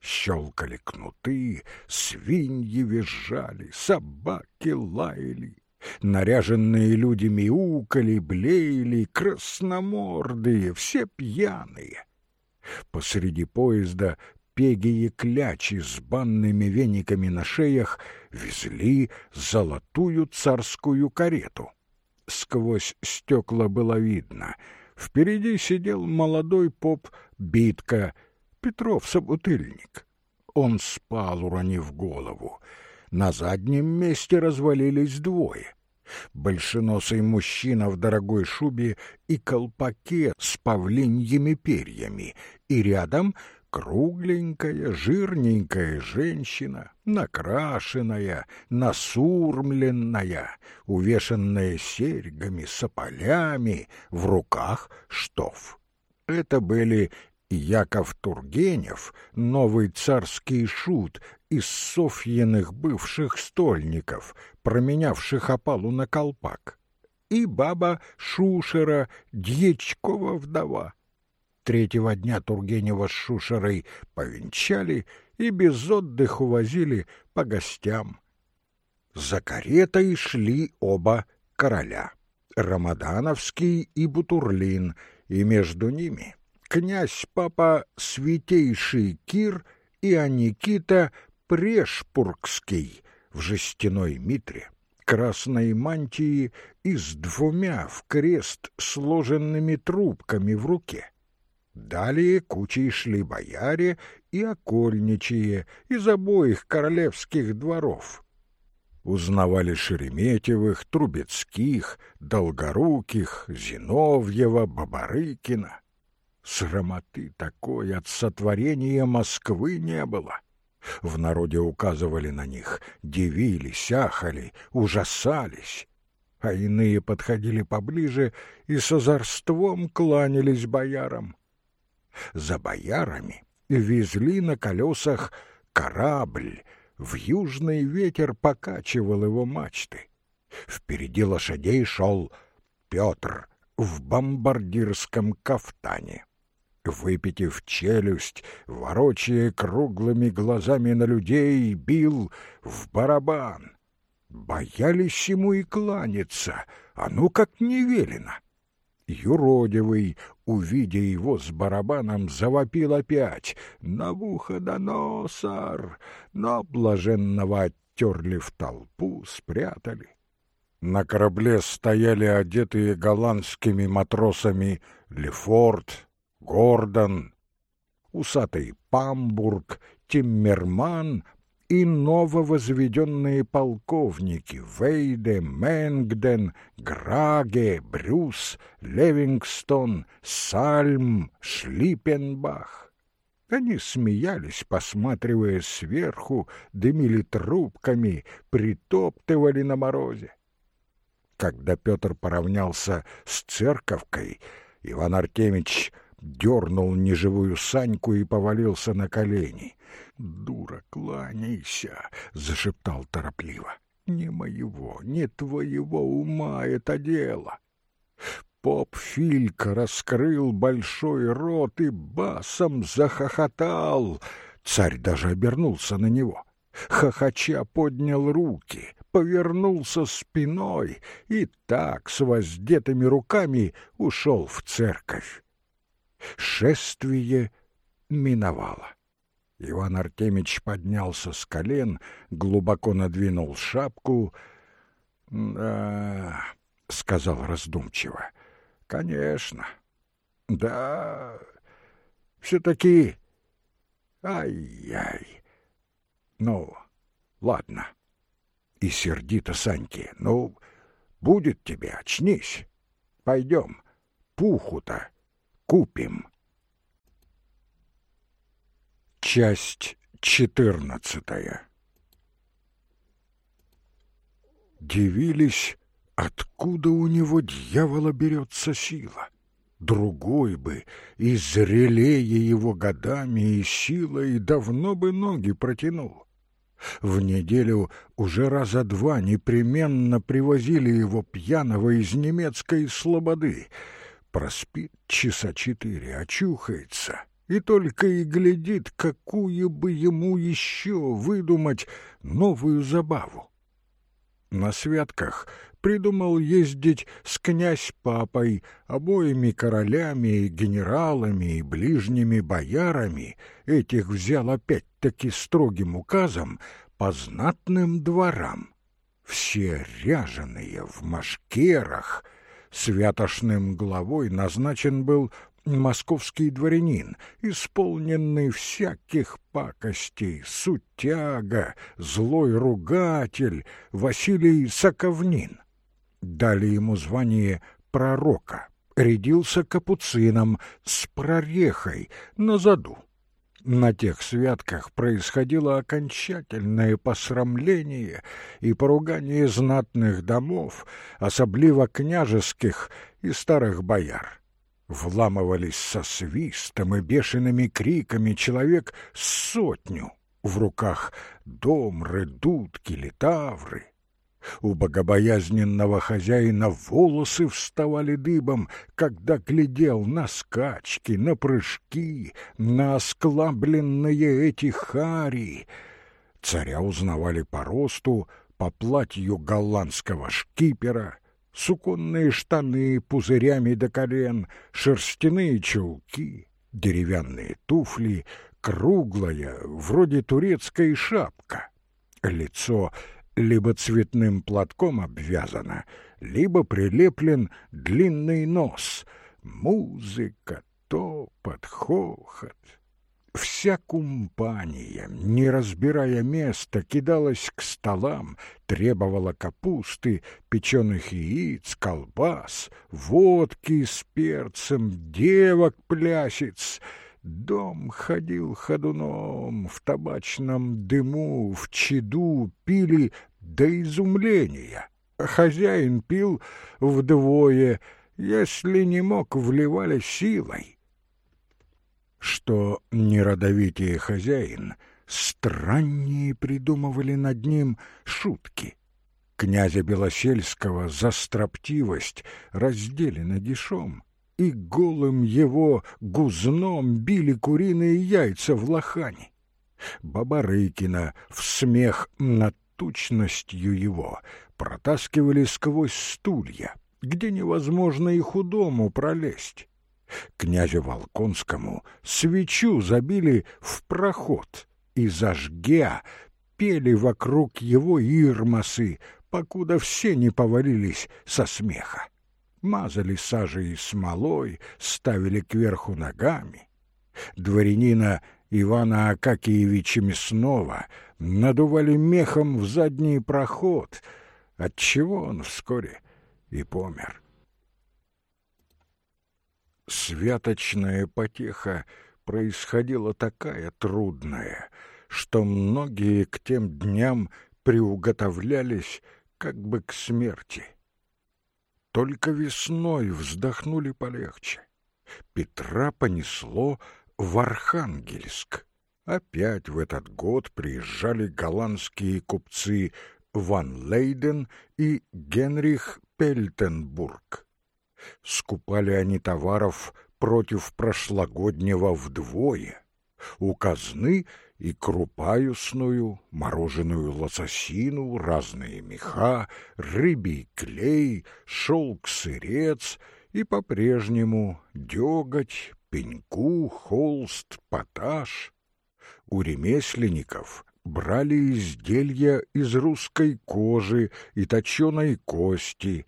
S1: Щелкали кнуты, свиньи визжали, собаки лаяли. Наряженные люди мяукали, блеяли, красномордые, все пьяные. Посреди поезда пеги и клячи с банными вениками на шеях везли золотую царскую карету. Сквозь стекла было видно. Впереди сидел молодой поп Битка, Петров собутыльник. Он спал, уронив голову. На заднем месте развалились двое. Большеносый мужчина в дорогой шубе и колпаке с павлиньими перьями, и рядом Кругленькая, жирненькая женщина, накрашенная, насурмленная, увешанная серьгами, сополями, в руках штоф. Это были Яков Тургенев, новый царский шут из Софьиных бывших стольников, променявших опалу на колпак, и баба Шушера, Дьячкова вдова, Третьего дня Тургенева с Шушерой повенчали и без отдыха возили по гостям. За каретой шли оба короля — Рамадановский и Бутурлин, и между ними князь-папа Святейший Кир и Аникита Прешпургский в жестяной митре, красной мантии и с двумя в крест сложенными трубками в руке. Далее кучей шли бояре и окольничие из обоих королевских дворов. Узнавали Шереметьевых, Трубецких, Долгоруких, Зиновьева, Бабарыкина. Срамоты такой от сотворения Москвы не было. В народе указывали на них, дивились, ахали, ужасались. А иные подходили поближе и с озорством кланялись боярам. За боярами везли на колесах корабль, в южный ветер покачивал его мачты. Впереди лошадей шел Петр в бомбардирском кафтане выпитив челюсть, ворочая круглыми глазами на людей, бил в барабан. Боялись ему и кланяться, а ну как не велено. Юродивый, увидя его с барабаном, завопил опять «Навуходоносор!», но блаженного оттерли в толпу, спрятали. На корабле стояли одетые голландскими матросами Лефорт, Гордон, усатый Памбург, Тиммерман и нововозведенные полковники Вейде, Мэнгден, Граге, Брюс, Левингстон, Сальм, Шлиппенбах. Они смеялись, посматривая сверху, дымили трубками, притоптывали на морозе. Когда Петр поравнялся с церковкой, Иван Артемич дернул неживую Саньку и повалился на колени. «Дура, кланяйся!» — зашептал торопливо. «Не моего, не твоего ума это дело!» Поп Филька раскрыл большой рот и басом захохотал. Царь даже обернулся на него. Хохоча поднял руки, повернулся спиной и так с воздетыми руками ушел в церковь. Шествие миновало. Иван Артемич поднялся с колен, глубоко надвинул шапку. «Да...» — сказал раздумчиво. «Конечно. Да... Все-таки... Ай-яй. Ну, ладно». И сердито Саньке. «Ну, будет тебе, очнись. Пойдем. Пуху-то купим. Часть четырнадцатая Дивились, откуда у него дьявола берется сила. Другой бы, и зрелее его годами и силой, давно бы ноги протянул. В неделю уже раза два непременно привозили его пьяного из немецкой слободы — Проспит часа четыре, очухается и только и глядит, какую бы ему еще выдумать новую забаву. На святках придумал ездить с князь-папой, обоими королями и генералами и ближними боярами, этих взял опять-таки строгим указом по знатным дворам. Все ряженые в машкерах — Святошным главой назначен был московский дворянин, исполненный всяких пакостей, сутяга, злой ругатель Василий Соковнин. Дали ему звание пророка, рядился капуцином с прорехой на заду. На тех святках происходило окончательное посрамление и поругание знатных домов, особливо княжеских и старых бояр. Вламывались со свистом и бешеными криками человек сотню, в руках домры, дудки, литавры. У богобоязненного хозяина волосы вставали дыбом, когда глядел на скачки, на прыжки, на осклабленные эти хари. Царя узнавали по росту, по платью голландского шкипера, суконные штаны пузырями до колен, шерстяные чулки, деревянные туфли, круглая, вроде турецкая шапка. Лицо либо цветным платком обвязано, либо прилеплен длинный нос. Музыка, топот, хохот. Вся компания, не разбирая места, кидалась к столам, требовала капусты, печеных яиц, колбас, водки с перцем, девок плясец. Дом ходил ходуном, в табачном дыму, в чаду пили до изумления. Хозяин пил вдвое, если не мог, вливали силой что неродовитее хозяин страннее придумывали над ним шутки. Князя Белосельского за строптивость раздели нагишом, и голым его гузном били куриные яйца в лохане. Бабарыкина в смех над тучностью его протаскивали сквозь стулья, где невозможно и худому пролезть князю Волконскому свечу забили в проход и зажгя пели вокруг его ирмасы, покуда все не повалились со смеха. Мазали сажей и смолой, ставили кверху ногами. Дворянина Ивана Акакиевича Мяснова надували мехом в задний проход, отчего он вскоре и помер святочная потеха происходила такая трудная, что многие к тем дням приуготовлялись как бы к смерти. Только весной вздохнули полегче. Петра понесло в Архангельск. Опять в этот год приезжали голландские купцы Ван Лейден и Генрих Пельтенбург. Скупали они товаров против прошлогоднего вдвое. У казны и крупа юсную, мороженую лососину, разные меха, рыбий клей, шелк-сырец и по-прежнему деготь, пеньку, холст, поташ. У ремесленников брали изделия из русской кожи и точеной кости.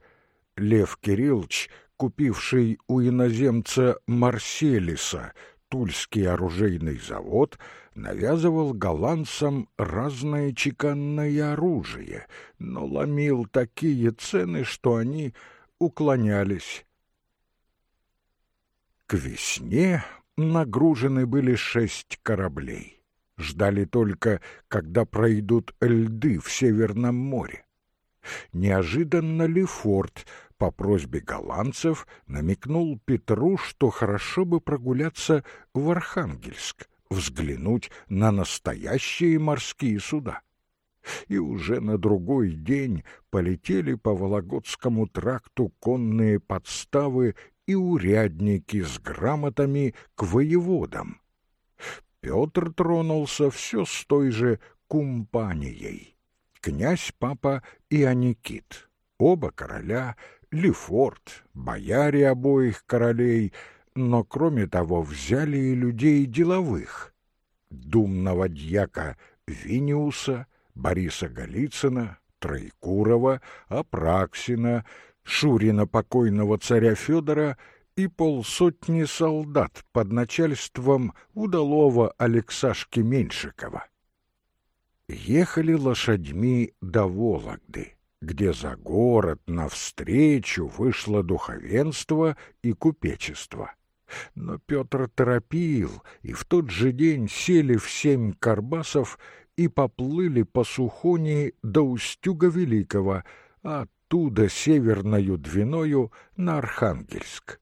S1: Лев Кириллович купивший у иноземца Марселиса Тульский оружейный завод, навязывал голландцам разное чеканное оружие, но ломил такие цены, что они уклонялись. К весне нагружены были шесть кораблей. Ждали только, когда пройдут льды в Северном море. Неожиданно Лефорт по просьбе голландцев намекнул Петру, что хорошо бы прогуляться в Архангельск, взглянуть на настоящие морские суда. И уже на другой день полетели по Вологодскому тракту конные подставы и урядники с грамотами к воеводам. Петр тронулся все с той же кумпанией. Князь, папа и Аникит. Оба короля Лефорт, бояре обоих королей, но, кроме того, взяли и людей деловых. Думного дьяка Виниуса, Бориса Голицына, Троекурова, Апраксина, Шурина покойного царя Федора и полсотни солдат под начальством удалого Алексашки Меньшикова. Ехали лошадьми до Вологды где за город навстречу вышло духовенство и купечество. Но Петр торопил, и в тот же день сели в семь карбасов и поплыли по Сухони до Устюга Великого, а оттуда северною Двиною на Архангельск.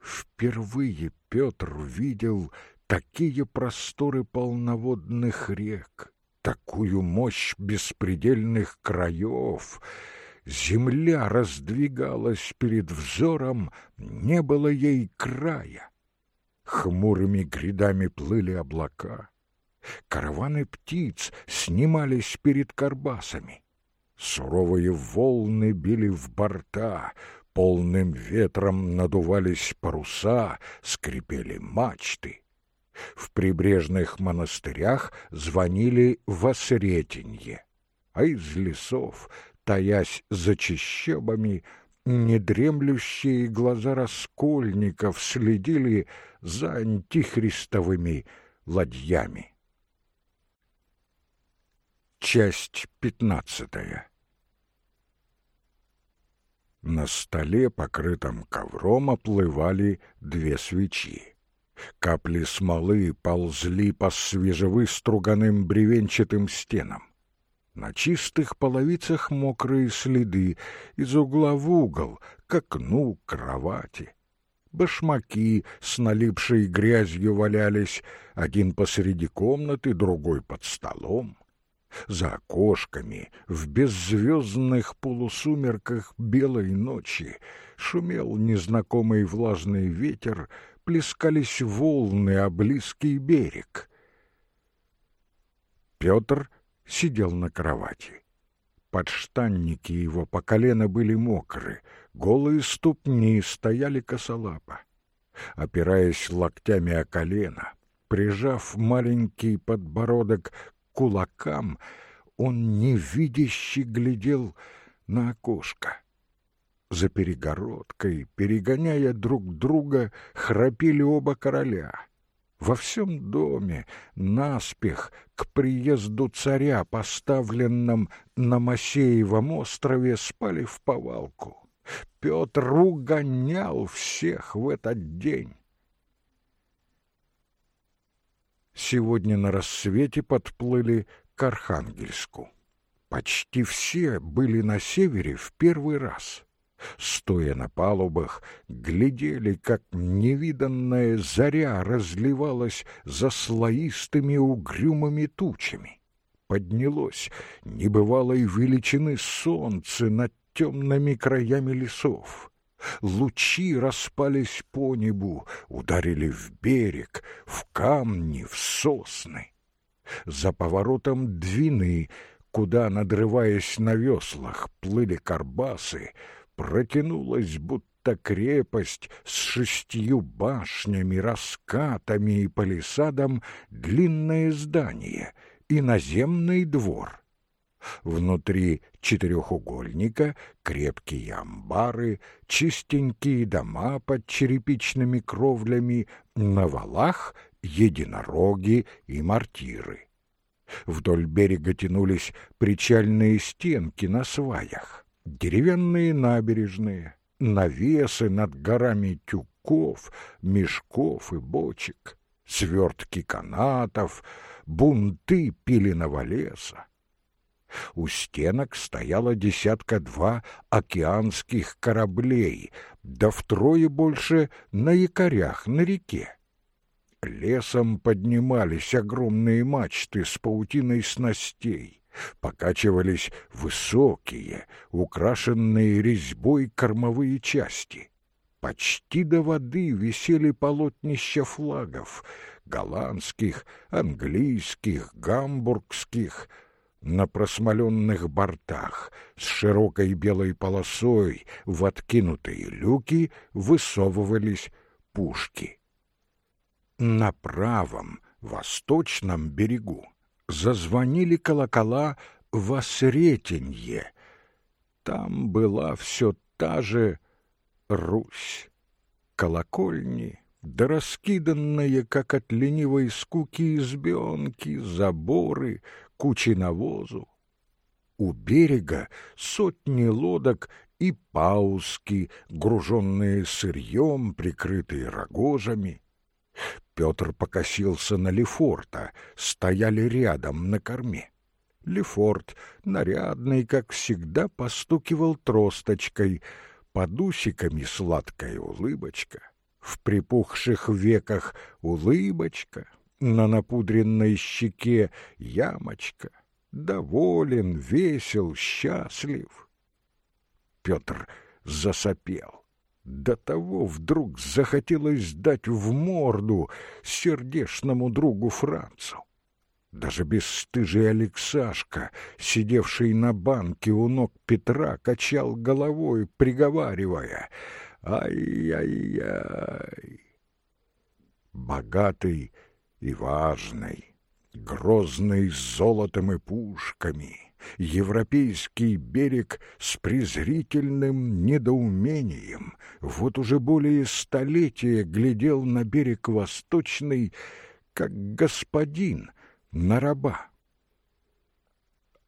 S1: Впервые Петр видел такие просторы полноводных рек, такую мощь беспредельных краев. Земля раздвигалась перед взором, не было ей края. Хмурыми грядами плыли облака. Караваны птиц снимались перед карбасами. Суровые волны били в борта, полным ветром надувались паруса, скрипели мачты. В прибрежных монастырях звонили в а из лесов, таясь за чащобами, недремлющие глаза раскольников следили за антихристовыми ладьями. Часть пятнадцатая На столе, покрытом ковром, оплывали две свечи. Капли смолы ползли по свежевыструганным бревенчатым стенам. На чистых половицах мокрые следы, из угла в угол, к окну, кровати. Башмаки с налипшей грязью валялись, один посреди комнаты, другой под столом. За окошками, в беззвездных полусумерках белой ночи, шумел незнакомый влажный ветер, плескались волны о близкий берег. Петр сидел на кровати. Подштанники его по колено были мокры, голые ступни стояли косолапо. Опираясь локтями о колено, прижав маленький подбородок к кулакам, он невидяще глядел на окошко. За перегородкой, перегоняя друг друга, храпели оба короля. Во всем доме наспех к приезду царя, поставленном на Масеевом острове, спали в повалку. Петр угонял всех в этот день. Сегодня на рассвете подплыли к Архангельску. Почти все были на севере в первый раз стоя на палубах, глядели, как невиданная заря разливалась за слоистыми угрюмыми тучами. Поднялось небывалой величины солнце над темными краями лесов. Лучи распались по небу, ударили в берег, в камни, в сосны. За поворотом двины, куда, надрываясь на веслах, плыли карбасы, протянулась будто крепость с шестью башнями, раскатами и палисадом длинное здание и наземный двор. Внутри четырехугольника крепкие амбары, чистенькие дома под черепичными кровлями, на валах единороги и мортиры. Вдоль берега тянулись причальные стенки на сваях деревянные набережные, навесы над горами тюков, мешков и бочек, свертки канатов, бунты пиленого леса. У стенок стояло десятка-два океанских кораблей, да втрое больше на якорях на реке. Лесом поднимались огромные мачты с паутиной снастей покачивались высокие, украшенные резьбой кормовые части. Почти до воды висели полотнища флагов — голландских, английских, гамбургских — на просмоленных бортах с широкой белой полосой в откинутые люки высовывались пушки. На правом, восточном берегу зазвонили колокола в Осретенье. Там была все та же Русь. Колокольни, да раскиданные, как от ленивой скуки, избенки, заборы, кучи навозу. У берега сотни лодок и пауски, груженные сырьем, прикрытые рогожами. Петр покосился на Лефорта, стояли рядом на корме. Лефорт, нарядный, как всегда, постукивал тросточкой, под усиками сладкая улыбочка, в припухших веках улыбочка, на напудренной щеке ямочка, доволен, весел, счастлив. Петр засопел. До того вдруг захотелось дать в морду сердечному другу Францу. Даже бесстыжий Алексашка, сидевший на банке у ног Петра, качал головой, приговаривая «Ай-яй-яй!» Богатый и важный, грозный с золотом и пушками — Европейский берег с презрительным недоумением вот уже более столетия глядел на берег восточный, как господин на раба.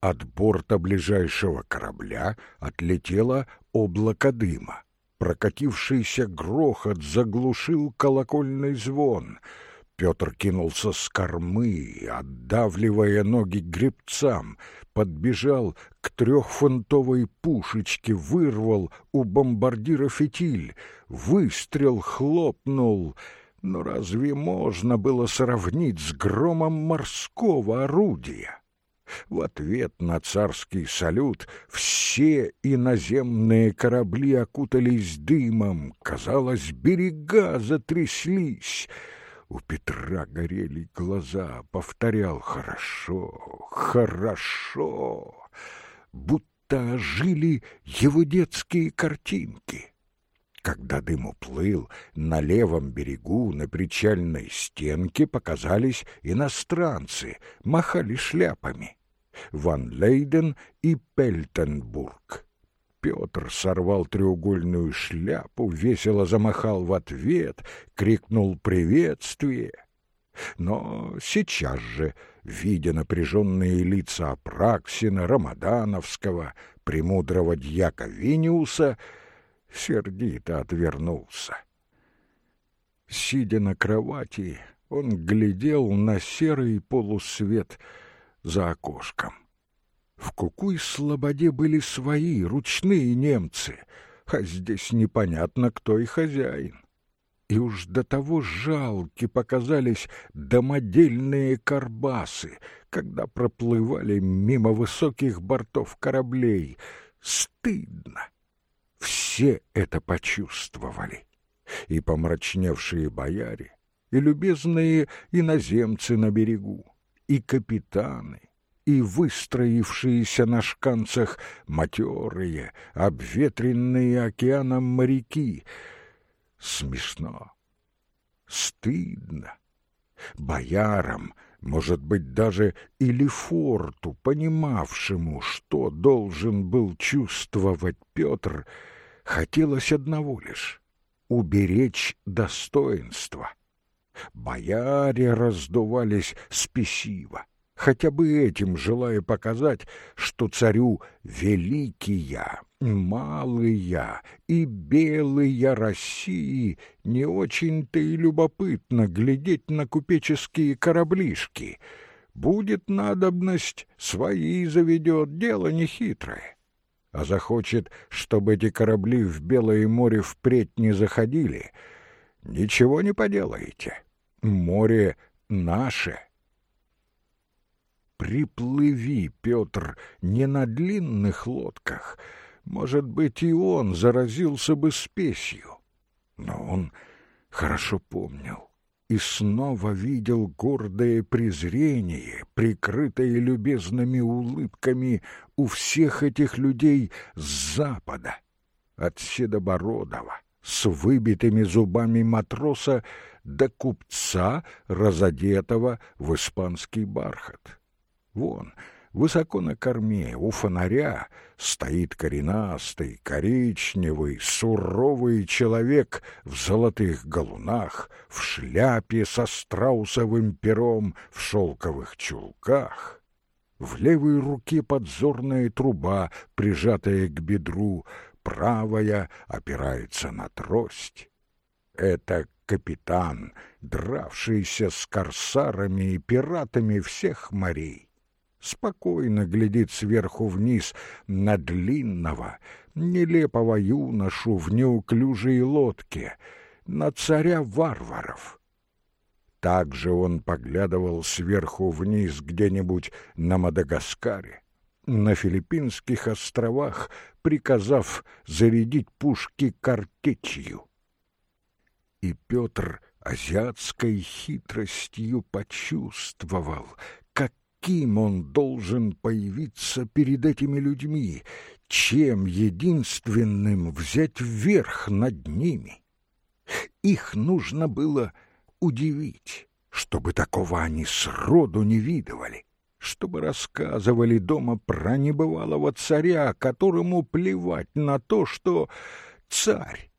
S1: От борта ближайшего корабля отлетело облако дыма. Прокатившийся грохот заглушил колокольный звон — Петр кинулся с кормы, отдавливая ноги гребцам, подбежал к трехфунтовой пушечке, вырвал у бомбардира фитиль, выстрел хлопнул. Но разве можно было сравнить с громом морского орудия? В ответ на царский салют все иноземные корабли окутались дымом, казалось, берега затряслись — у Петра горели глаза, повторял «хорошо, хорошо», будто ожили его детские картинки. Когда дым уплыл, на левом берегу на причальной стенке показались иностранцы, махали шляпами. Ван Лейден и Пельтенбург. Петр сорвал треугольную шляпу, весело замахал в ответ, крикнул «Приветствие!». Но сейчас же, видя напряженные лица Апраксина, Рамадановского, премудрого дьяка Виниуса, сердито отвернулся. Сидя на кровати, он глядел на серый полусвет за окошком. В Кукуй-Слободе были свои, ручные немцы, а здесь непонятно, кто и хозяин. И уж до того жалки показались домодельные карбасы, когда проплывали мимо высоких бортов кораблей. Стыдно. Все это почувствовали. И помрачневшие бояре, и любезные иноземцы на берегу, и капитаны, и выстроившиеся на шканцах матерые, обветренные океаном моряки. Смешно, стыдно. Боярам, может быть, даже и Лефорту, понимавшему, что должен был чувствовать Петр, хотелось одного лишь — уберечь достоинство. Бояре раздувались спесиво хотя бы этим желая показать, что царю великия, малые и белые России не очень-то и любопытно глядеть на купеческие кораблишки. Будет надобность, свои заведет, дело нехитрое. А захочет, чтобы эти корабли в Белое море впредь не заходили, ничего не поделаете. Море наше — Приплыви, Петр, не на длинных лодках, может быть, и он заразился бы спесью. Но он хорошо помнил и снова видел гордое презрение, прикрытое любезными улыбками у всех этих людей с запада, от Седобородова, с выбитыми зубами матроса до купца, разодетого в испанский бархат. Вон, высоко на корме, у фонаря, стоит коренастый, коричневый, суровый человек в золотых галунах, в шляпе со страусовым пером, в шелковых чулках. В левой руке подзорная труба, прижатая к бедру, правая опирается на трость. Это капитан, дравшийся с корсарами и пиратами всех морей спокойно глядит сверху вниз на длинного, нелепого юношу в неуклюжей лодке, на царя варваров. Также он поглядывал сверху вниз где-нибудь на Мадагаскаре, на Филиппинских островах, приказав зарядить пушки картечью. И Петр азиатской хитростью почувствовал, каким он должен появиться перед этими людьми, чем единственным взять вверх над ними. Их нужно было удивить, чтобы такого они сроду не видывали, чтобы рассказывали дома про небывалого царя, которому плевать на то, что царь.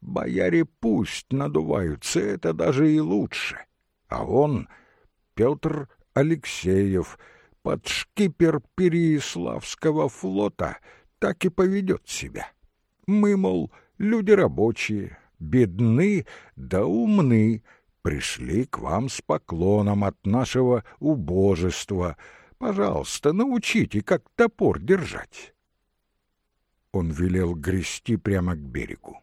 S1: Бояре пусть надуваются, это даже и лучше. А он, Петр Алексеев, под шкипер Переяславского флота, так и поведет себя. Мы, мол, люди рабочие, бедны да умны, пришли к вам с поклоном от нашего убожества. Пожалуйста, научите, как топор держать. Он велел грести прямо к берегу.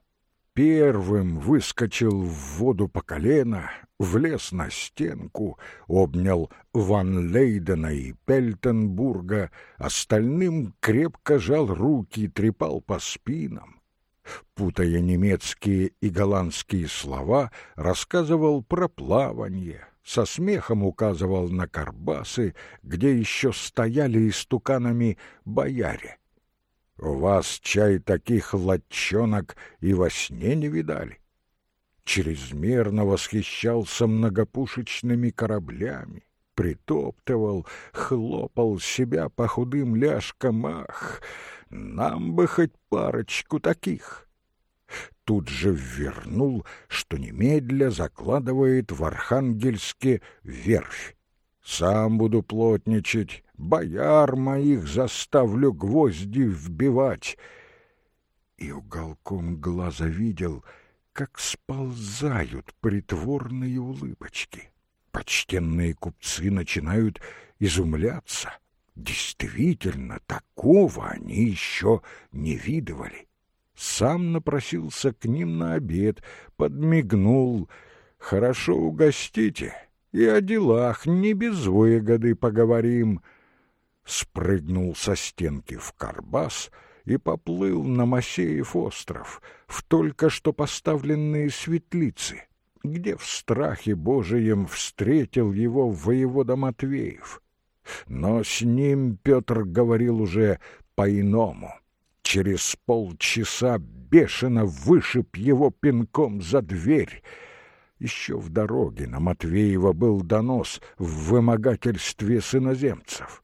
S1: Первым выскочил в воду по колено, влез на стенку, обнял Ван Лейдена и Пельтенбурга, остальным крепко жал руки, трепал по спинам путая немецкие и голландские слова, рассказывал про плавание, со смехом указывал на карбасы, где еще стояли истуканами бояре. «У вас чай таких латчонок и во сне не видали?» Чрезмерно восхищался многопушечными кораблями, притоптывал, хлопал себя по худым ляжкам, ах, нам бы хоть парочку таких. Тут же вернул, что немедля закладывает в Архангельске верфь. Сам буду плотничать, бояр моих заставлю гвозди вбивать. И уголком глаза видел, как сползают притворные улыбочки. Почтенные купцы начинают изумляться — Действительно, такого они еще не видывали. Сам напросился к ним на обед, подмигнул. «Хорошо угостите, и о делах не без выгоды поговорим». Спрыгнул со стенки в карбас и поплыл на Масеев остров, в только что поставленные светлицы, где в страхе Божием встретил его воевода Матвеев. Но с ним Петр говорил уже по-иному. Через полчаса бешено вышиб его пинком за дверь. Еще в дороге на Матвеева был донос в вымогательстве с.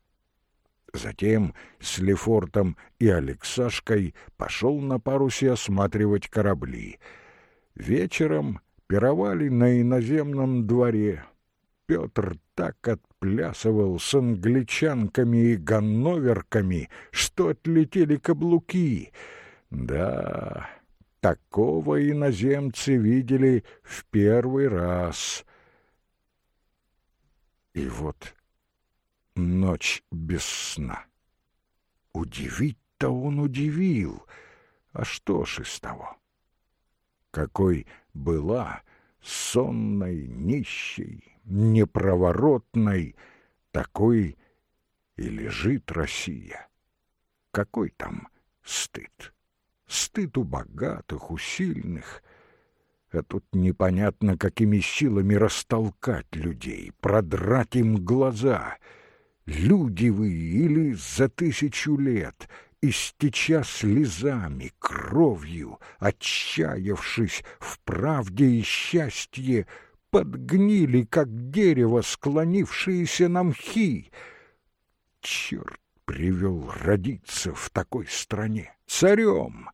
S1: Затем с Лефортом и Алексашкой пошел на парусе осматривать корабли. Вечером пировали на иноземном дворе. Петр так отплясывал с англичанками и ганноверками, что отлетели каблуки. Да, такого иноземцы видели в первый раз. И вот ночь без сна. Удивить-то он удивил. А что ж из того? Какой была сонной, нищей, непроворотной, такой и лежит Россия. Какой там стыд? Стыд у богатых, у сильных. А тут непонятно, какими силами растолкать людей, продрать им глаза. Люди вы или за тысячу лет, истеча слезами, кровью, отчаявшись в правде и счастье, подгнили, как дерево, склонившееся на мхи. Черт привел родиться в такой стране царем.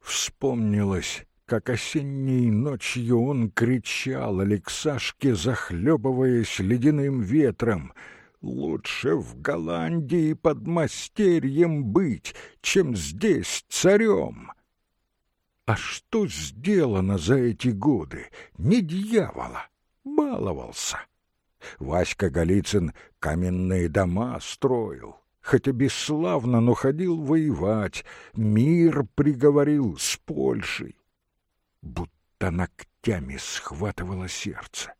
S1: Вспомнилось, как осенней ночью он кричал Алексашке, захлебываясь ледяным ветром — Лучше в Голландии под мастерьем быть, чем здесь царем. А что сделано за эти годы? Не дьявола, баловался. Васька Голицын каменные дома строил, хотя бесславно, но ходил воевать, мир приговорил с Польшей. Будто ногтями схватывало сердце.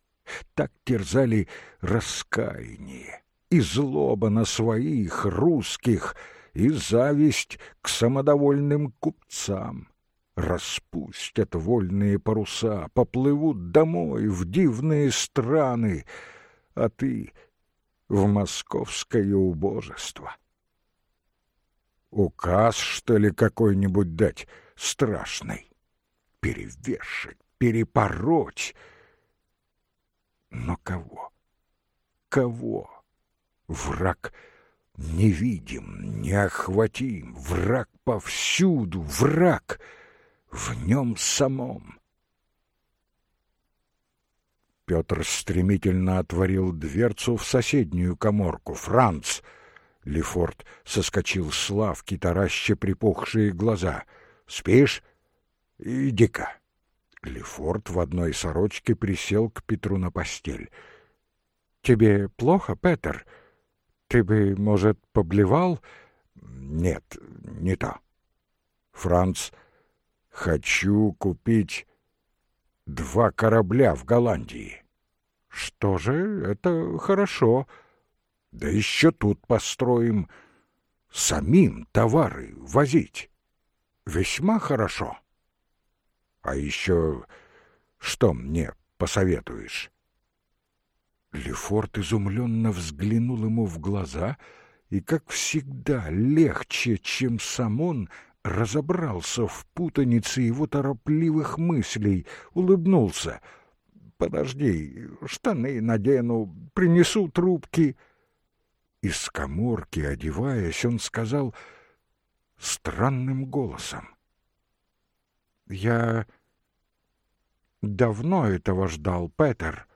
S1: Так терзали раскаяние и злоба на своих, русских, и зависть к самодовольным купцам распустят вольные паруса, поплывут домой в дивные страны, а ты в московское убожество. Указ, что ли, какой-нибудь дать страшный? Перевешать, перепороть? Но кого? Кого? Враг невидим, неохватим, враг повсюду, враг в нем самом. Петр стремительно отворил дверцу в соседнюю коморку. «Франц!» Лефорт соскочил с лавки, тараща припухшие глаза. «Спишь? Иди-ка!» Лефорт в одной сорочке присел к Петру на постель. «Тебе плохо, Петр? Ты бы, может, поблевал?» «Нет, не то. Франц, хочу купить два корабля в Голландии. Что же, это хорошо. Да еще тут построим. Самим товары возить. Весьма хорошо. А еще что мне посоветуешь? Лефорт изумленно взглянул ему в глаза и, как всегда, легче, чем сам он, разобрался в путанице его торопливых мыслей, улыбнулся. «Подожди, штаны надену, принесу трубки». Из коморки, одеваясь, он сказал странным голосом. «Я давно этого ждал, Петер.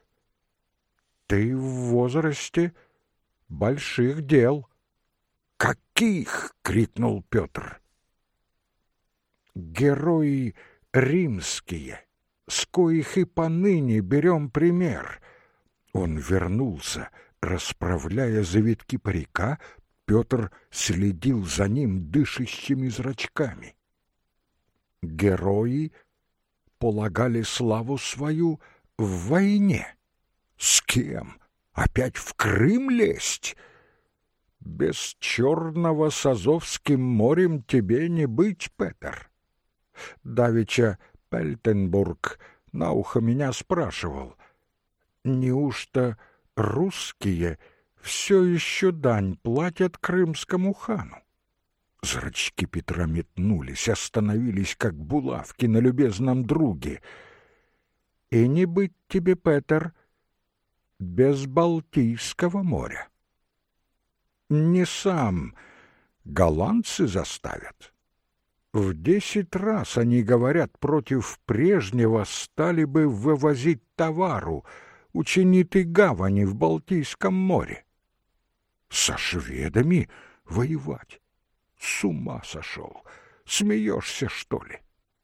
S1: Ты в возрасте больших дел». «Каких?» — крикнул Петр герои римские, с коих и поныне берем пример. Он вернулся, расправляя завитки парика, Петр следил за ним дышащими зрачками. Герои полагали славу свою в войне. С кем? Опять в Крым лезть? Без черного с Азовским морем тебе не быть, Петр. Давича Пельтенбург на ухо меня спрашивал, неужто русские все еще дань платят крымскому хану? Зрачки Петра метнулись, остановились, как булавки на любезном друге. И не быть тебе, Петр, без Балтийского моря. Не сам голландцы заставят. В десять раз они говорят против прежнего стали бы вывозить товару, учениты гавани в Балтийском море. Со шведами воевать? С ума сошел! Смеешься, что ли?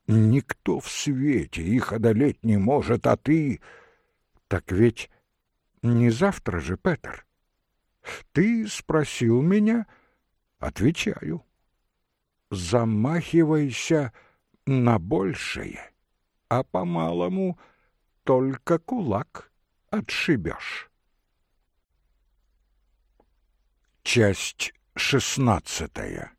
S1: Никто в свете их одолеть не может, а ты... Так ведь не завтра же, Петр. Ты спросил меня? Отвечаю замахивайся на большее, а по-малому только кулак отшибешь. Часть шестнадцатая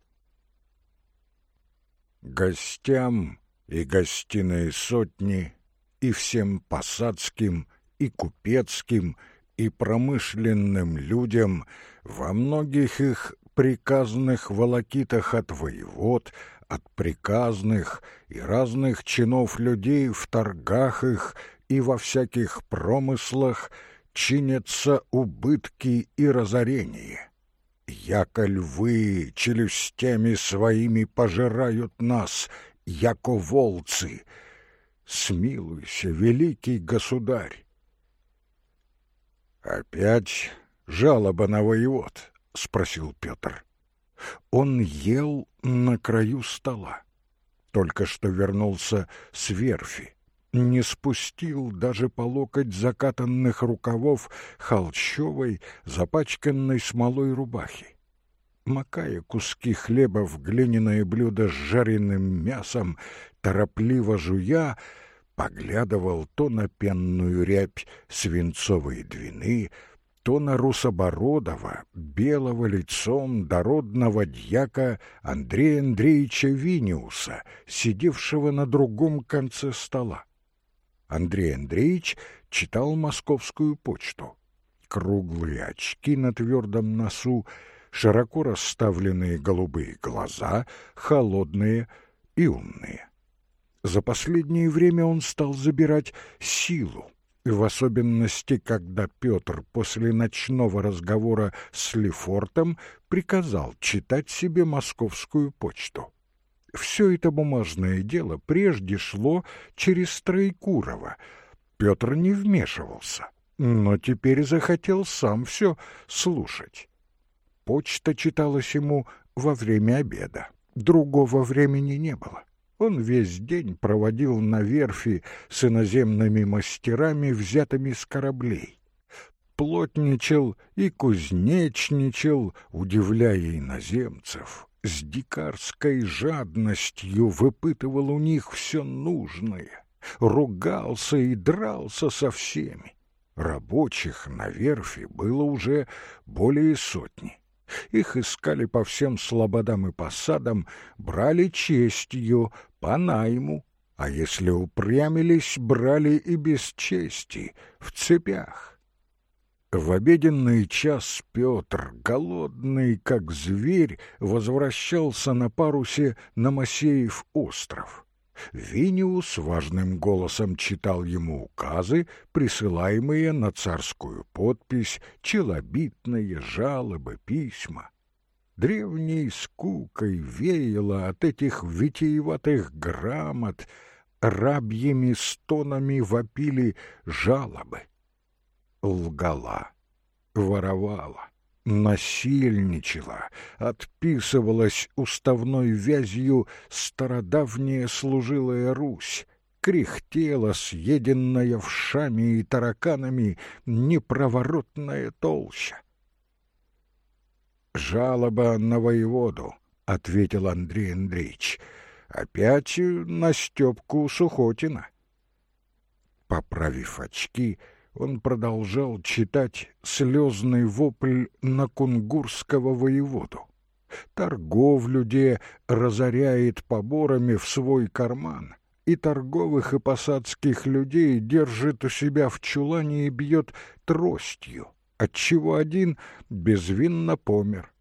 S1: Гостям и гостиной сотни, и всем посадским, и купецким, и промышленным людям во многих их приказных волокитах от воевод, от приказных и разных чинов людей в торгах их и во всяких промыслах чинятся убытки и разорения. Яко львы челюстями своими пожирают нас, яко волцы. Смилуйся, великий государь! Опять жалоба на воевод. — спросил Петр. Он ел на краю стола. Только что вернулся с верфи. Не спустил даже по локоть закатанных рукавов холщовой, запачканной смолой рубахи. Макая куски хлеба в глиняное блюдо с жареным мясом, торопливо жуя, поглядывал то на пенную рябь свинцовой двины, то на русобородого, белого лицом дородного дьяка Андрея Андреевича Виниуса, сидевшего на другом конце стола. Андрей Андреевич читал московскую почту. Круглые очки на твердом носу, широко расставленные голубые глаза, холодные и умные. За последнее время он стал забирать силу, в особенности, когда Петр после ночного разговора с Лефортом приказал читать себе московскую почту. Все это бумажное дело прежде шло через Троекурова. Петр не вмешивался, но теперь захотел сам все слушать. Почта читалась ему во время обеда. Другого времени не было. Он весь день проводил на верфи с иноземными мастерами, взятыми с кораблей. Плотничал и кузнечничал, удивляя иноземцев. С дикарской жадностью выпытывал у них все нужное, ругался и дрался со всеми. Рабочих на верфи было уже более сотни. Их искали по всем слободам и посадам, брали честью, по найму, а если упрямились, брали и без чести, в цепях. В обеденный час Петр, голодный, как зверь, возвращался на парусе на Масеев остров. Виниус важным голосом читал ему указы, присылаемые на царскую подпись, челобитные жалобы, письма. Древней скукой веяло от этих витиеватых грамот, рабьими стонами вопили жалобы. Лгала, воровала, насильничала, отписывалась уставной вязью стародавняя служилая Русь, кряхтела, съеденная вшами и тараканами, непроворотная толща. «Жалоба на воеводу», — ответил Андрей Андреевич. «Опять на Степку Сухотина». Поправив очки, — он продолжал читать слезный вопль на кунгурского воеводу. Торговлю де разоряет поборами в свой карман, и торговых и посадских людей держит у себя в чулане и бьет тростью, отчего один безвинно помер.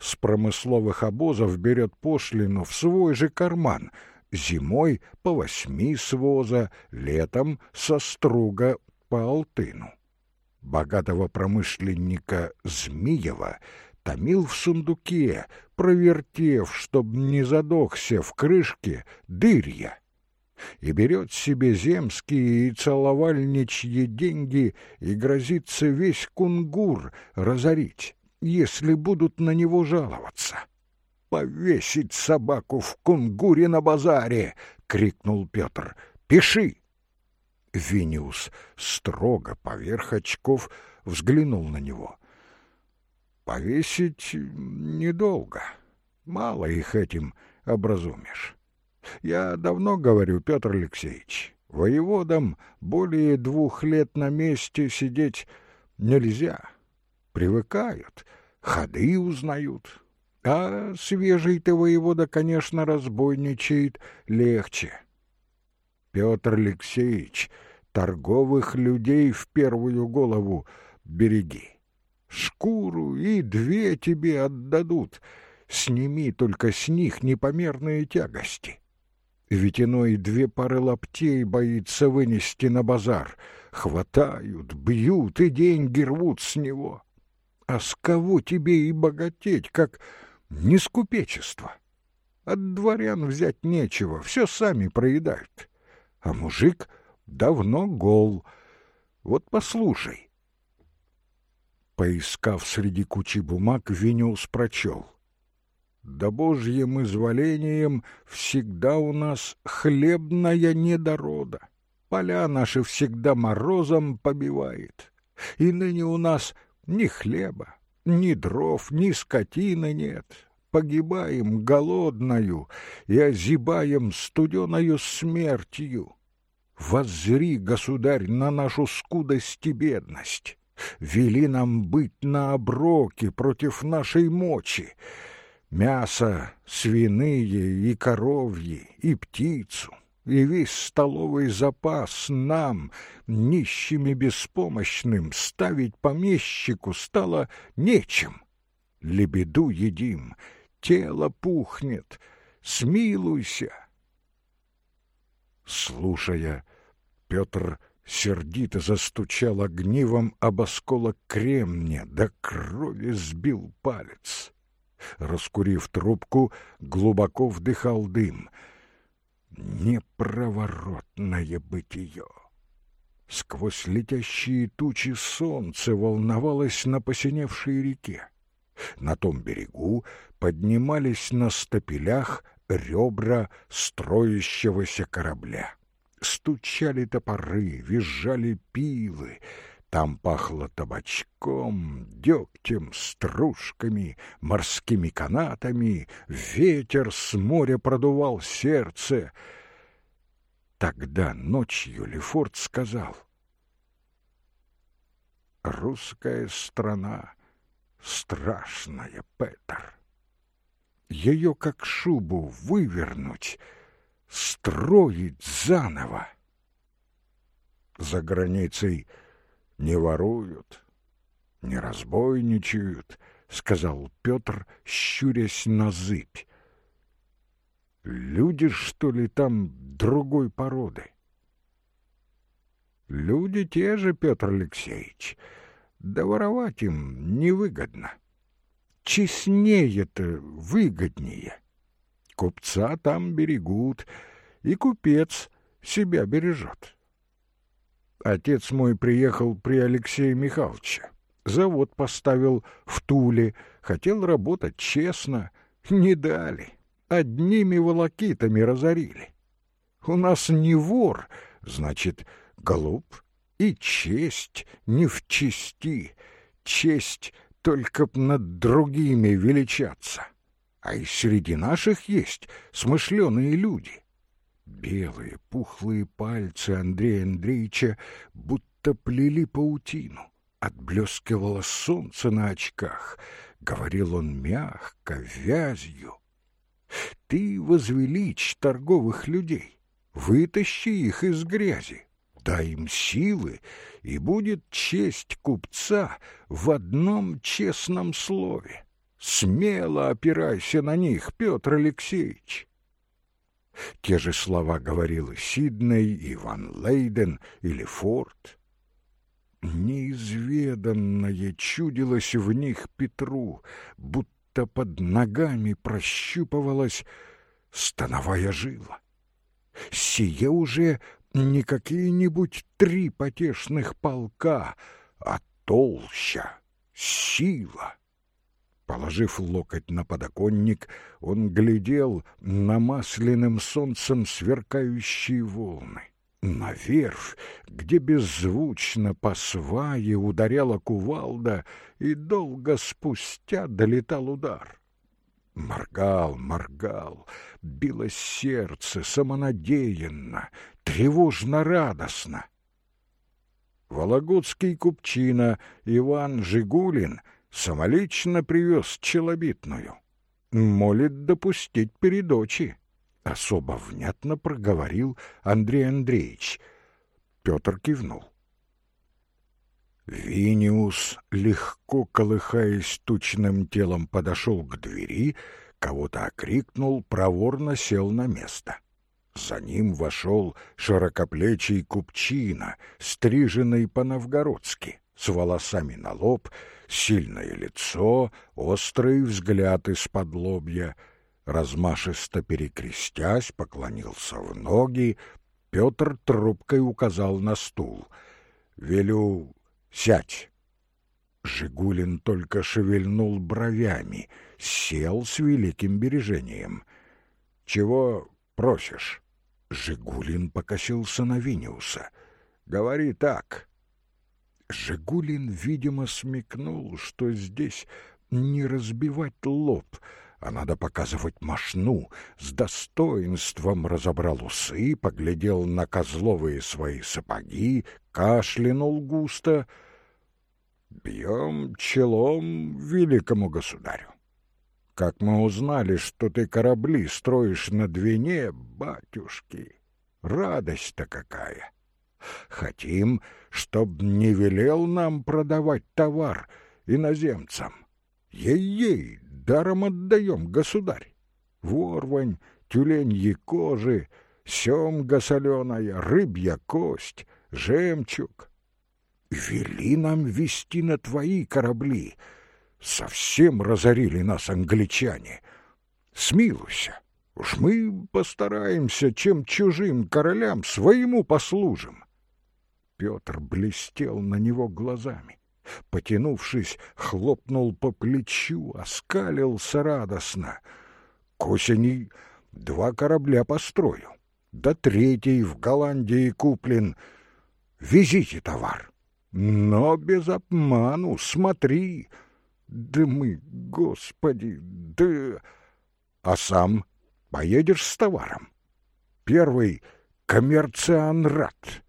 S1: С промысловых обозов берет пошлину в свой же карман — зимой по восьми своза, летом со струга по Алтыну. Богатого промышленника Змиева томил в сундуке, провертев, чтоб не задохся в крышке дырья, и берет себе земские и целовальничьи деньги и грозится весь кунгур разорить, если будут на него жаловаться. «Повесить собаку в кунгуре на базаре!» — крикнул Петр. «Пиши!» Виниус строго поверх очков взглянул на него. «Повесить недолго. Мало их этим образумишь. Я давно говорю, Петр Алексеевич, воеводам более двух лет на месте сидеть нельзя. Привыкают, ходы узнают. А свежий-то воевода, конечно, разбойничает легче». Петр Алексеевич торговых людей в первую голову береги. Шкуру и две тебе отдадут. Сними только с них непомерные тягости. Ведь иной две пары лаптей боится вынести на базар. Хватают, бьют и деньги рвут с него. А с кого тебе и богатеть, как не с купечества? От дворян взять нечего, все сами проедают. А мужик давно гол. Вот послушай. Поискав среди кучи бумаг, Виниус прочел. Да божьим изволением всегда у нас хлебная недорода. Поля наши всегда морозом побивает. И ныне у нас ни хлеба, ни дров, ни скотины нет. Погибаем голодною и озибаем студеною смертью. Воззри, государь, на нашу скудость и бедность. Вели нам быть на оброке против нашей мочи. Мясо свиные и коровьи, и птицу, и весь столовый запас нам, нищим и беспомощным, ставить помещику стало нечем. Лебеду едим, тело пухнет, смилуйся. Слушая, Петр сердито застучал огнивом об осколок кремня, до крови сбил палец. Раскурив трубку, глубоко вдыхал дым. Непроворотное бытие! Сквозь летящие тучи солнце волновалось на посиневшей реке. На том берегу поднимались на стапелях ребра строящегося корабля. Стучали топоры, визжали пилы. Там пахло табачком, дегтем, стружками, морскими канатами. Ветер с моря продувал сердце. Тогда ночью Лефорт сказал. «Русская страна страшная, Петр. Ее как шубу вывернуть, строить заново. За границей не воруют, не разбойничают, — сказал Петр, щурясь на зыбь. Люди, что ли, там другой породы? Люди те же, Петр Алексеевич, да воровать им невыгодно. Честнее-то выгоднее. Купца там берегут, и купец себя бережет. Отец мой приехал при Алексее Михайловиче. Завод поставил в Туле, хотел работать честно, не дали. Одними волокитами разорили. У нас не вор, значит, глуп и честь не в чести, честь только б над другими величаться. А и среди наших есть смышленые люди. Белые пухлые пальцы Андрея Андреевича будто плели паутину. Отблескивало солнце на очках. Говорил он мягко, вязью. Ты возвеличь торговых людей, вытащи их из грязи дай им силы, и будет честь купца в одном честном слове. Смело опирайся на них, Петр Алексеевич. Те же слова говорил и Сидней, и Ван Лейден, или Форд. Неизведанное чудилось в них Петру, будто под ногами прощупывалась становая жила. Сие уже не какие-нибудь три потешных полка, а толща, сила. Положив локоть на подоконник, он глядел на масляным солнцем сверкающие волны, на верфь, где беззвучно по свае ударяла кувалда, и долго спустя долетал удар. Моргал, моргал, билось сердце самонадеянно, тревожно-радостно. Вологодский купчина Иван Жигулин самолично привез челобитную. Молит допустить передочи. Особо внятно проговорил Андрей Андреевич. Петр кивнул. Виниус, легко колыхаясь тучным телом, подошел к двери, кого-то окрикнул, проворно сел на место. За ним вошел широкоплечий купчина, стриженный по-новгородски, с волосами на лоб, сильное лицо, острый взгляд из-под лобья. Размашисто перекрестясь, поклонился в ноги, Петр трубкой указал на стул. «Велю Сядь!» Жигулин только шевельнул бровями, сел с великим бережением. «Чего просишь?» Жигулин покосился на Виниуса. «Говори так». Жигулин, видимо, смекнул, что здесь не разбивать лоб, а надо показывать мошну, с достоинством разобрал усы, поглядел на козловые свои сапоги, кашлянул густо — Бьем челом великому государю. Как мы узнали, что ты корабли строишь на Двине, батюшки, радость-то какая! Хотим, чтоб не велел нам продавать товар иноземцам. Ей-ей, даром отдаем, государь. Ворвань, тюленьи кожи, семга соленая, рыбья кость, жемчуг. Вели нам вести на твои корабли. Совсем разорили нас англичане. Смилуйся, уж мы постараемся, чем чужим королям своему послужим. Петр блестел на него глазами. Потянувшись, хлопнул по плечу, оскалился радостно. К осени два корабля построю, да третий в Голландии куплен. Везите товар, но без обману, смотри. Да мы, господи, да... А сам поедешь с товаром. Первый — коммерцианрат.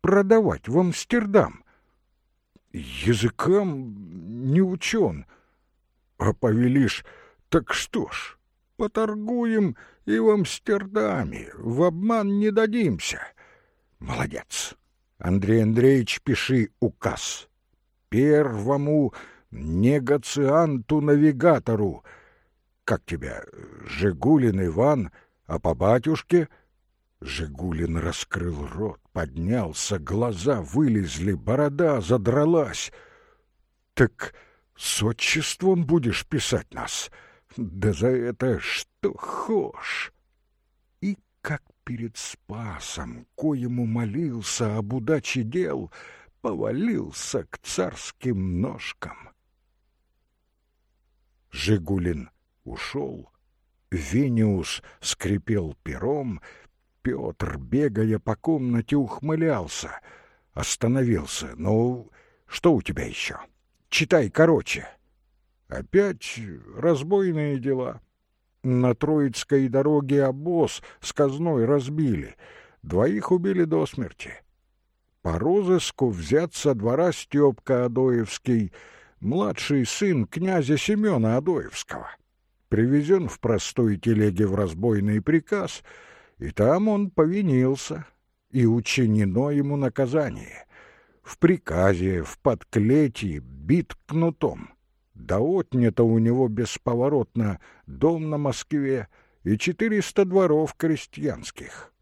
S1: Продавать в Амстердам. Языкам не учен. А повелишь, так что ж, поторгуем и в Амстердаме, в обман не дадимся. Молодец. Андрей Андреевич, пиши указ. Первому негацианту-навигатору. Как тебя, Жигулин Иван, а по батюшке? Жигулин раскрыл рот, поднялся, глаза вылезли, борода задралась. Так с отчеством будешь писать нас? Да за это что хошь? И как перед Спасом, коему молился об удаче дел, повалился к царским ножкам. Жигулин ушел, Вениус скрипел пером, Петр, бегая по комнате, ухмылялся. Остановился. «Ну, что у тебя еще? Читай короче». Опять разбойные дела. На Троицкой дороге обоз с казной разбили, двоих убили до смерти. По розыску взят со двора Степка Адоевский, младший сын князя Семена Адоевского. Привезен в простой телеге в разбойный приказ, и там он повинился, и учинено ему наказание. В приказе, в подклете, бит кнутом да отнято у него бесповоротно дом на Москве и четыреста дворов крестьянских.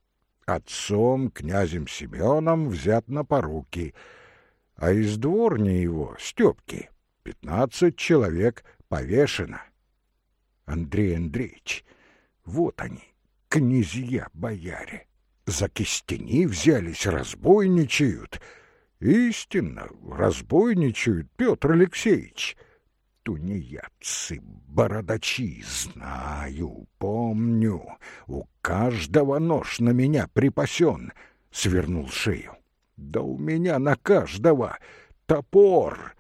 S1: Отцом, князем Семеном, взят на поруки, а из дворни его, Степки, пятнадцать человек повешено. Андрей Андреевич, вот они, князья-бояре, за кистени взялись, разбойничают. Истинно, разбойничают, Петр Алексеевич — тунеядцы, бородачи, знаю, помню, у каждого нож на меня припасен, свернул шею. Да у меня на каждого топор,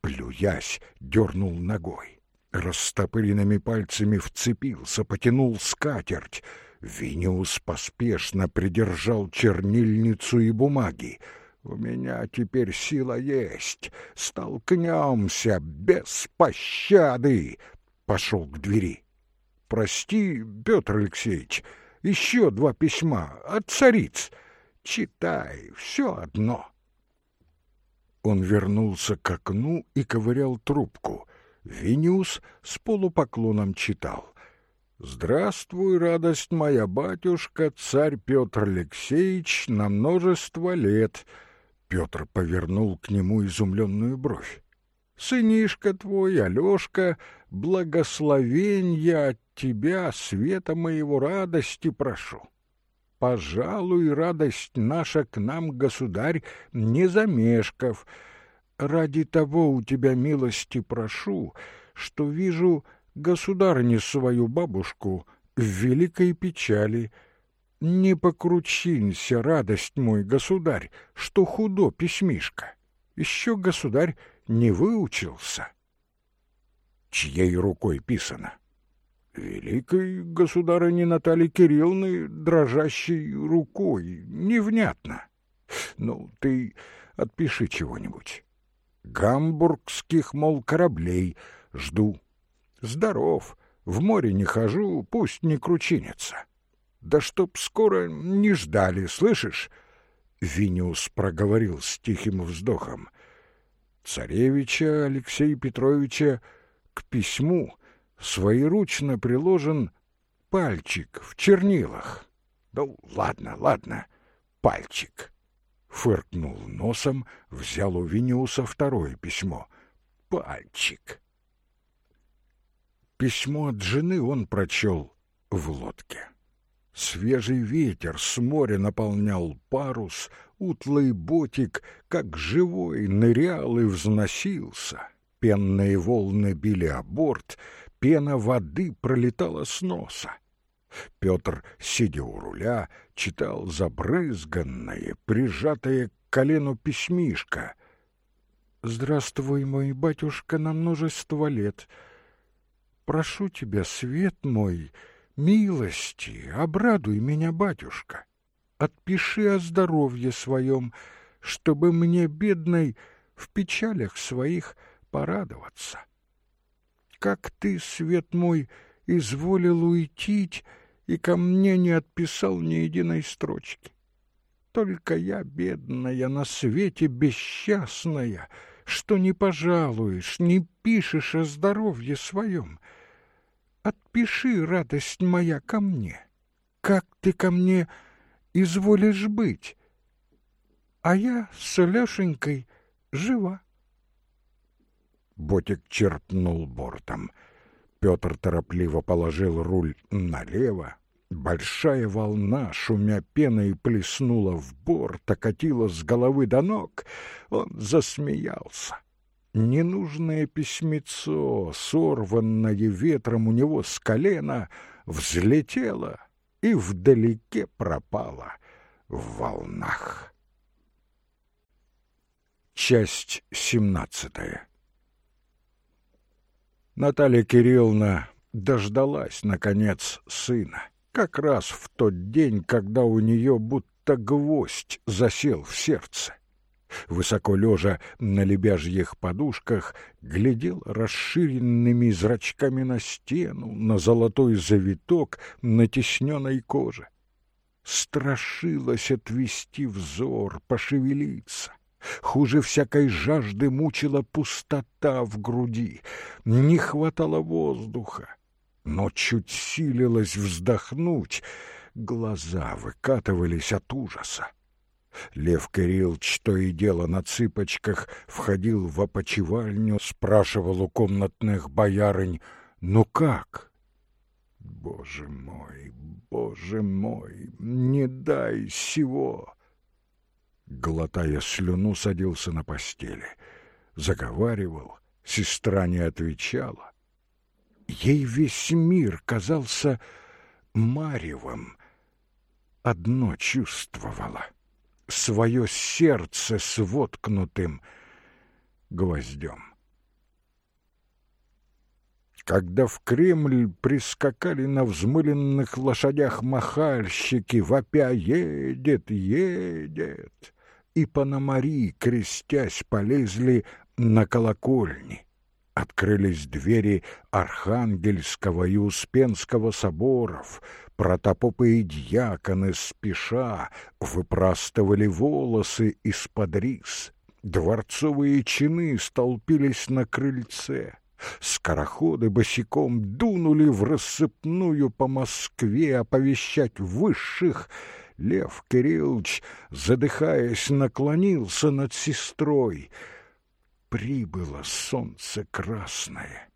S1: плюясь, дернул ногой. Растопыренными пальцами вцепился, потянул скатерть. Виниус поспешно придержал чернильницу и бумаги. У меня теперь сила есть. Столкнемся без пощады. Пошел к двери. Прости, Петр Алексеевич, еще два письма от цариц. Читай, все одно. Он вернулся к окну и ковырял трубку. Вениус с полупоклоном читал. «Здравствуй, радость моя, батюшка, царь Петр Алексеевич, на множество лет». Петр повернул к нему изумленную бровь. «Сынишка твой, Алешка, благословенья от тебя, света моего радости прошу. Пожалуй, радость наша к нам, государь, не замешкав. Ради того у тебя милости прошу, что вижу государню свою бабушку в великой печали — не покручинься, радость мой, государь, что худо письмишко. Еще государь не выучился. Чьей рукой писано? Великой государыни Натальи Кирилловны, дрожащей рукой, невнятно. Ну, ты отпиши чего-нибудь. Гамбургских, мол, кораблей жду. Здоров, в море не хожу, пусть не кручинится. Да чтоб скоро не ждали, слышишь? Виниус проговорил с тихим вздохом. Царевича Алексея Петровича к письму своеручно приложен пальчик в чернилах. Да ладно, ладно, пальчик. фыркнул носом, взял у Виниуса второе письмо. Пальчик. Письмо от жены он прочел в лодке. Свежий ветер с моря наполнял парус, утлый ботик, как живой, нырял и взносился. Пенные волны били о борт, пена воды пролетала с носа. Петр, сидя у руля, читал забрызганное, прижатое к колену письмишко. «Здравствуй, мой батюшка, на множество лет. Прошу тебя, свет мой, милости, обрадуй меня, батюшка. Отпиши о здоровье своем, чтобы мне, бедной, в печалях своих порадоваться. Как ты, свет мой, изволил уйти и ко мне не отписал ни единой строчки. Только я, бедная, на свете бесчастная, что не пожалуешь, не пишешь о здоровье своем. Отпиши, радость моя, ко мне. Как ты ко мне изволишь быть? А я с Лешенькой жива. Ботик черпнул бортом. Петр торопливо положил руль налево. Большая волна, шумя пеной, плеснула в борт, окатила с головы до ног. Он засмеялся. Ненужное письмецо, сорванное ветром у него с колена, взлетело и вдалеке пропало в волнах. Часть семнадцатая Наталья Кирилловна дождалась, наконец, сына, как раз в тот день, когда у нее будто гвоздь засел в сердце. Высоко лежа на лебяжьих подушках, глядел расширенными зрачками на стену, на золотой завиток на тесненной коже. Страшилась отвести взор, пошевелиться. Хуже всякой жажды мучила пустота в груди, не хватало воздуха. Но чуть силилась вздохнуть, глаза выкатывались от ужаса. Лев Кириллович то и дело на цыпочках входил в опочивальню, спрашивал у комнатных боярынь «Ну как?» «Боже мой, боже мой, не дай сего!» глотая слюну, садился на постели. Заговаривал, сестра не отвечала. Ей весь мир казался маревом. Одно чувствовала — свое сердце с воткнутым гвоздем. Когда в Кремль прискакали на взмыленных лошадях махальщики, вопя «Едет, едет!» и Пономари, крестясь, полезли на колокольни. Открылись двери Архангельского и Успенского соборов, протопопы и дьяконы спеша выпрастывали волосы из-под рис. Дворцовые чины столпились на крыльце. Скороходы босиком дунули в рассыпную по Москве оповещать высших — Лев Кириллович, задыхаясь, наклонился над сестрой. Прибыло солнце красное.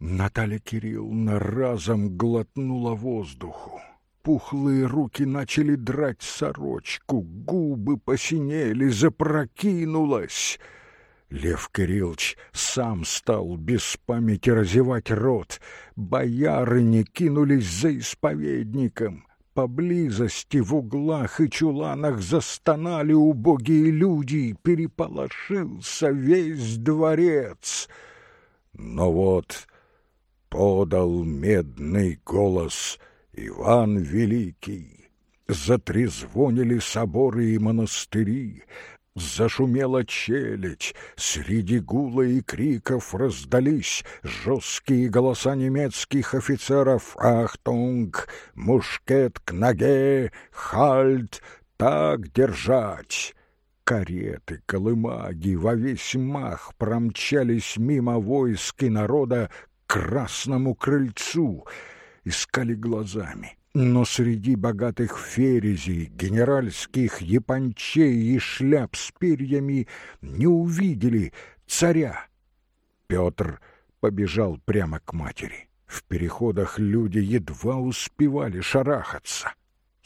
S1: Наталья Кирилловна разом глотнула воздуху. Пухлые руки начали драть сорочку, губы посинели, запрокинулась. Лев Кириллович сам стал без памяти разевать рот. Боярыни кинулись за исповедником. Поблизости в углах и чуланах застонали убогие люди, переполошился весь дворец. Но вот подал медный голос Иван Великий. Затрезвонили соборы и монастыри, Зашумела челядь, среди гула и криков раздались жесткие голоса немецких офицеров «Achtung! Мушкет к ноге! Halt! Так держать!» Кареты, колымаги во весь мах промчались мимо войски народа к красному крыльцу, искали глазами, но среди богатых ферезей, генеральских япончей и шляп с перьями не увидели царя. Петр побежал прямо к матери. В переходах люди едва успевали шарахаться.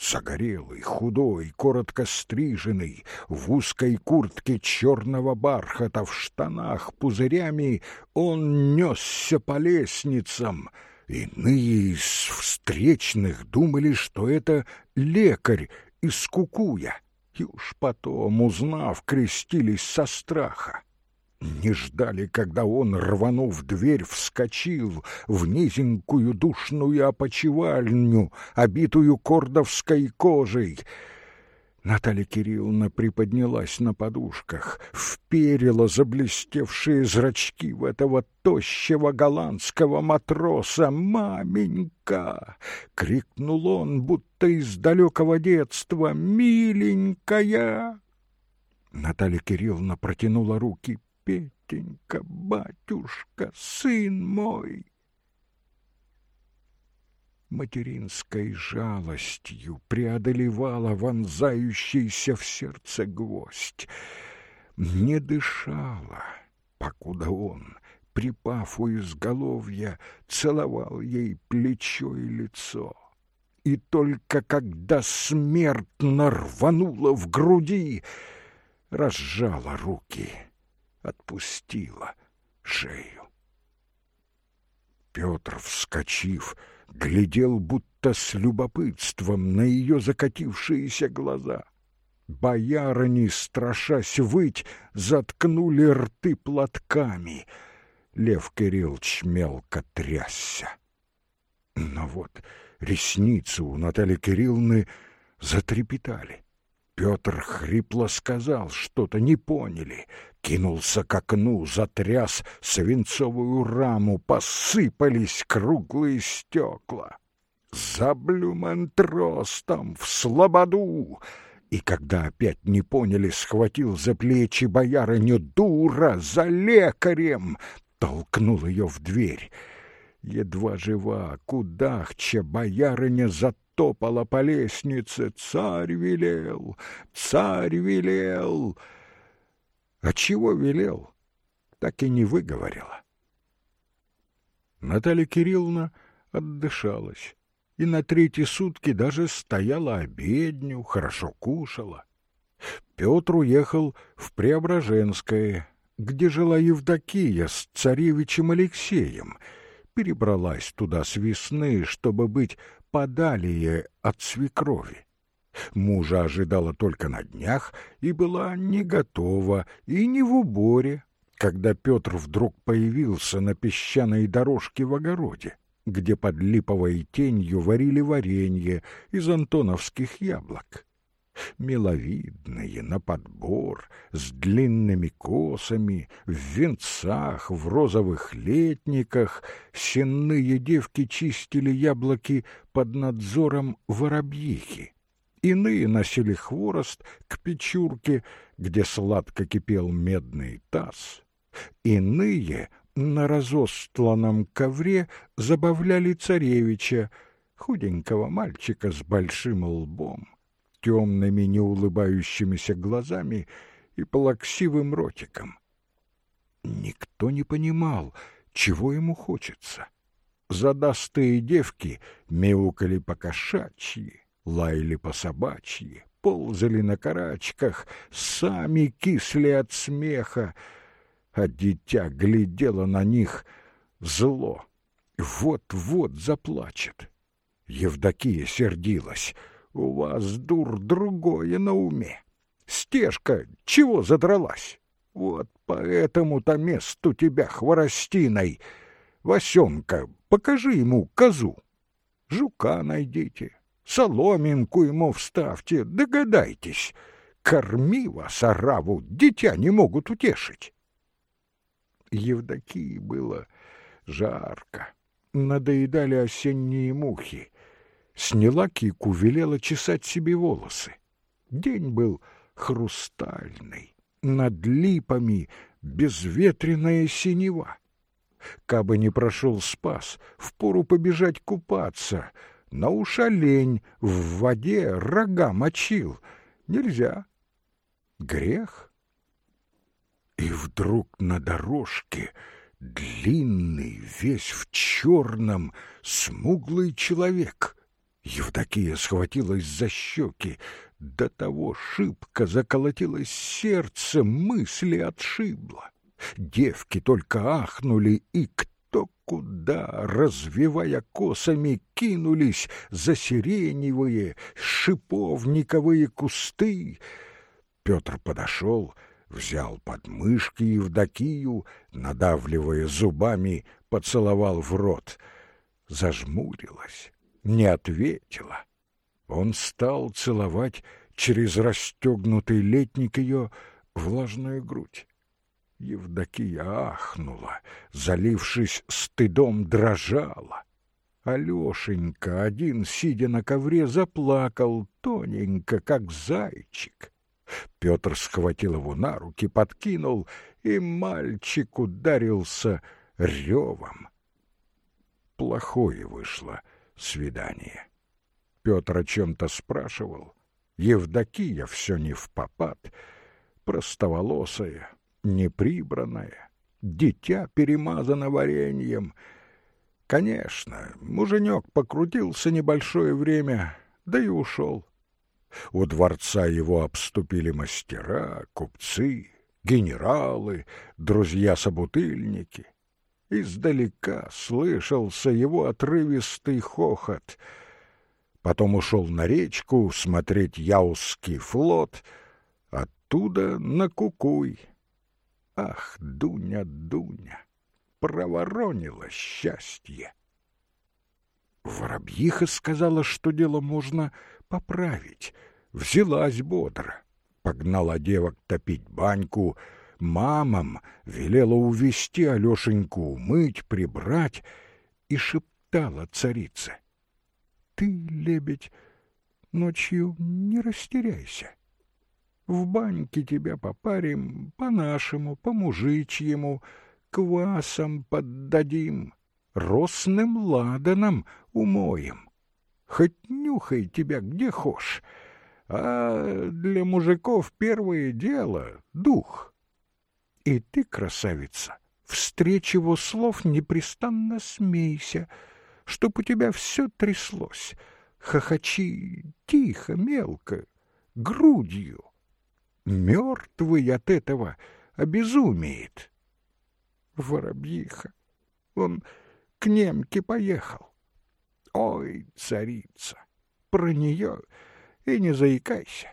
S1: Загорелый, худой, коротко стриженный, в узкой куртке черного бархата, в штанах пузырями, он несся по лестницам. Иные из встречных думали, что это лекарь из Кукуя, и уж потом, узнав, крестились со страха. Не ждали, когда он, рванув дверь, вскочил в низенькую душную опочивальню, обитую кордовской кожей. Наталья Кирилловна приподнялась на подушках, вперила заблестевшие зрачки в этого тощего голландского матроса. «Маменька!» — крикнул он, будто из далекого детства. «Миленькая!» Наталья Кирилловна протянула руки. Петенька, батюшка, сын мой!» Материнской жалостью преодолевала вонзающийся в сердце гвоздь. Не дышала, покуда он, припав у изголовья, целовал ей плечо и лицо. И только когда смертно рванула в груди, разжала руки — отпустила шею. Петр, вскочив, глядел будто с любопытством на ее закатившиеся глаза. Боярыни, страшась выть, заткнули рты платками. Лев Кириллович мелко трясся. Но вот ресницы у Натальи Кирилловны затрепетали. Петр хрипло сказал, что-то не поняли, кинулся к окну, затряс свинцовую раму, посыпались круглые стекла. За блюментростом в слободу! И когда опять не поняли, схватил за плечи боярыню дура за лекарем, толкнул ее в дверь. Едва жива, кудахча боярыня за топала по лестнице. Царь велел, царь велел. А чего велел, так и не выговорила. Наталья Кирилловна отдышалась и на третьи сутки даже стояла обедню, хорошо кушала. Петр уехал в Преображенское, где жила Евдокия с царевичем Алексеем, перебралась туда с весны, чтобы быть подалее от свекрови. Мужа ожидала только на днях и была не готова и не в уборе, когда Петр вдруг появился на песчаной дорожке в огороде, где под липовой тенью варили варенье из антоновских яблок миловидные, на подбор, с длинными косами, в венцах, в розовых летниках, сенные девки чистили яблоки под надзором воробьихи. Иные носили хворост к печурке, где сладко кипел медный таз. Иные на разостланном ковре забавляли царевича, худенького мальчика с большим лбом темными неулыбающимися глазами и плаксивым ротиком. Никто не понимал, чего ему хочется. Задастые девки мяукали по кошачьи, лаяли по собачьи, ползали на карачках, сами кисли от смеха, а дитя глядело на них зло. Вот-вот заплачет. Евдокия сердилась — у вас, дур, другое на уме. Стежка чего задралась? Вот поэтому-то месту тебя хворостиной. Васенка, покажи ему козу. Жука найдите, соломинку ему вставьте, догадайтесь. Корми вас, ораву, дитя не могут утешить. Евдокии было жарко. Надоедали осенние мухи сняла кику, велела чесать себе волосы. День был хрустальный, над липами безветренная синева. Кабы не прошел спас, впору побежать купаться, но уж олень в воде рога мочил. Нельзя. Грех. И вдруг на дорожке длинный, весь в черном, смуглый человек. Евдокия схватилась за щеки. До того шибко заколотилось сердце, мысли отшибло. Девки только ахнули, и кто куда, развивая косами, кинулись за сиреневые, шиповниковые кусты. Петр подошел, взял под мышки Евдокию, надавливая зубами, поцеловал в рот. Зажмурилась, не ответила. Он стал целовать через расстегнутый летник ее влажную грудь. Евдокия ахнула, залившись стыдом, дрожала. Алешенька, один, сидя на ковре, заплакал тоненько, как зайчик. Петр схватил его на руки, подкинул, и мальчик ударился ревом. Плохое вышло свидание. Петр о чем-то спрашивал. Евдокия все не в попад, простоволосая, неприбранная, дитя перемазано вареньем. Конечно, муженек покрутился небольшое время, да и ушел. У дворца его обступили мастера, купцы, генералы, друзья-собутыльники. Издалека слышался его отрывистый хохот. Потом ушел на речку смотреть Яузский флот, оттуда на Кукуй. Ах, Дуня, Дуня, проворонила счастье. Воробьиха сказала, что дело можно поправить. Взялась бодро, погнала девок топить баньку, мамам велела увести Алешеньку умыть, прибрать, и шептала царице. Ты, лебедь, ночью не растеряйся. В баньке тебя попарим по-нашему, по-мужичьему, квасом поддадим, росным ладаном умоем. Хоть нюхай тебя где хошь, а для мужиков первое дело — дух. И ты, красавица, встреч его слов непрестанно смейся, чтоб у тебя все тряслось, хохочи тихо, мелко, грудью мертвый от этого обезумеет. Воробьиха, он к немке поехал. Ой, царица, про нее и не заикайся.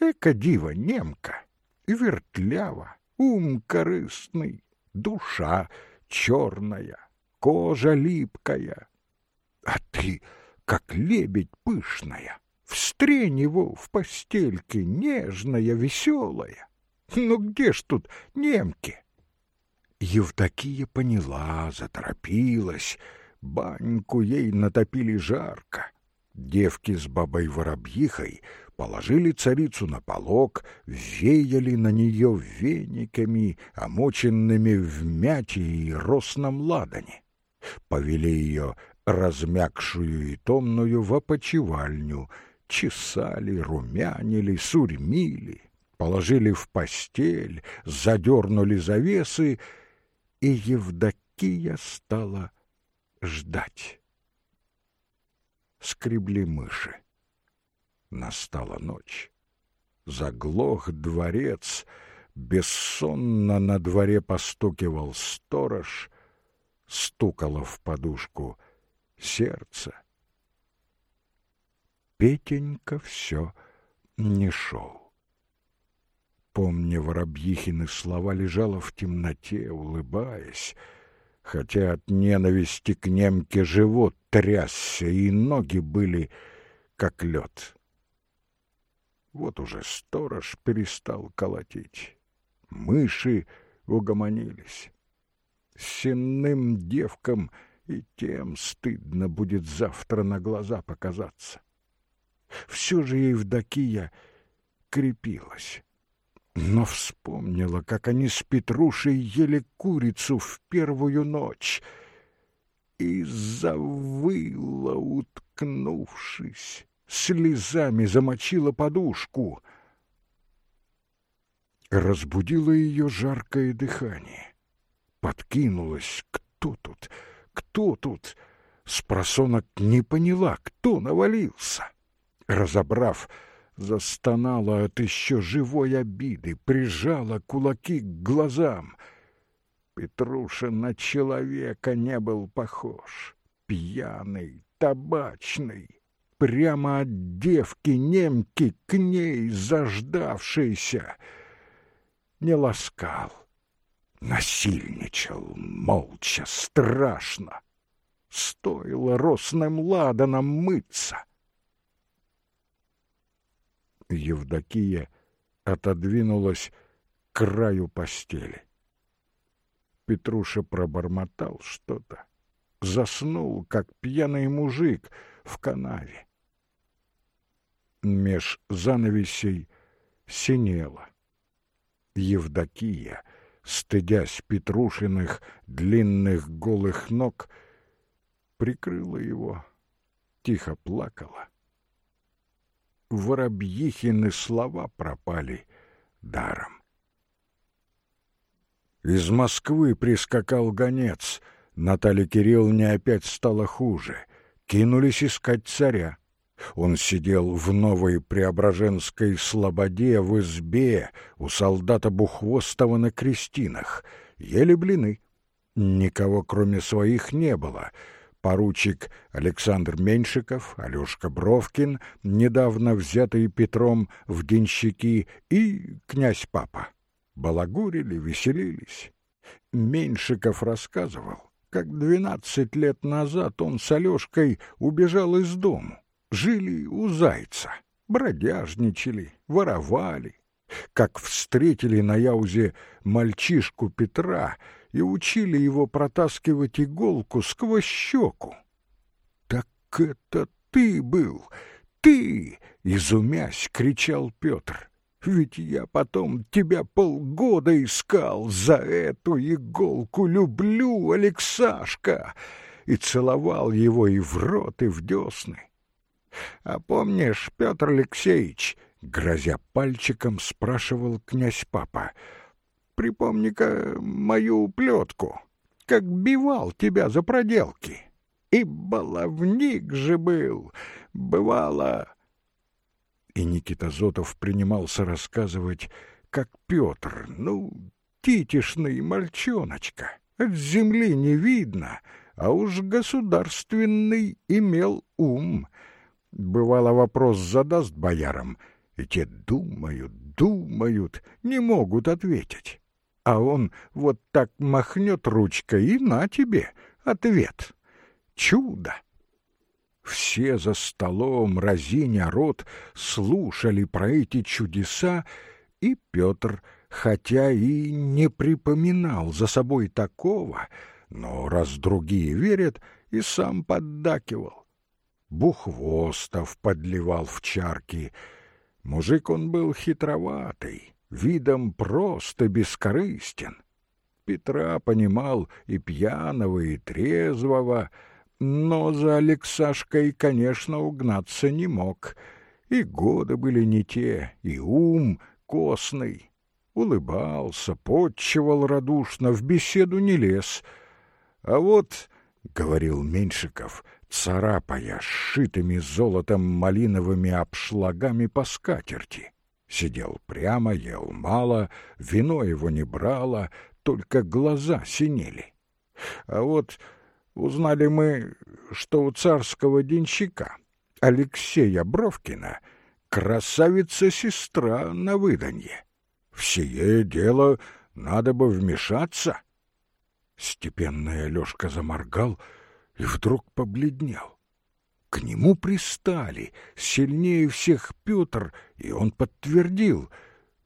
S1: Эка дива немка, вертлява, ум корыстный, душа черная, кожа липкая. А ты, как лебедь пышная, Встрень его в постельке, нежная, веселая. Ну где ж тут немки? Евдокия поняла, заторопилась. Баньку ей натопили жарко. Девки с бабой-воробьихой положили царицу на полок, веяли на нее вениками, омоченными в мяте и росном ладане. Повели ее размякшую и томную в опочивальню — чесали, румянили, сурьмили, положили в постель, задернули завесы, и Евдокия стала ждать. Скребли мыши. Настала ночь. Заглох дворец, бессонно на дворе постукивал сторож, стукало в подушку сердце — Петенька все не шел. Помня Воробьихины слова, лежала в темноте, улыбаясь, хотя от ненависти к немке живот трясся, и ноги были как лед. Вот уже сторож перестал колотить. Мыши угомонились. Сенным девкам и тем стыдно будет завтра на глаза показаться. Все же Евдокия крепилась. Но вспомнила, как они с Петрушей ели курицу в первую ночь, и завыла, уткнувшись, слезами замочила подушку. Разбудило ее жаркое дыхание. Подкинулась. Кто тут? Кто тут? Спросонок не поняла, кто навалился. Разобрав, застонала от еще живой обиды, прижала кулаки к глазам. Петруша на человека не был похож. Пьяный, табачный, прямо от девки-немки к ней заждавшейся. Не ласкал, насильничал, молча, страшно. Стоило росным ладаном мыться. Евдокия отодвинулась к краю постели. Петруша пробормотал что-то. Заснул, как пьяный мужик в канаве. Меж занавесей синело. Евдокия, стыдясь Петрушиных длинных голых ног, прикрыла его, тихо плакала. Воробьихины слова пропали даром. Из Москвы прискакал гонец. Наталья Кирилловне опять стало хуже. Кинулись искать царя. Он сидел в новой Преображенской слободе в избе у солдата Бухвостова на крестинах. Ели блины. Никого, кроме своих, не было. Поручик Александр Меньшиков, Алешка Бровкин, недавно взятый Петром в денщики, и князь Папа балагурили, веселились. Меньшиков рассказывал, как двенадцать лет назад он с Алешкой убежал из дому. Жили у зайца, бродяжничали, воровали. Как встретили на Яузе мальчишку Петра и учили его протаскивать иголку сквозь щеку. «Так это ты был! Ты!» — изумясь, кричал Петр. Ведь я потом тебя полгода искал за эту иголку. Люблю, Алексашка!» И целовал его и в рот, и в десны. «А помнишь, Петр Алексеевич?» — грозя пальчиком, спрашивал князь папа. «Припомни-ка мою плетку, как бивал тебя за проделки. И баловник же был, бывало...» И Никита Зотов принимался рассказывать, как Петр, ну, титишный мальчоночка, от земли не видно, а уж государственный имел ум. Бывало, вопрос задаст боярам, и те думают, думают, не могут ответить. А он вот так махнет ручкой, и на тебе ответ. Чудо! Все за столом, разиня рот, слушали про эти чудеса, и Петр, хотя и не припоминал за собой такого, но раз другие верят, и сам поддакивал. Бухвостов подливал в чарки. Мужик он был хитроватый, видом просто бескорыстен. Петра понимал и пьяного, и трезвого, но за Алексашкой, конечно, угнаться не мог. И годы были не те, и ум костный. Улыбался, подчевал радушно, в беседу не лез. А вот, — говорил Меньшиков, царапая сшитыми золотом малиновыми обшлагами по скатерти, сидел прямо, ел мало, вино его не брало, только глаза синели. А вот Узнали мы, что у царского денщика Алексея Бровкина красавица-сестра на выданье. В сие дело надо бы вмешаться. Степенный Алешка заморгал и вдруг побледнел. К нему пристали, сильнее всех Петр, и он подтвердил.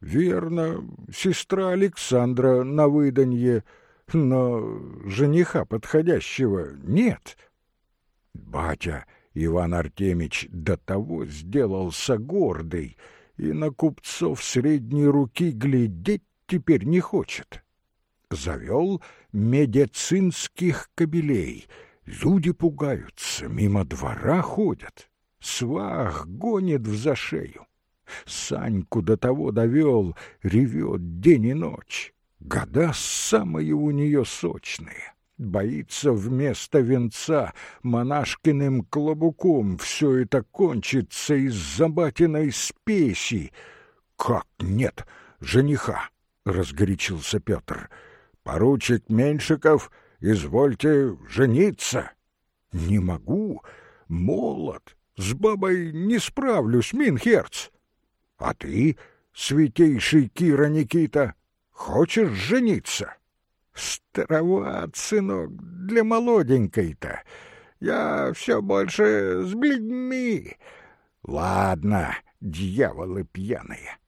S1: Верно, сестра Александра на выданье — но жениха подходящего нет. Батя Иван Артемич до того сделался гордый и на купцов средней руки глядеть теперь не хочет. Завел медицинских кобелей, Люди пугаются, мимо двора ходят. Свах гонит в зашею. Саньку до того довел, ревет день и ночь. Года самые у нее сочные. Боится вместо венца монашкиным клобуком все это кончится из-за батиной спеси. Как нет жениха? — разгорячился Петр. «Поручик Меньшиков, извольте жениться». «Не могу, молод, с бабой не справлюсь, Минхерц. А ты, святейший Кира Никита, хочешь жениться?» «Староват, сынок, для молоденькой-то. Я все больше с бледьми». «Ладно, дьяволы пьяные.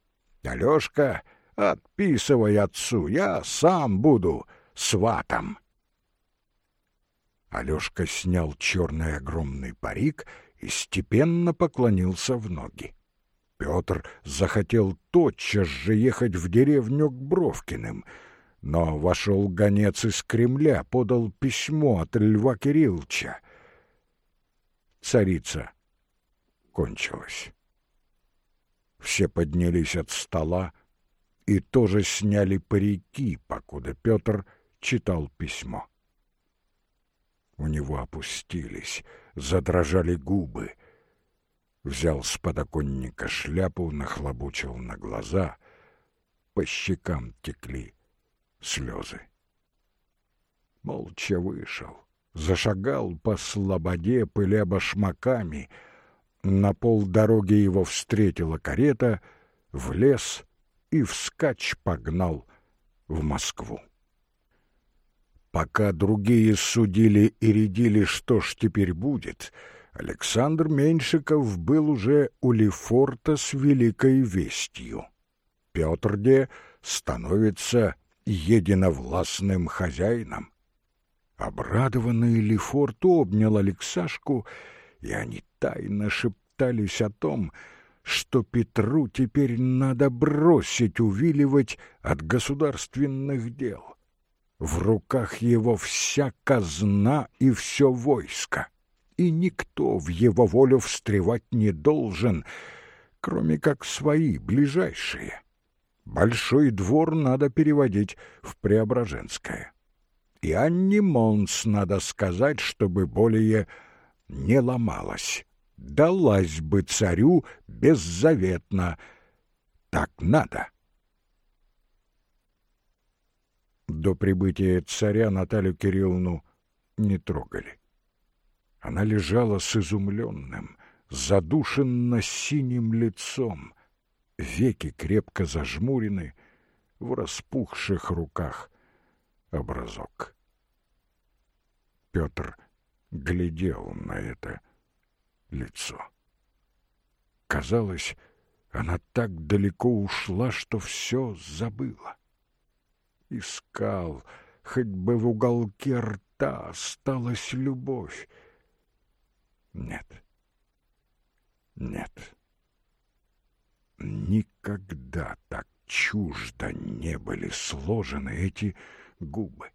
S1: Алешка Отписывай отцу, я сам буду сватом. Алёшка снял черный огромный парик и степенно поклонился в ноги. Петр захотел тотчас же ехать в деревню к Бровкиным, но вошел гонец из Кремля, подал письмо от Льва Кирилловича. Царица кончилась. Все поднялись от стола, и тоже сняли парики, покуда Петр читал письмо. У него опустились, задрожали губы. Взял с подоконника шляпу, нахлобучил на глаза. По щекам текли слезы. Молча вышел, зашагал по слободе, пыля башмаками. На полдороги его встретила карета, влез и вскачь погнал в Москву. Пока другие судили и рядили, что ж теперь будет, Александр Меньшиков был уже у Лефорта с великой вестью. Петр де становится единовластным хозяином. Обрадованный Лефорт обнял Алексашку, и они тайно шептались о том, что Петру теперь надо бросить увиливать от государственных дел. В руках его вся казна и все войско, и никто в его волю встревать не должен, кроме как свои ближайшие. Большой двор надо переводить в Преображенское. И Анне Монс надо сказать, чтобы более не ломалась далась бы царю беззаветно. Так надо. До прибытия царя Наталью Кирилловну не трогали. Она лежала с изумленным, задушенно синим лицом, веки крепко зажмурены, в распухших руках образок. Петр глядел на это лицо. Казалось, она так далеко ушла, что все забыла. Искал, хоть бы в уголке рта осталась любовь. Нет, нет, никогда так чуждо не были сложены эти губы.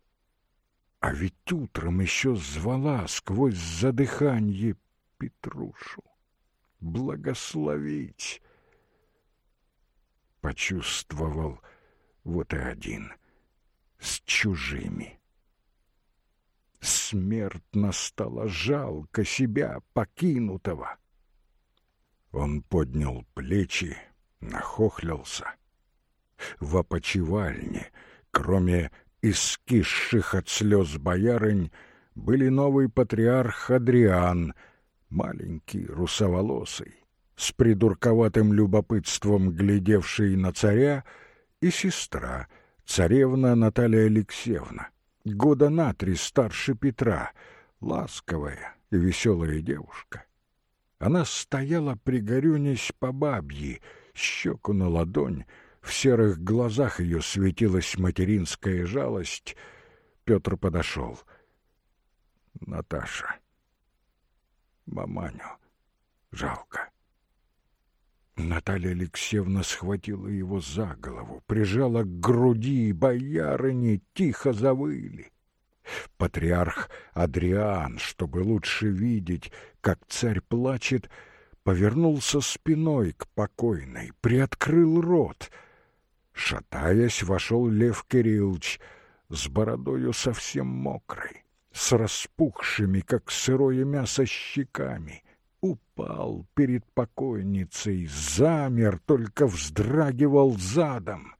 S1: А ведь утром еще звала сквозь задыханье Петрушу, благословить. Почувствовал вот и один с чужими. Смертно стало жалко себя покинутого. Он поднял плечи, нахохлился. В опочивальне, кроме искисших от слез боярынь, были новый патриарх Адриан — маленький, русоволосый, с придурковатым любопытством глядевший на царя, и сестра, царевна Наталья Алексеевна, года на три старше Петра, ласковая и веселая девушка. Она стояла, пригорюнясь по бабьи, щеку на ладонь, в серых глазах ее светилась материнская жалость. Петр подошел. «Наташа, маманю. Жалко. Наталья Алексеевна схватила его за голову, прижала к груди, и боярыни тихо завыли. Патриарх Адриан, чтобы лучше видеть, как царь плачет, повернулся спиной к покойной, приоткрыл рот. Шатаясь, вошел Лев Кириллович с бородою совсем мокрой, с распухшими, как сырое мясо, щеками. Упал перед покойницей, замер, только вздрагивал задом.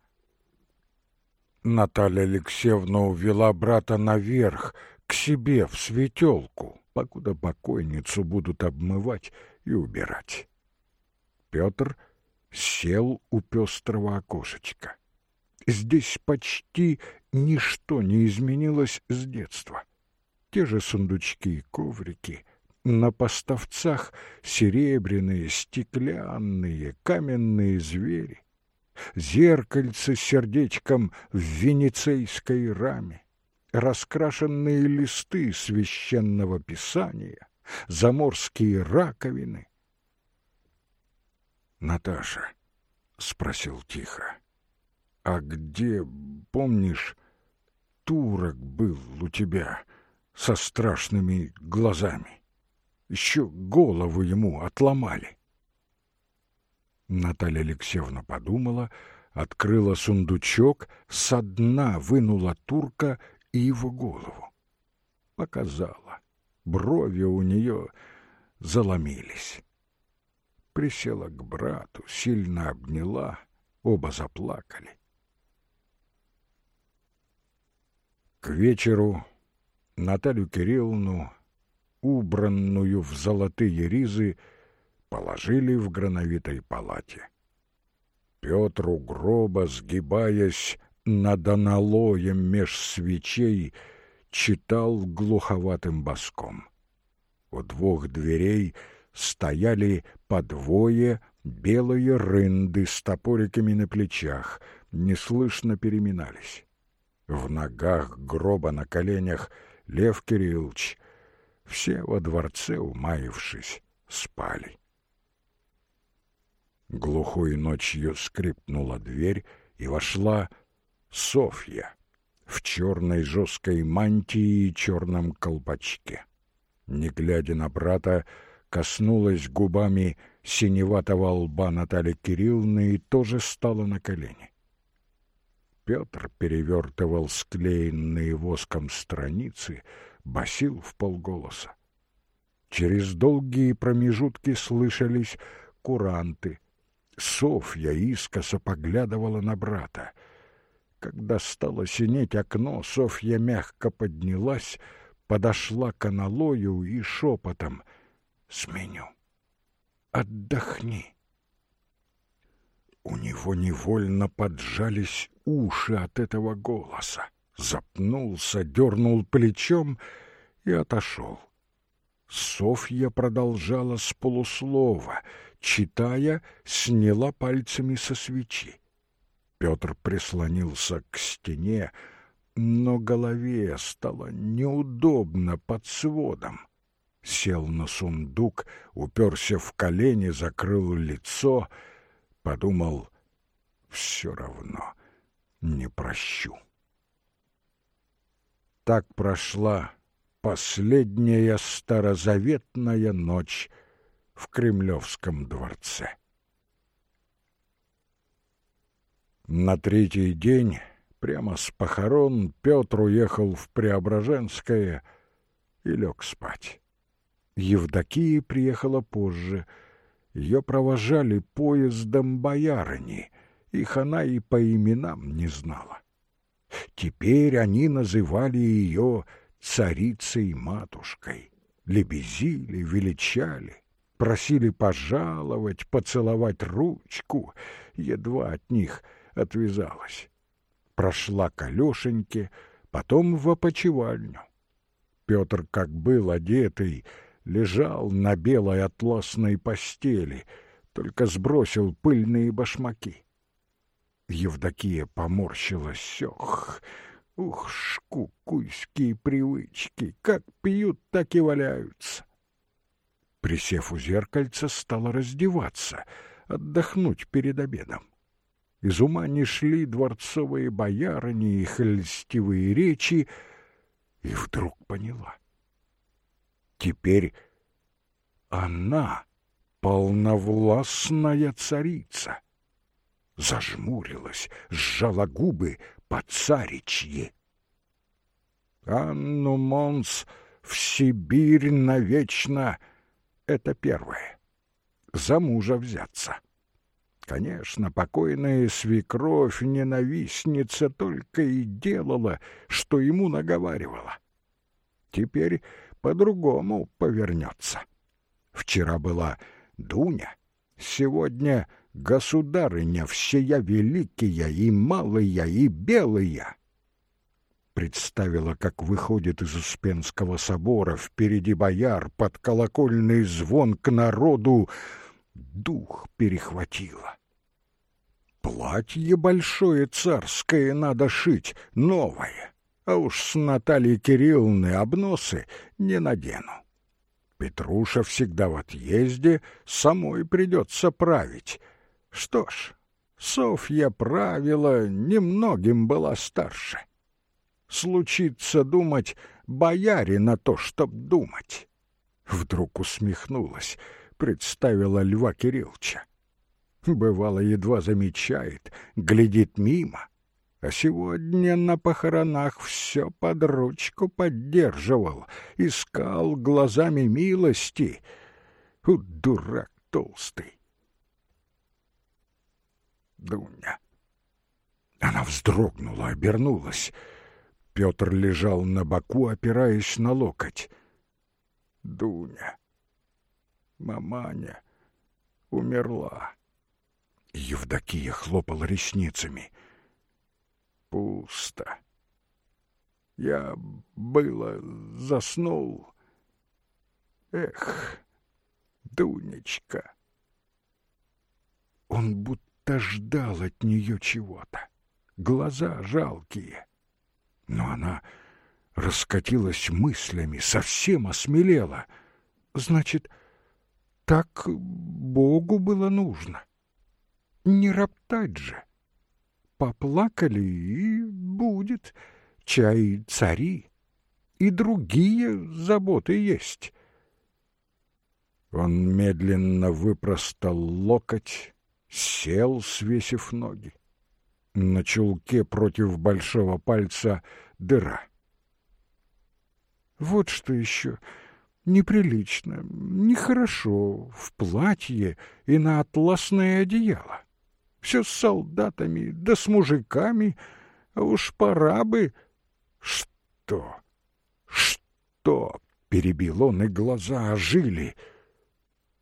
S1: Наталья Алексеевна увела брата наверх, к себе, в светелку, покуда покойницу будут обмывать и убирать. Петр сел у пестрого окошечка. Здесь почти ничто не изменилось с детства. Те же сундучки и коврики, на поставцах серебряные, стеклянные, каменные звери, зеркальце с сердечком в венецейской раме, раскрашенные листы священного писания, заморские раковины. «Наташа», — спросил тихо, — «а где, помнишь, турок был у тебя со страшными глазами? Еще голову ему отломали». Наталья Алексеевна подумала, открыла сундучок, со дна вынула турка и его голову. Показала. Брови у нее заломились. Присела к брату, сильно обняла, оба заплакали. К вечеру Наталью Кирилловну, убранную в золотые ризы, положили в грановитой палате. Петр у гроба, сгибаясь над аналоем меж свечей, читал глуховатым боском. У двух дверей стояли по двое белые рынды с топориками на плечах, неслышно переминались. В ногах гроба на коленях Лев Кириллович. Все во дворце, умаившись, спали. Глухой ночью скрипнула дверь, и вошла Софья в черной жесткой мантии и черном колпачке. Не глядя на брата, коснулась губами синеватого лба Натальи Кирилловны и тоже стала на колени. Петр перевертывал склеенные воском страницы, басил в полголоса. Через долгие промежутки слышались куранты — Софья искоса поглядывала на брата. Когда стало синеть окно, Софья мягко поднялась, подошла к аналою и шепотом «Сменю. Отдохни». У него невольно поджались уши от этого голоса. Запнулся, дернул плечом и отошел. Софья продолжала с полуслова — читая, сняла пальцами со свечи. Петр прислонился к стене, но голове стало неудобно под сводом. Сел на сундук, уперся в колени, закрыл лицо, подумал, все равно не прощу. Так прошла последняя старозаветная ночь в Кремлевском дворце. На третий день, прямо с похорон, Петр уехал в Преображенское и лег спать. Евдокия приехала позже. Ее провожали поездом боярыни, их она и по именам не знала. Теперь они называли ее царицей-матушкой, лебезили, величали просили пожаловать, поцеловать ручку, едва от них отвязалась. Прошла к Алешеньке, потом в опочивальню. Петр, как был одетый, лежал на белой атласной постели, только сбросил пыльные башмаки. Евдокия поморщилась. Ох, ух, шкукуйские привычки, как пьют, так и валяются. Присев у зеркальца, стала раздеваться, отдохнуть перед обедом. Из ума не шли дворцовые боярыни и хльстивые речи, И вдруг поняла. Теперь она полновластная царица. Зажмурилась, сжала губы по царичьи. Анну Монс в Сибирь навечно — это первое. За мужа взяться. Конечно, покойная свекровь, ненавистница, только и делала, что ему наговаривала. Теперь по-другому повернется. Вчера была Дуня, сегодня государыня всея великая и малая и белая. Представила, как выходит из Успенского собора впереди бояр под колокольный звон к народу, дух перехватило. Платье большое царское надо шить, новое, а уж с Натальей Кирилловны обносы не надену. Петруша всегда в отъезде, самой придется править. Что ж, Софья правила, немногим была старше. Случится думать бояре на то, чтоб думать. Вдруг усмехнулась, представила Льва Кирилловича. Бывало, едва замечает, глядит мимо. А сегодня на похоронах все под ручку поддерживал, искал глазами милости. У, дурак толстый. Дуня. Она вздрогнула, обернулась. Петр лежал на боку, опираясь на локоть. Дуня. Маманя умерла. Евдокия хлопала ресницами. Пусто. Я было заснул. Эх, Дунечка. Он будто ждал от нее чего-то. Глаза жалкие. Но она раскатилась мыслями, совсем осмелела. Значит, так Богу было нужно. Не роптать же. Поплакали и будет. Чай цари. И другие заботы есть. Он медленно выпростал локоть, сел, свесив ноги. На чулке против большого пальца дыра. Вот что еще неприлично, нехорошо в платье и на атласное одеяло. Все с солдатами, да с мужиками, а уж пора бы... Что? Что? Перебил он, и глаза ожили.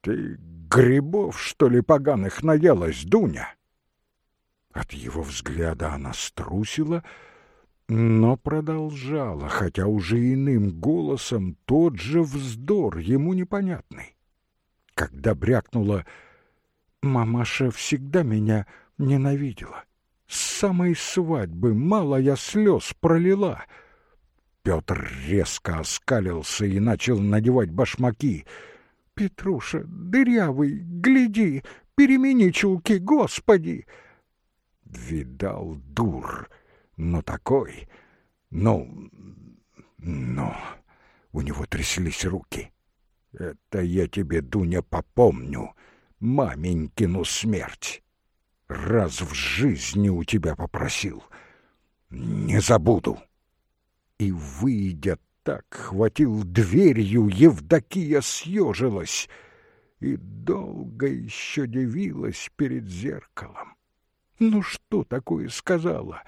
S1: Ты грибов, что ли, поганых наелась, Дуня? От его взгляда она струсила, но продолжала, хотя уже иным голосом тот же вздор, ему непонятный. Когда брякнула Мамаша всегда меня ненавидела. С самой свадьбы мало я слез пролила. Петр резко оскалился и начал надевать башмаки. «Петруша, дырявый, гляди, перемени чулки, господи!» Видал дур, но такой, ну, ну, у него тряслись руки. «Это я тебе, Дуня, попомню!» маменькину смерть. Раз в жизни у тебя попросил. Не забуду. И, выйдя так, хватил дверью, Евдокия съежилась и долго еще дивилась перед зеркалом. Ну что такое сказала?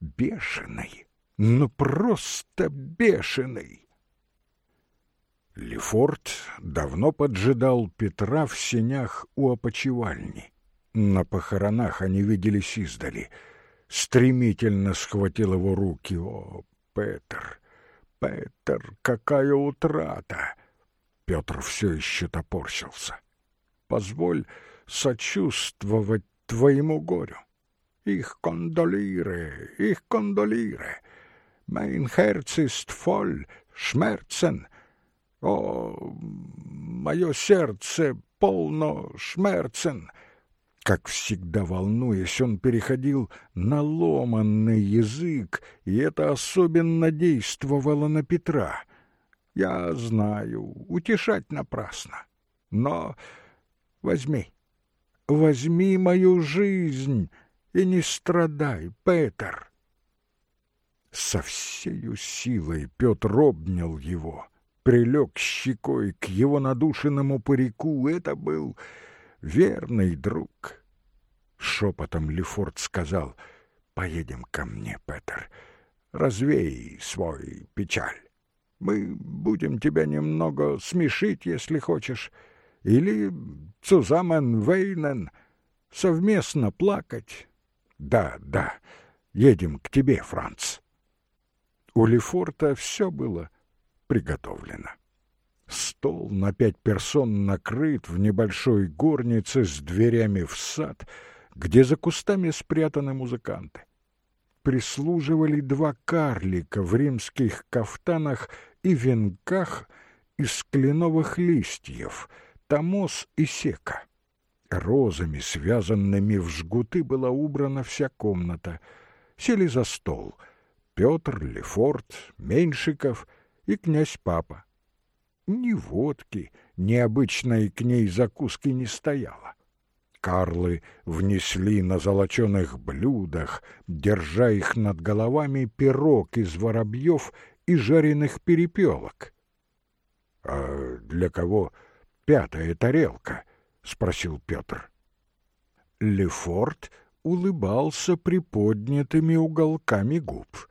S1: Бешеный, ну просто бешеный. Лефорт давно поджидал Петра в сенях у опочивальни. На похоронах они виделись издали. Стремительно схватил его руки. О, Петр, Петр, какая утрата! Петр все еще топорщился. Позволь сочувствовать твоему горю. Их кондолире, их кондолире. Mein Herz ist voll Schmerzen — о, мое сердце полно шмерцен. Как всегда волнуясь, он переходил на ломанный язык, и это особенно действовало на Петра. Я знаю, утешать напрасно. Но возьми, возьми мою жизнь и не страдай, Петр. Со всею силой Петр обнял его, прилег щекой к его надушенному парику. Это был верный друг. Шепотом Лефорт сказал, «Поедем ко мне, Петер, развей свой печаль. Мы будем тебя немного смешить, если хочешь, или цузамен вейнен, совместно плакать. Да, да, едем к тебе, Франц». У Лефорта все было приготовлено. Стол на пять персон накрыт в небольшой горнице с дверями в сад, где за кустами спрятаны музыканты. Прислуживали два карлика в римских кафтанах и венках из кленовых листьев, томос и сека. Розами, связанными в жгуты, была убрана вся комната. Сели за стол — Петр, Лефорт, Меньшиков и князь Папа. Ни водки, ни обычной к ней закуски не стояло. Карлы внесли на золоченых блюдах, держа их над головами, пирог из воробьев и жареных перепелок. — А для кого пятая тарелка? — спросил Петр. Лефорт улыбался приподнятыми уголками губ.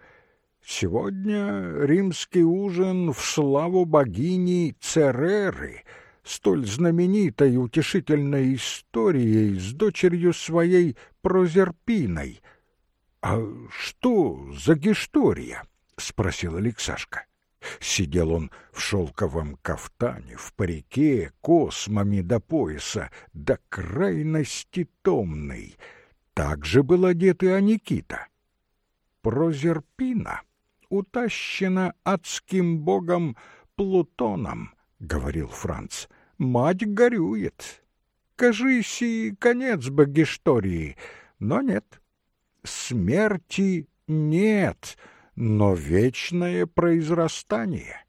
S1: Сегодня римский ужин в славу богини Цереры, столь знаменитой утешительной историей с дочерью своей Прозерпиной. — А что за гистория? — спросил Алексашка. Сидел он в шелковом кафтане, в парике, космами до пояса, до крайности томный. Так же был одет и Аникита. Прозерпина утащена адским богом Плутоном, — говорил Франц. Мать горюет. Кажись, и конец богистории, но нет. Смерти нет, но вечное произрастание.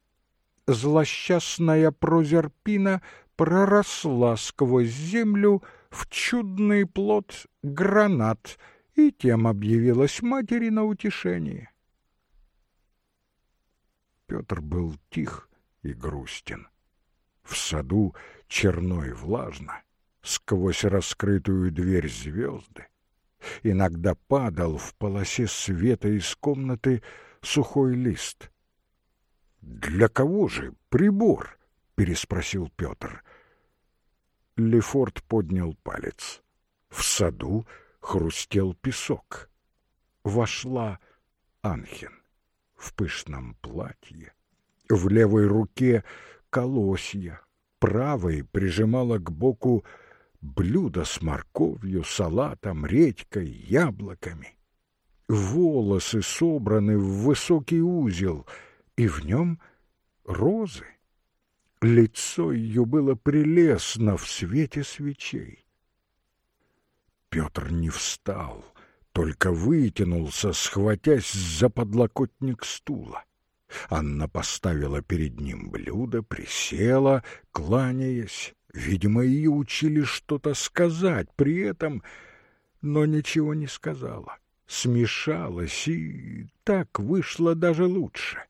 S1: Злосчастная Прозерпина проросла сквозь землю в чудный плод гранат и тем объявилась матери на утешение. Петр был тих и грустен. В саду черно и влажно, сквозь раскрытую дверь звезды. Иногда падал в полосе света из комнаты сухой лист. «Для кого же прибор?» — переспросил Петр. Лефорт поднял палец. В саду хрустел песок. Вошла Анхин в пышном платье. В левой руке колосья, правой прижимала к боку блюдо с морковью, салатом, редькой, яблоками. Волосы собраны в высокий узел, и в нем розы. Лицо ее было прелестно в свете свечей. Петр не встал — только вытянулся, схватясь за подлокотник стула. Анна поставила перед ним блюдо, присела, кланяясь. Видимо, ее учили что-то сказать при этом, но ничего не сказала. Смешалась, и так вышло даже лучше.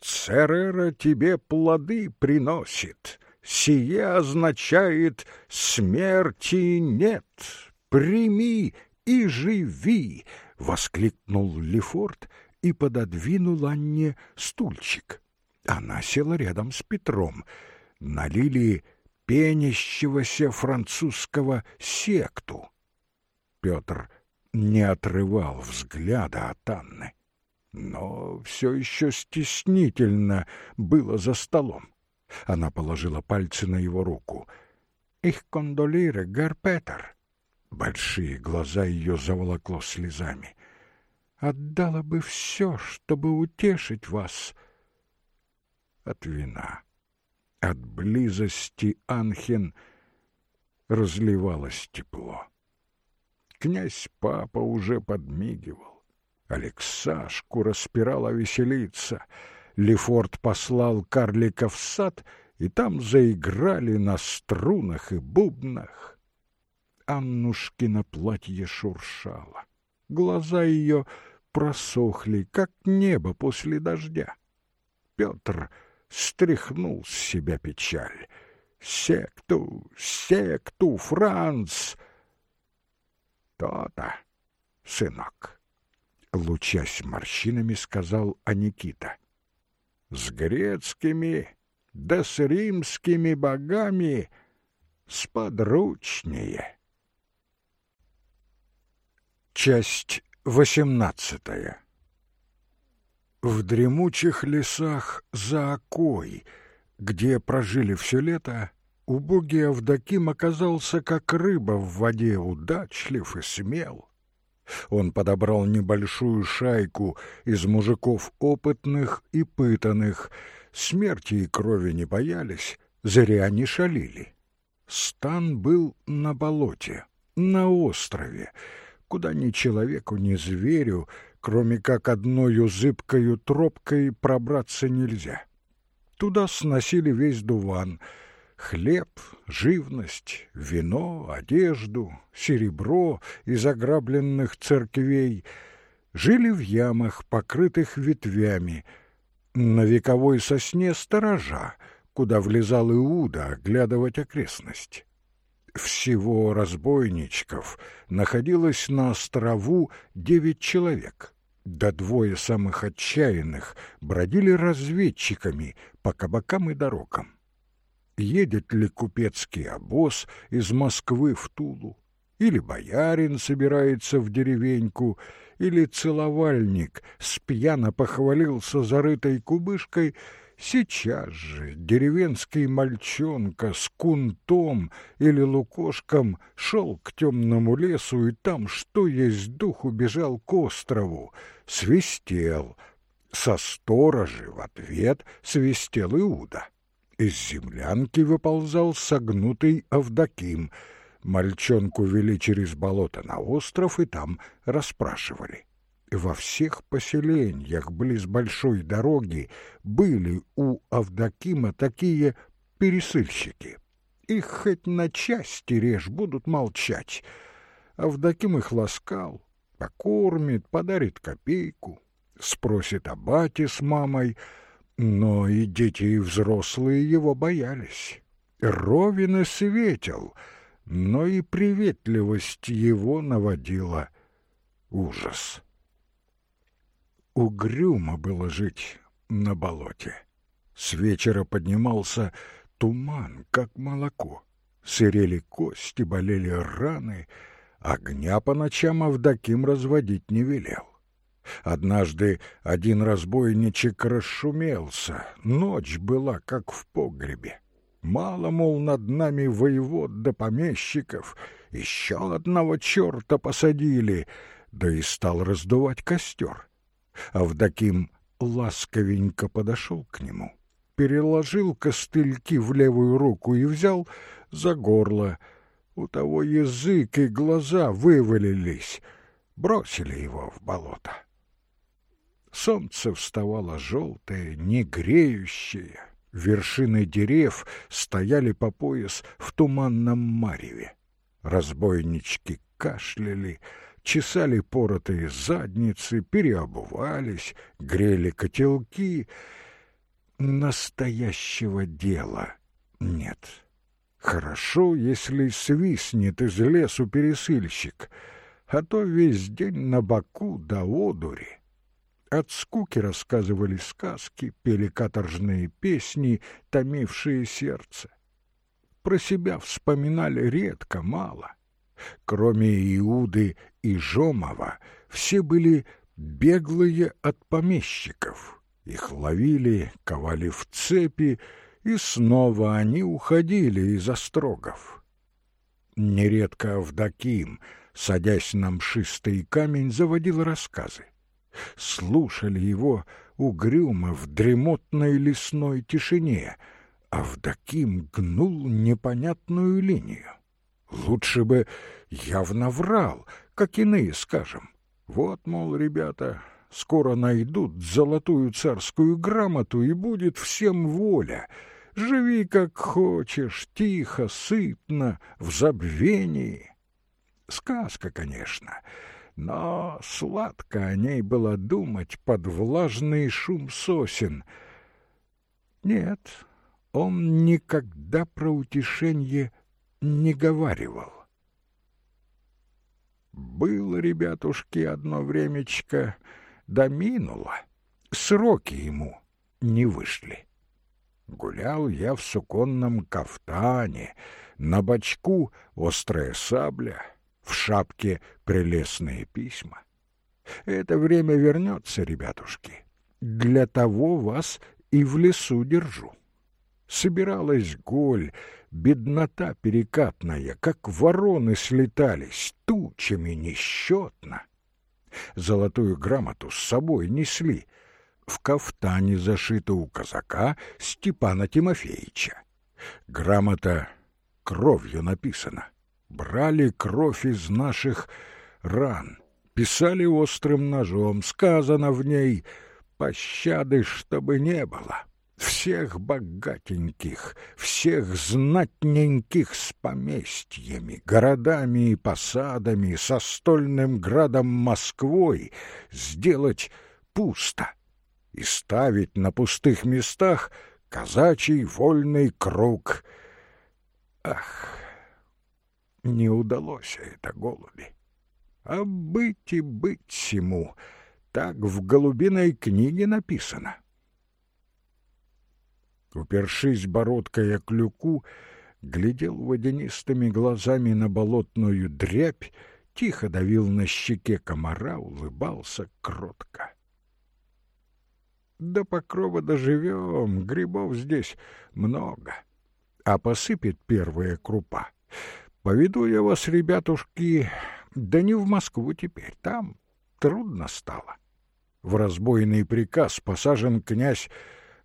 S1: «Церера тебе плоды приносит. Сие означает «смерти нет». Прими и живи!» — воскликнул Лефорт и пододвинул Анне стульчик. Она села рядом с Петром. Налили пенящегося французского секту. Петр не отрывал взгляда от Анны, но все еще стеснительно было за столом. Она положила пальцы на его руку. «Их кондолире, гар Петер!» Большие глаза ее заволокло слезами. «Отдала бы все, чтобы утешить вас!» От вина, от близости Анхен разливалось тепло. Князь папа уже подмигивал. Алексашку распирала веселиться. Лефорт послал карлика в сад, и там заиграли на струнах и бубнах. Аннушкино платье шуршало. Глаза ее просохли, как небо после дождя. Петр стряхнул с себя печаль. «Секту! Секту! Франц!» «То-то, сынок!» Лучась морщинами, сказал Аникита. «С грецкими, да с римскими богами сподручнее». Часть восемнадцатая В дремучих лесах за Окой, где прожили все лето, убогий Авдоким оказался как рыба в воде, удачлив и смел. Он подобрал небольшую шайку из мужиков опытных и пытанных, смерти и крови не боялись, зря не шалили. Стан был на болоте, на острове, куда ни человеку, ни зверю, кроме как одною зыбкою тропкой, пробраться нельзя. Туда сносили весь дуван — Хлеб, живность, вино, одежду, серебро из ограбленных церквей жили в ямах, покрытых ветвями, на вековой сосне сторожа, куда влезал Иуда оглядывать окрестность. Всего разбойничков находилось на острову девять человек, да двое самых отчаянных бродили разведчиками по кабакам и дорогам. Едет ли купецкий обоз из Москвы в Тулу, или боярин собирается в деревеньку, или целовальник спьяно похвалился зарытой кубышкой, сейчас же деревенский мальчонка с кунтом или лукошком шел к темному лесу и там, что есть дух, убежал к острову, свистел. Со сторожи в ответ свистел Иуда. Из землянки выползал согнутый Авдоким. Мальчонку вели через болото на остров и там расспрашивали. Во всех поселениях близ большой дороги были у Авдокима такие пересыльщики. Их хоть на части режь, будут молчать. Авдоким их ласкал, покормит, подарит копейку, спросит о бате с мамой — но и дети, и взрослые его боялись. Ровен и светел, но и приветливость его наводила ужас. Угрюмо было жить на болоте. С вечера поднимался туман, как молоко. Сырели кости, болели раны. Огня по ночам Авдоким разводить не велел. Однажды один разбойничек расшумелся, ночь была как в погребе. Мало, мол, над нами воевод да помещиков, еще одного черта посадили, да и стал раздувать костер. Авдоким ласковенько подошел к нему, переложил костыльки в левую руку и взял за горло. У того язык и глаза вывалились, бросили его в болото. Солнце вставало желтое, не греющее. Вершины дерев стояли по пояс в туманном мареве. Разбойнички кашляли, чесали поротые задницы, переобувались, грели котелки. Настоящего дела нет. Хорошо, если свистнет из лесу пересыльщик, а то весь день на боку до одури. От скуки рассказывали сказки, пели каторжные песни, томившие сердце. Про себя вспоминали редко, мало. Кроме Иуды и Жомова, все были беглые от помещиков. Их ловили, ковали в цепи, и снова они уходили из острогов. Нередко Авдоким, садясь на мшистый камень, заводил рассказы слушали его угрюмо в дремотной лесной тишине, Авдоким гнул непонятную линию. Лучше бы явно врал, как иные скажем. Вот, мол, ребята, скоро найдут золотую царскую грамоту, и будет всем воля. Живи как хочешь, тихо, сытно, в забвении. Сказка, конечно, но сладко о ней было думать под влажный шум сосен. Нет, он никогда про утешение не говаривал. Было, ребятушки, одно времечко, да минуло, сроки ему не вышли. Гулял я в суконном кафтане, на бочку острая сабля, в шапке прелестные письма. Это время вернется, ребятушки. Для того вас и в лесу держу. Собиралась голь, беднота перекатная, как вороны слетались, тучами несчетно. Золотую грамоту с собой несли. В кафтане зашита у казака Степана Тимофеевича. Грамота кровью написана. Брали кровь из наших ран, писали острым ножом, сказано в ней «пощады, чтобы не было» всех богатеньких, всех знатненьких с поместьями, городами и посадами, со стольным градом Москвой сделать пусто и ставить на пустых местах казачий вольный круг. Ах, не удалось это голуби. А быть и быть всему, так в голубиной книге написано упершись бородкой о клюку, глядел водянистыми глазами на болотную дрябь, тихо давил на щеке комара, улыбался кротко. До покрова доживем, грибов здесь много, а посыпет первая крупа. Поведу я вас, ребятушки, да не в Москву теперь, там трудно стало. В разбойный приказ посажен князь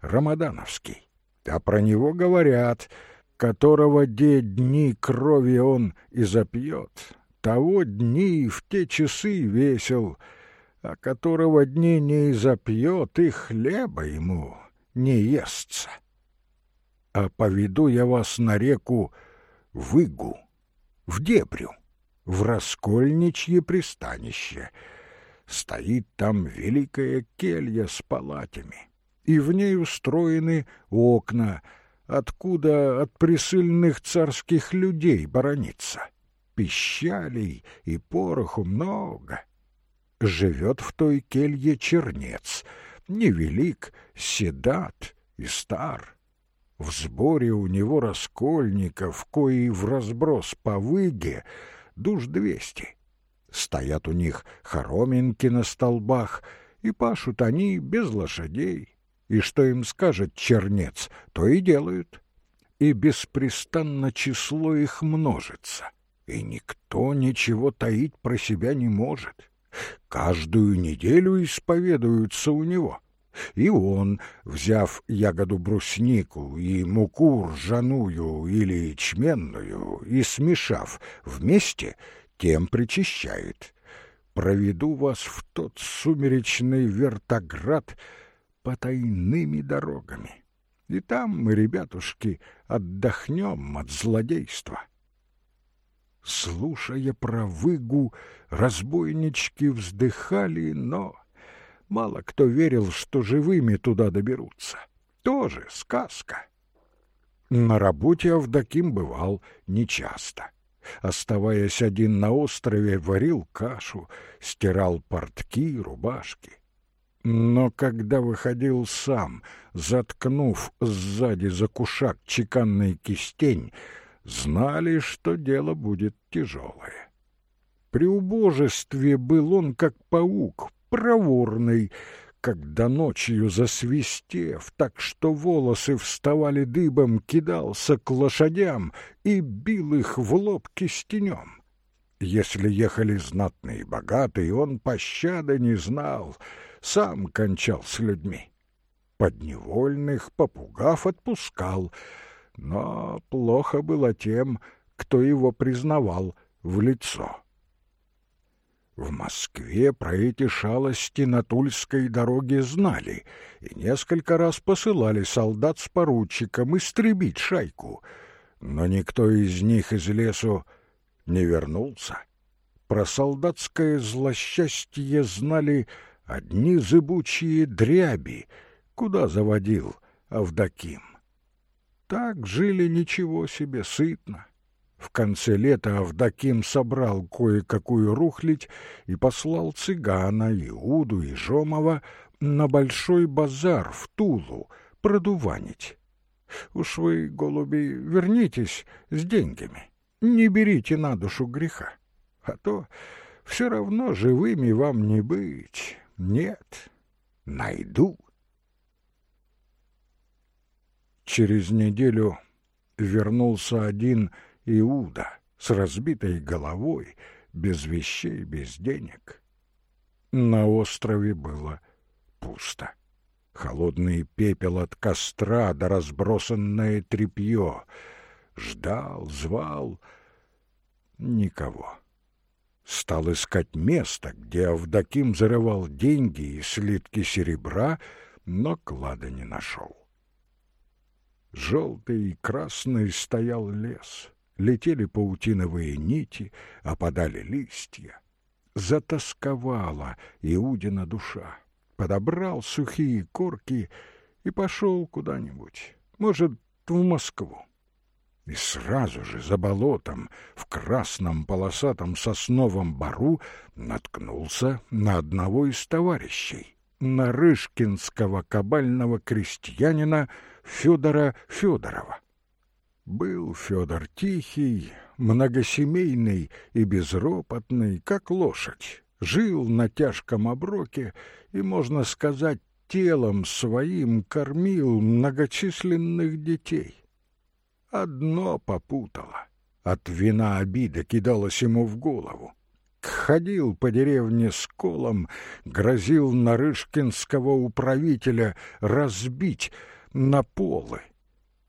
S1: Рамадановский а про него говорят, которого де дни крови он и запьет, того дни в те часы весел, а которого дни не запьет, и хлеба ему не естся. А поведу я вас на реку Выгу, в Дебрю, в Раскольничье пристанище. Стоит там великая келья с палатями и в ней устроены окна, откуда от присыльных царских людей борониться. Пищалей и пороху много. Живет в той келье чернец, невелик, седат и стар. В сборе у него раскольников, кои в разброс по выге, душ двести. Стоят у них хороминки на столбах, и пашут они без лошадей и что им скажет чернец, то и делают. И беспрестанно число их множится, и никто ничего таить про себя не может. Каждую неделю исповедуются у него. И он, взяв ягоду бруснику и муку ржаную или чменную и смешав вместе, тем причащает. Проведу вас в тот сумеречный вертоград, потайными дорогами. И там мы, ребятушки, отдохнем от злодейства. Слушая про выгу, разбойнички вздыхали, но мало кто верил, что живыми туда доберутся. Тоже сказка. На работе Авдоким бывал нечасто. Оставаясь один на острове, варил кашу, стирал портки, рубашки. Но когда выходил сам, заткнув сзади за кушак чеканный кистень, знали, что дело будет тяжелое. При убожестве был он как паук, проворный, когда ночью засвистев, так что волосы вставали дыбом, кидался к лошадям и бил их в лоб кистенем. Если ехали знатные и богатые, он пощады не знал — сам кончал с людьми. Подневольных, попугав, отпускал. Но плохо было тем, кто его признавал в лицо. В Москве про эти шалости на Тульской дороге знали и несколько раз посылали солдат с поручиком истребить шайку, но никто из них из лесу не вернулся. Про солдатское злосчастье знали одни зыбучие дряби, куда заводил Авдоким. Так жили ничего себе сытно, в конце лета Авдоким собрал кое-какую рухлить и послал цыгана, Иуду и Жомова на большой базар в Тулу продуванить. Уж вы, голуби, вернитесь с деньгами, не берите на душу греха, а то все равно живыми вам не быть. Нет, найду. Через неделю вернулся один Иуда с разбитой головой, без вещей, без денег. На острове было пусто. Холодный пепел от костра да разбросанное тряпье. Ждал, звал. Никого. Стал искать место, где Авдоким зарывал деньги и слитки серебра, но клада не нашел. Желтый и красный стоял лес летели паутиновые нити, опадали листья. Затасковала Иудина душа, подобрал сухие корки и пошел куда-нибудь, может, в Москву. И сразу же за болотом, в красном полосатом сосновом бару, наткнулся на одного из товарищей, на рышкинского кабального крестьянина Федора Федорова. Был Федор тихий, многосемейный и безропотный, как лошадь. Жил на тяжком оброке и, можно сказать, телом своим кормил многочисленных детей. Одно попутало. От вина обида кидалось ему в голову. Ходил по деревне с колом, грозил Нарышкинского управителя разбить на полы.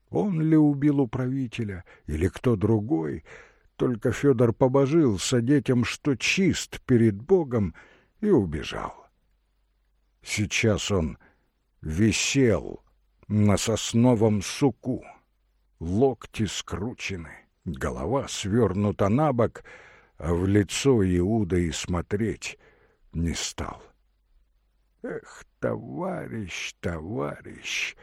S1: Он ли убил управителя или кто другой? Только Федор побожился детям, что чист перед Богом, и убежал. Сейчас он висел на сосновом суку, локти скручены, голова свернута на бок, а в лицо Иуда и смотреть не стал. Эх, товарищ, товарищ,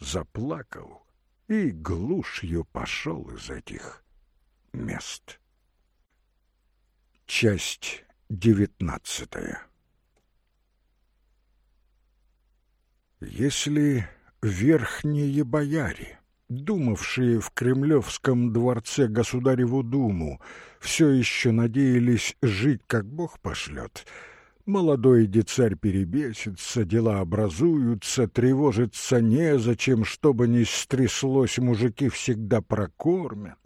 S1: заплакал и глушью пошел из этих мест. Часть девятнадцатая Если верхние бояре, думавшие в Кремлевском дворце Государеву Думу, все еще надеялись жить, как Бог пошлет, Молодой дицарь перебесится, дела образуются, тревожиться незачем, чтобы не стряслось, мужики всегда прокормят.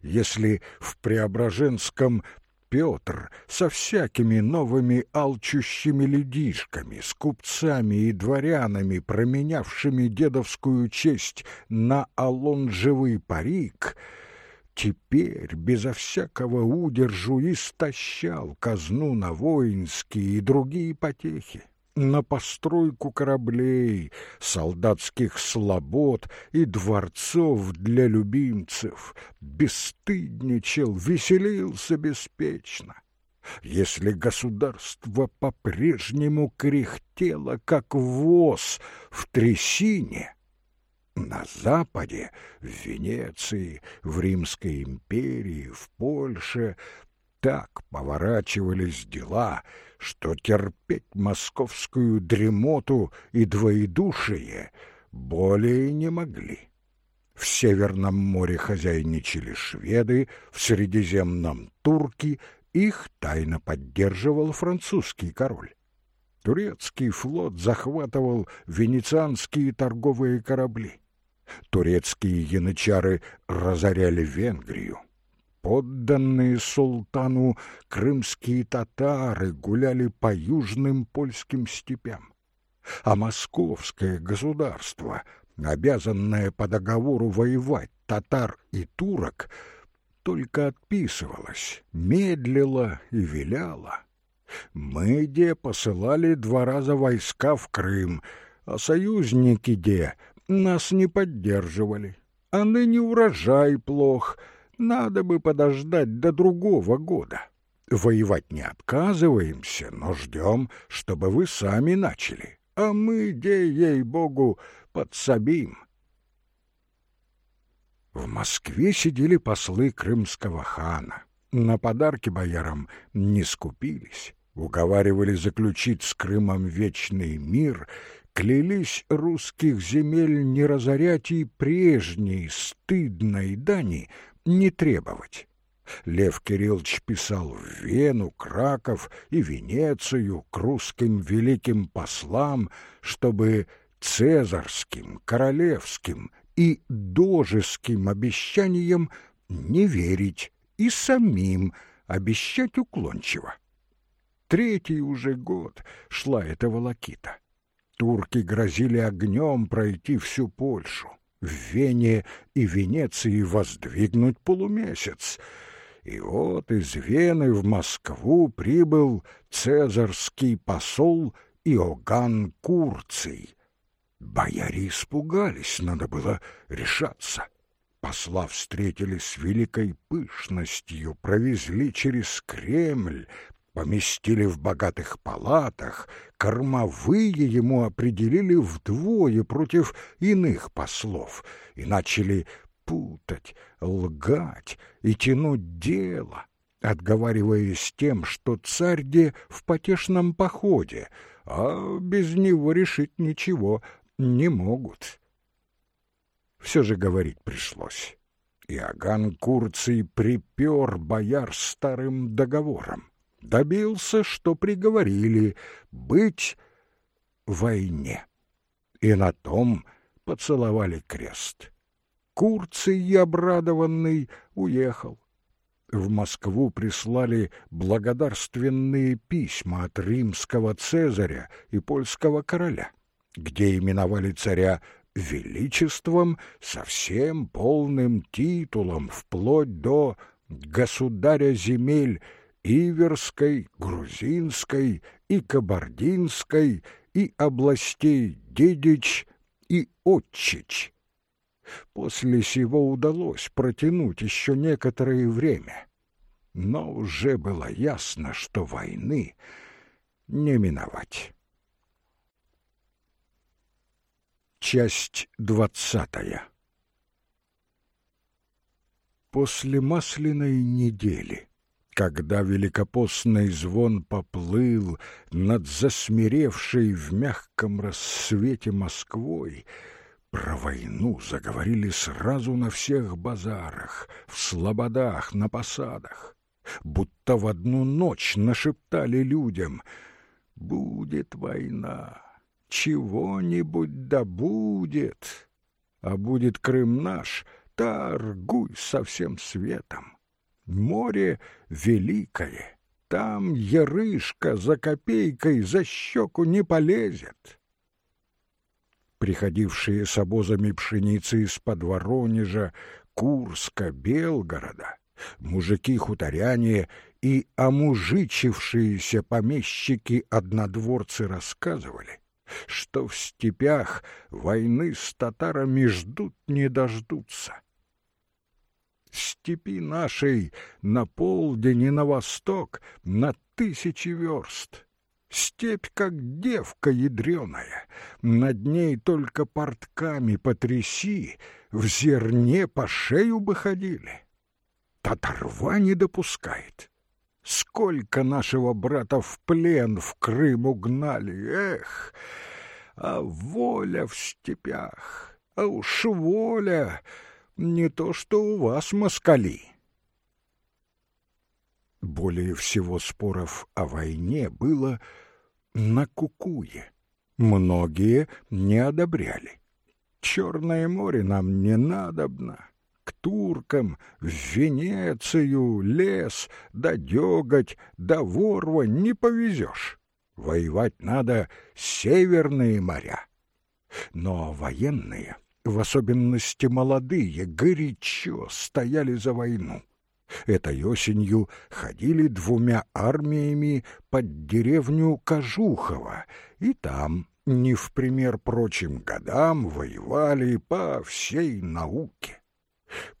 S1: Если в Преображенском Петр со всякими новыми алчущими людишками, с купцами и дворянами, променявшими дедовскую честь на алонжевый парик — теперь безо всякого удержу истощал казну на воинские и другие потехи, на постройку кораблей, солдатских слобод и дворцов для любимцев, бесстыдничал, веселился беспечно. Если государство по-прежнему кряхтело, как воз в трясине, на Западе, в Венеции, в Римской империи, в Польше так поворачивались дела, что терпеть московскую дремоту и двоедушие более не могли. В Северном море хозяйничали шведы, в Средиземном — турки, их тайно поддерживал французский король. Турецкий флот захватывал венецианские торговые корабли турецкие янычары разоряли Венгрию. Подданные султану крымские татары гуляли по южным польским степям. А московское государство, обязанное по договору воевать татар и турок, только отписывалась, медлила и виляла. Мы, де, посылали два раза войска в Крым, а союзники, де, нас не поддерживали. А ныне урожай плох, надо бы подождать до другого года. Воевать не отказываемся, но ждем, чтобы вы сами начали, а мы, де, ей-богу, подсобим. В Москве сидели послы крымского хана. На подарки боярам не скупились, уговаривали заключить с Крымом вечный мир, клялись русских земель не разорять и прежней стыдной дани не требовать. Лев Кириллович писал в Вену, Краков и Венецию к русским великим послам, чтобы цезарским, королевским и дожеским обещаниям не верить и самим обещать уклончиво. Третий уже год шла эта волокита. Турки грозили огнем пройти всю Польшу, в Вене и Венеции воздвигнуть полумесяц. И вот из Вены в Москву прибыл цезарский посол Иоганн Курций — Бояре испугались, надо было решаться. Посла встретили с великой пышностью, провезли через Кремль, поместили в богатых палатах, кормовые ему определили вдвое против иных послов и начали путать, лгать и тянуть дело, отговариваясь тем, что царь де в потешном походе, а без него решить ничего не могут. Все же говорить пришлось. Иоганн Курций припер бояр старым договором. Добился, что приговорили быть войне. И на том поцеловали крест. Курций, обрадованный, уехал. В Москву прислали благодарственные письма от римского цезаря и польского короля где именовали царя величеством со всем полным титулом вплоть до государя земель Иверской, Грузинской и Кабардинской и областей Дедич и Отчич. После сего удалось протянуть еще некоторое время, но уже было ясно, что войны не миновать. Часть двадцатая После масляной недели, когда великопостный звон поплыл над засмиревшей в мягком рассвете Москвой, про войну заговорили сразу на всех базарах, в слободах, на посадах, будто в одну ночь нашептали людям «Будет война» чего-нибудь да будет. А будет Крым наш, торгуй со всем светом. Море великое, там ярышка за копейкой за щеку не полезет. Приходившие с обозами пшеницы из-под Воронежа, Курска, Белгорода, мужики-хуторяне и омужичившиеся помещики-однодворцы рассказывали, что в степях войны с татарами ждут не дождутся. Степи нашей на полдень и на восток на тысячи верст. Степь, как девка ядреная, над ней только портками потряси, в зерне по шею бы ходили. Татарва не допускает. Сколько нашего брата в плен в Крым угнали, эх! А воля в степях, а уж воля, не то что у вас, москали. Более всего споров о войне было на Кукуе. Многие не одобряли. Черное море нам не надобно к туркам, в Венецию, лес, да дёготь, да ворва не повезешь. Воевать надо северные моря. Но военные, в особенности молодые, горячо стояли за войну. Этой осенью ходили двумя армиями под деревню Кожухово, и там, не в пример прочим годам, воевали по всей науке.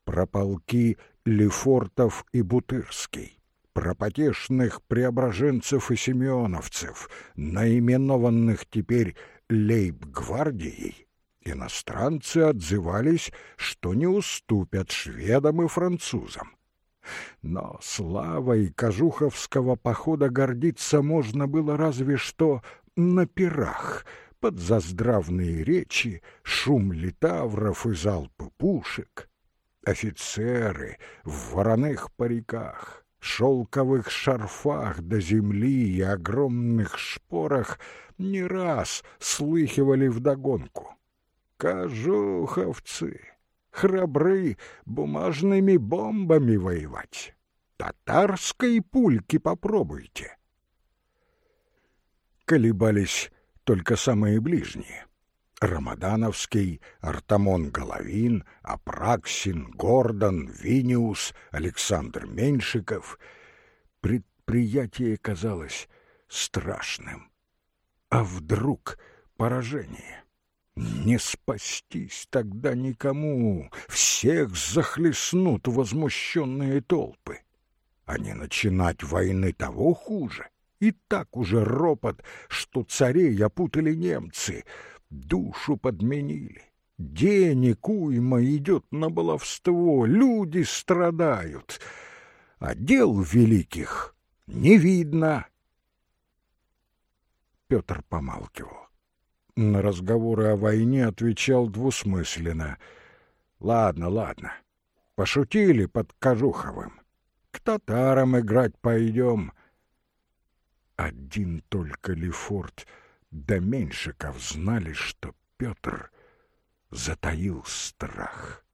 S1: Про полки Лефортов и Бутырский, про потешных преображенцев и семеновцев, наименованных теперь лейб-гвардией, иностранцы отзывались, что не уступят шведам и французам. Но славой кожуховского похода гордиться можно было разве что на пирах, под заздравные речи, шум литавров и залпы пушек. Офицеры в вороных париках, шелковых шарфах до земли и огромных шпорах не раз слыхивали вдогонку. Кожуховцы, храбры бумажными бомбами воевать. Татарской пульки попробуйте. Колебались только самые ближние. Рамадановский, Артамон Головин, Апраксин, Гордон, Виниус, Александр Меньшиков. Предприятие казалось страшным. А вдруг поражение? Не спастись тогда никому, всех захлестнут возмущенные толпы. А не начинать войны того хуже. И так уже ропот, что царей опутали немцы, душу подменили. Денег уйма идет на баловство, люди страдают, а дел великих не видно. Петр помалкивал. На разговоры о войне отвечал двусмысленно. «Ладно, ладно. Пошутили под Кожуховым. К татарам играть пойдем». Один только Лефорт да Меньшиков знали, что Петр затаил страх.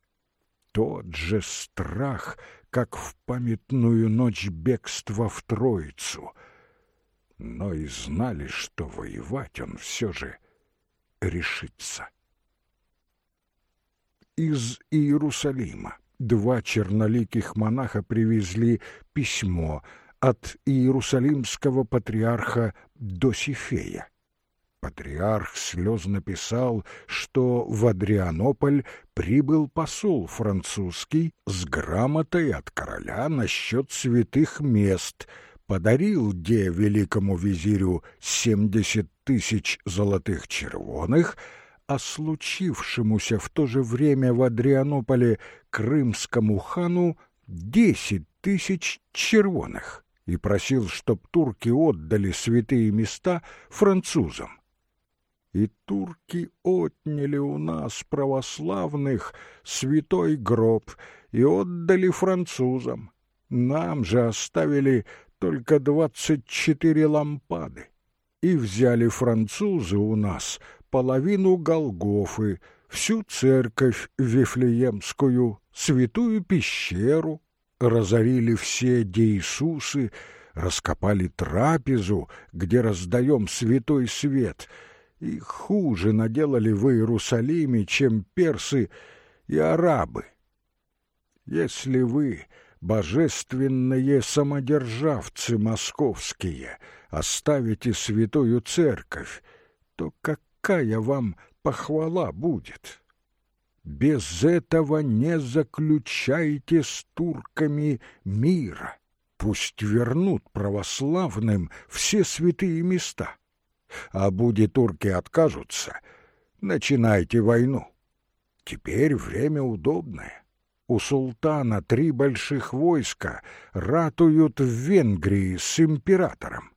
S1: Тот же страх, как в памятную ночь бегства в Троицу. Но и знали, что воевать он все же решится. Из Иерусалима два черноликих монаха привезли письмо от иерусалимского патриарха Досифея. Патриарх слезно писал, что в Адрианополь прибыл посол французский с грамотой от короля насчет святых мест — подарил де великому визирю семьдесят тысяч золотых червоных, а случившемуся в то же время в Адрианополе крымскому хану десять тысяч червоных и просил, чтоб турки отдали святые места французам. И турки отняли у нас, православных, святой гроб и отдали французам. Нам же оставили только двадцать четыре лампады, и взяли французы у нас половину Голгофы, всю церковь Вифлеемскую, святую пещеру, разорили все Деисусы, раскопали трапезу, где раздаем святой свет, и хуже наделали в Иерусалиме, чем персы и арабы. Если вы божественные самодержавцы московские, оставите святую церковь, то какая вам похвала будет? Без этого не заключайте с турками мира. Пусть вернут православным все святые места. А будет турки откажутся, начинайте войну. Теперь время удобное. У султана три больших войска ратуют в Венгрии с императором.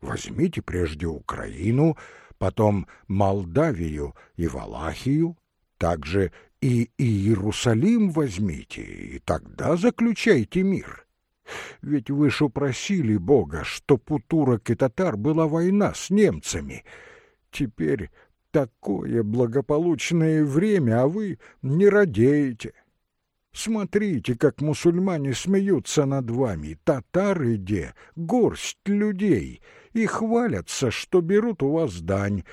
S1: Возьмите прежде Украину, потом Молдавию и Валахию, также и Иерусалим возьмите, и тогда заключайте мир. Ведь вы ж упросили Бога, чтоб у турок и татар была война с немцами. Теперь такое благополучное время, а вы не радеете. Смотрите, как мусульмане смеются над вами, татары где, горсть людей, и хвалятся, что берут у вас дань,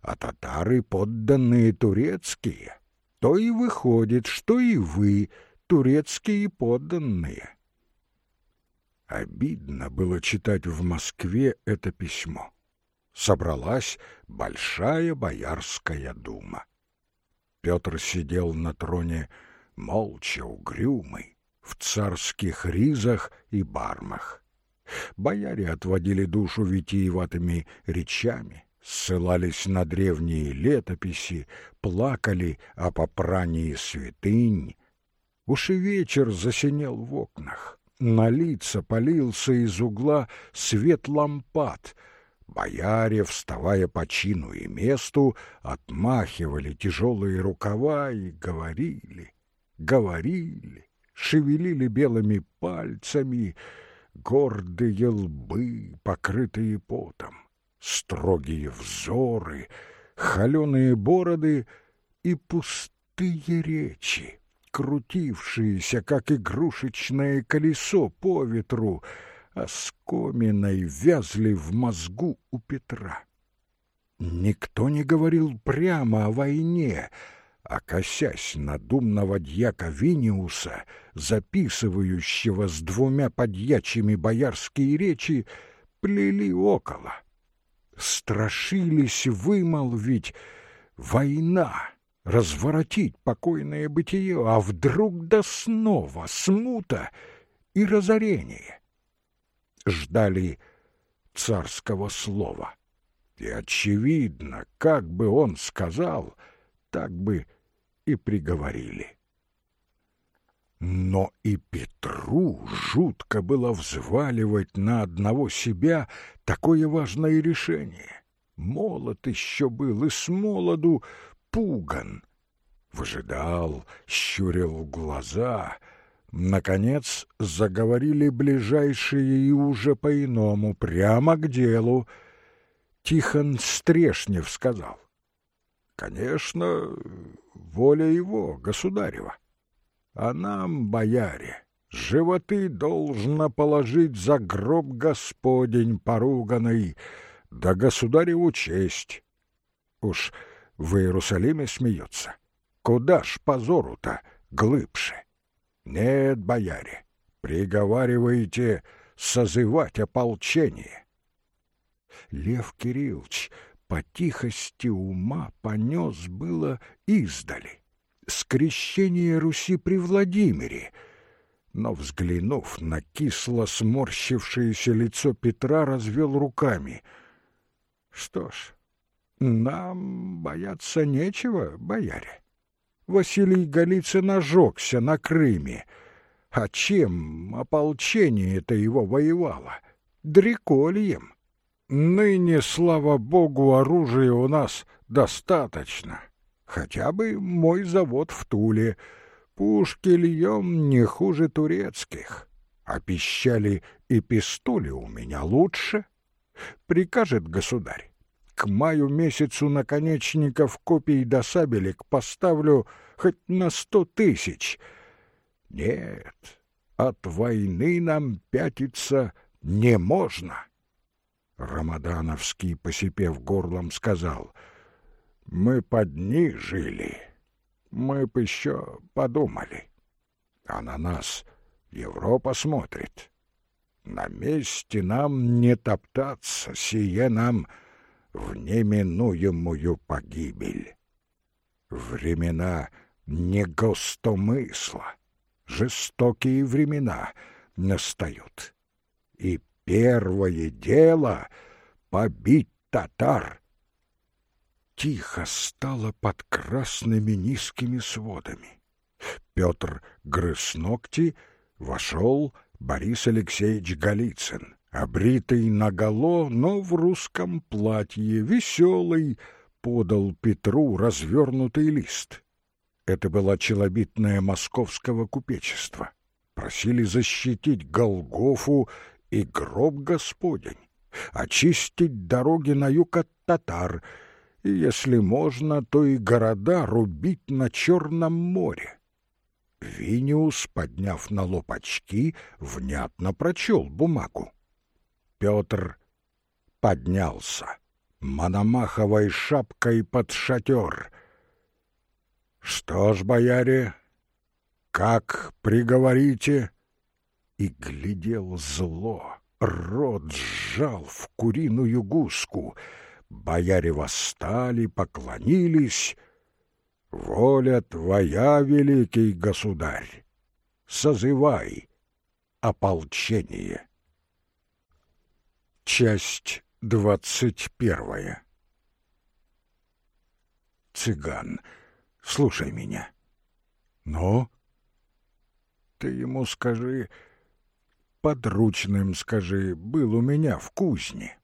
S1: а татары подданные турецкие. То и выходит, что и вы турецкие подданные. Обидно было читать в Москве это письмо. Собралась большая боярская дума. Петр сидел на троне молча угрюмый, в царских ризах и бармах. Бояре отводили душу витиеватыми речами, ссылались на древние летописи, плакали о попрании святынь. Уж и вечер засинел в окнах, на лица полился из угла свет лампад. Бояре, вставая по чину и месту, отмахивали тяжелые рукава и говорили, говорили, шевелили белыми пальцами, гордые лбы, покрытые потом, строгие взоры, холеные бороды и пустые речи, крутившиеся, как игрушечное колесо по ветру, оскоминой вязли в мозгу у Петра. Никто не говорил прямо о войне, а косясь на думного дьяка Виниуса, записывающего с двумя подьячими боярские речи, плели около. Страшились вымолвить «война», разворотить покойное бытие, а вдруг да снова смута и разорение. Ждали царского слова. И очевидно, как бы он сказал, так бы и приговорили. Но и Петру жутко было взваливать на одного себя такое важное решение. Молод еще был и с молоду пуган. Выжидал, щурил глаза. Наконец заговорили ближайшие и уже по-иному, прямо к делу. Тихон Стрешнев сказал. Конечно, воля его, государева. А нам, бояре, животы должно положить за гроб Господень поруганный, да государеву честь. Уж в Иерусалиме смеются. Куда ж позору-то глыбше? Нет, бояре, приговариваете созывать ополчение. Лев Кириллович по тихости ума понес было издали. Скрещение Руси при Владимире. Но, взглянув на кисло сморщившееся лицо Петра, развел руками. Что ж, нам бояться нечего, бояре. Василий Голицын ожегся на Крыме. А чем ополчение-то его воевало? Дрекольем. Ныне, слава богу, оружия у нас достаточно. Хотя бы мой завод в Туле. Пушки льем не хуже турецких. А пищали и пистоли у меня лучше. Прикажет государь. К маю месяцу наконечников копий до сабелек поставлю хоть на сто тысяч. Нет, от войны нам пятиться не можно. Рамадановский, посипев горлом, сказал, «Мы под дни жили, мы б еще подумали, а на нас Европа смотрит. На месте нам не топтаться, сие нам в неминуемую погибель. Времена не гостомысла, жестокие времена настают, и первое дело — побить татар. Тихо стало под красными низкими сводами. Петр грыз ногти, вошел Борис Алексеевич Голицын, обритый наголо, но в русском платье, веселый, подал Петру развернутый лист. Это была челобитная московского купечества. Просили защитить Голгофу и гроб Господень, очистить дороги на юг от татар, и, если можно, то и города рубить на Черном море. Виниус, подняв на лоб очки, внятно прочел бумагу. Петр поднялся, мономаховой шапкой под шатер. «Что ж, бояре, как приговорите?» И глядел зло, рот сжал в куриную гуску. Бояре восстали, поклонились. Воля твоя, великий государь, созывай ополчение. Часть двадцать первая. Цыган, слушай меня. Но ты ему скажи, подручным скажи, был у меня в кузне,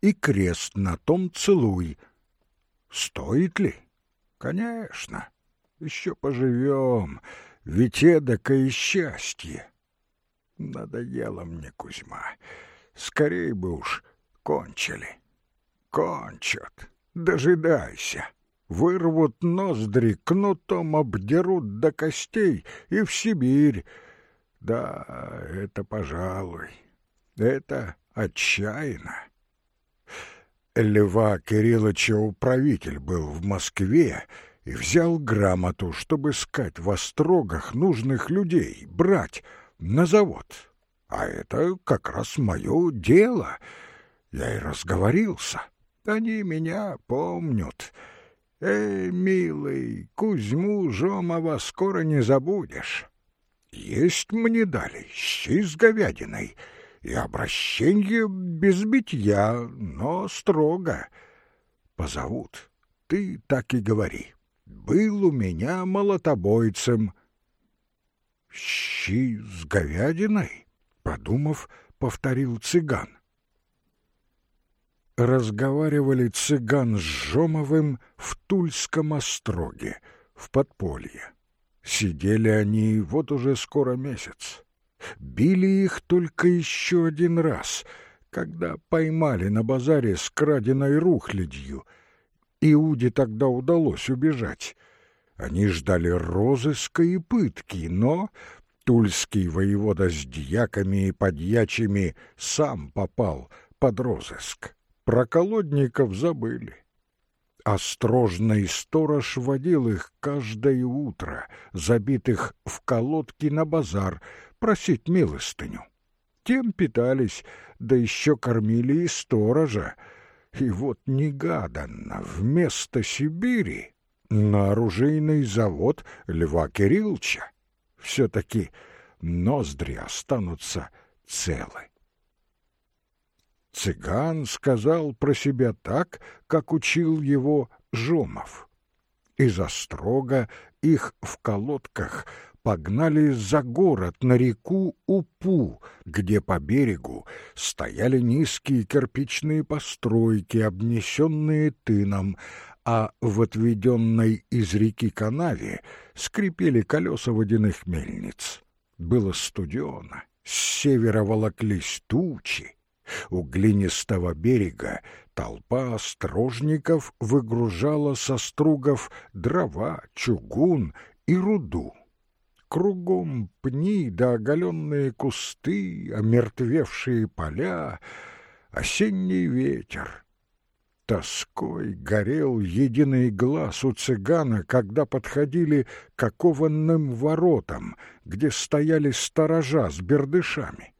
S1: и крест на том целуй. Стоит ли? Конечно. Еще поживем, ведь эдакое счастье. Надоело мне, Кузьма. Скорей бы уж кончили. Кончат. Дожидайся. Вырвут ноздри, кнутом обдерут до костей и в Сибирь. Да, это, пожалуй, это отчаянно. Льва Кирилловича управитель был в Москве и взял грамоту, чтобы искать в острогах нужных людей, брать на завод. А это как раз мое дело. Я и разговорился. Они меня помнят. Эй, милый, Кузьму Жомова скоро не забудешь. Есть мне дали щи с говядиной и обращение без битья, но строго. Позовут, ты так и говори. Был у меня молотобойцем. Щи с говядиной? Подумав, повторил цыган. Разговаривали цыган с Жомовым в Тульском остроге, в подполье. Сидели они вот уже скоро месяц. Били их только еще один раз, когда поймали на базаре с краденой рухлядью. Иуде тогда удалось убежать. Они ждали розыска и пытки, но тульский воевода с дьяками и подьячими сам попал под розыск. Про колодников забыли. Острожный сторож водил их каждое утро, забитых в колодки на базар, просить милостыню. Тем питались, да еще кормили и сторожа. И вот негаданно вместо Сибири на оружейный завод Льва Кирилловича все-таки ноздри останутся целы. Цыган сказал про себя так, как учил его Жомов. Из острога их в колодках погнали за город на реку Упу, где по берегу стояли низкие кирпичные постройки, обнесенные тыном, а в отведенной из реки канаве скрипели колеса водяных мельниц. Было студено, с севера волоклись тучи, у глинистого берега толпа острожников выгружала со стругов дрова, чугун и руду. Кругом пни да оголенные кусты, омертвевшие поля, осенний ветер. Тоской горел единый глаз у цыгана, когда подходили к окованным воротам, где стояли сторожа с бердышами.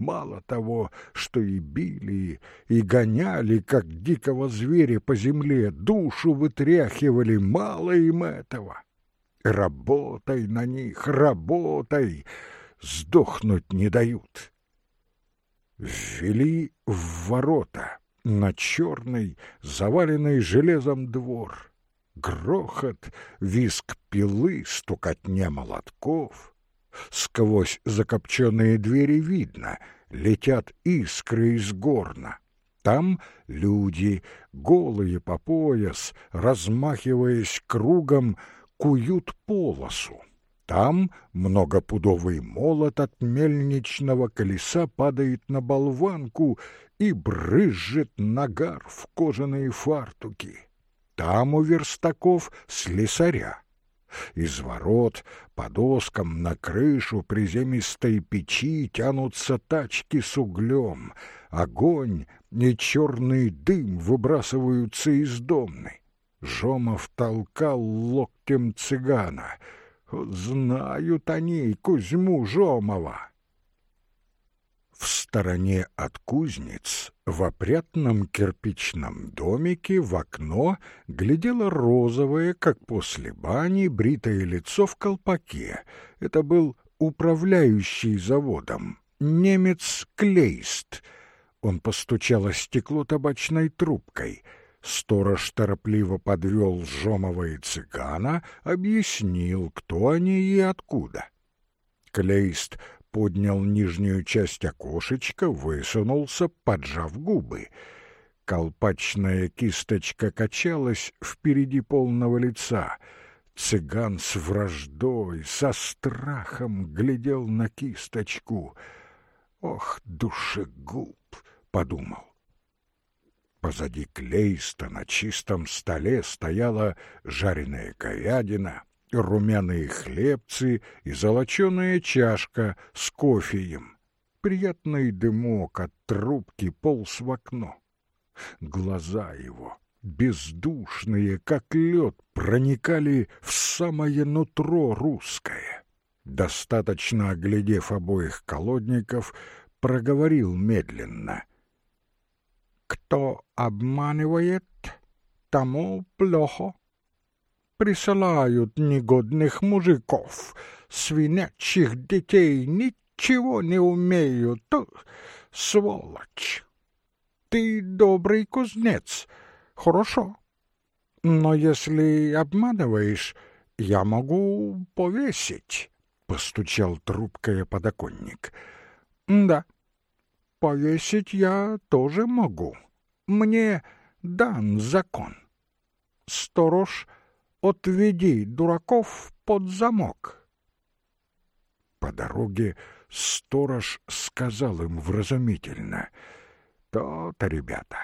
S1: Мало того, что и били, и гоняли, как дикого зверя по земле, душу вытряхивали, мало им этого. Работай на них, работай, сдохнуть не дают. Ввели в ворота на черный, заваленный железом двор. Грохот, виск пилы, стукотня молотков — Сквозь закопченные двери видно, летят искры из горна. Там люди, голые по пояс, размахиваясь кругом, куют полосу. Там многопудовый молот от мельничного колеса падает на болванку и брызжет нагар в кожаные фартуки. Там у верстаков слесаря. Из ворот по доскам на крышу приземистой печи тянутся тачки с углем. Огонь и черный дым выбрасываются из домны. Жомов толкал локтем цыгана. Знают они Кузьму Жомова. В стороне от кузнец, в опрятном кирпичном домике, в окно глядело розовое, как после бани, бритое лицо в колпаке. Это был управляющий заводом, немец Клейст. Он постучал о стекло табачной трубкой. Сторож торопливо подвел Жомова и цыгана, объяснил, кто они и откуда. Клейст поднял нижнюю часть окошечка, высунулся, поджав губы. Колпачная кисточка качалась впереди полного лица. Цыган с враждой, со страхом глядел на кисточку. «Ох, душегуб!» — подумал. Позади Клейста на чистом столе стояла жареная говядина, румяные хлебцы и золоченая чашка с кофеем. Приятный дымок от трубки полз в окно. Глаза его, бездушные, как лед, проникали в самое нутро русское. Достаточно оглядев обоих колодников, проговорил медленно. «Кто обманывает, тому плохо» присылают негодных мужиков, свинячьих детей, ничего не умеют. Сволочь! Ты добрый кузнец, хорошо. Но если обманываешь, я могу повесить, — постучал трубкой подоконник. Да, повесить я тоже могу. Мне дан закон. Сторож — отведи дураков под замок. По дороге сторож сказал им вразумительно, «То-то, ребята,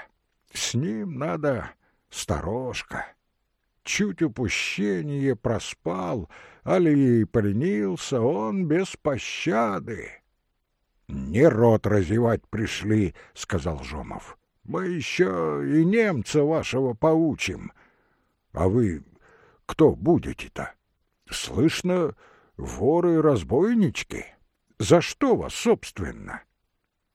S1: с ним надо сторожка. Чуть упущение проспал, али поленился, он без пощады». «Не рот разевать пришли», — сказал Жомов. «Мы еще и немца вашего поучим. А вы кто будете-то? Слышно, воры-разбойнички. За что вас, собственно?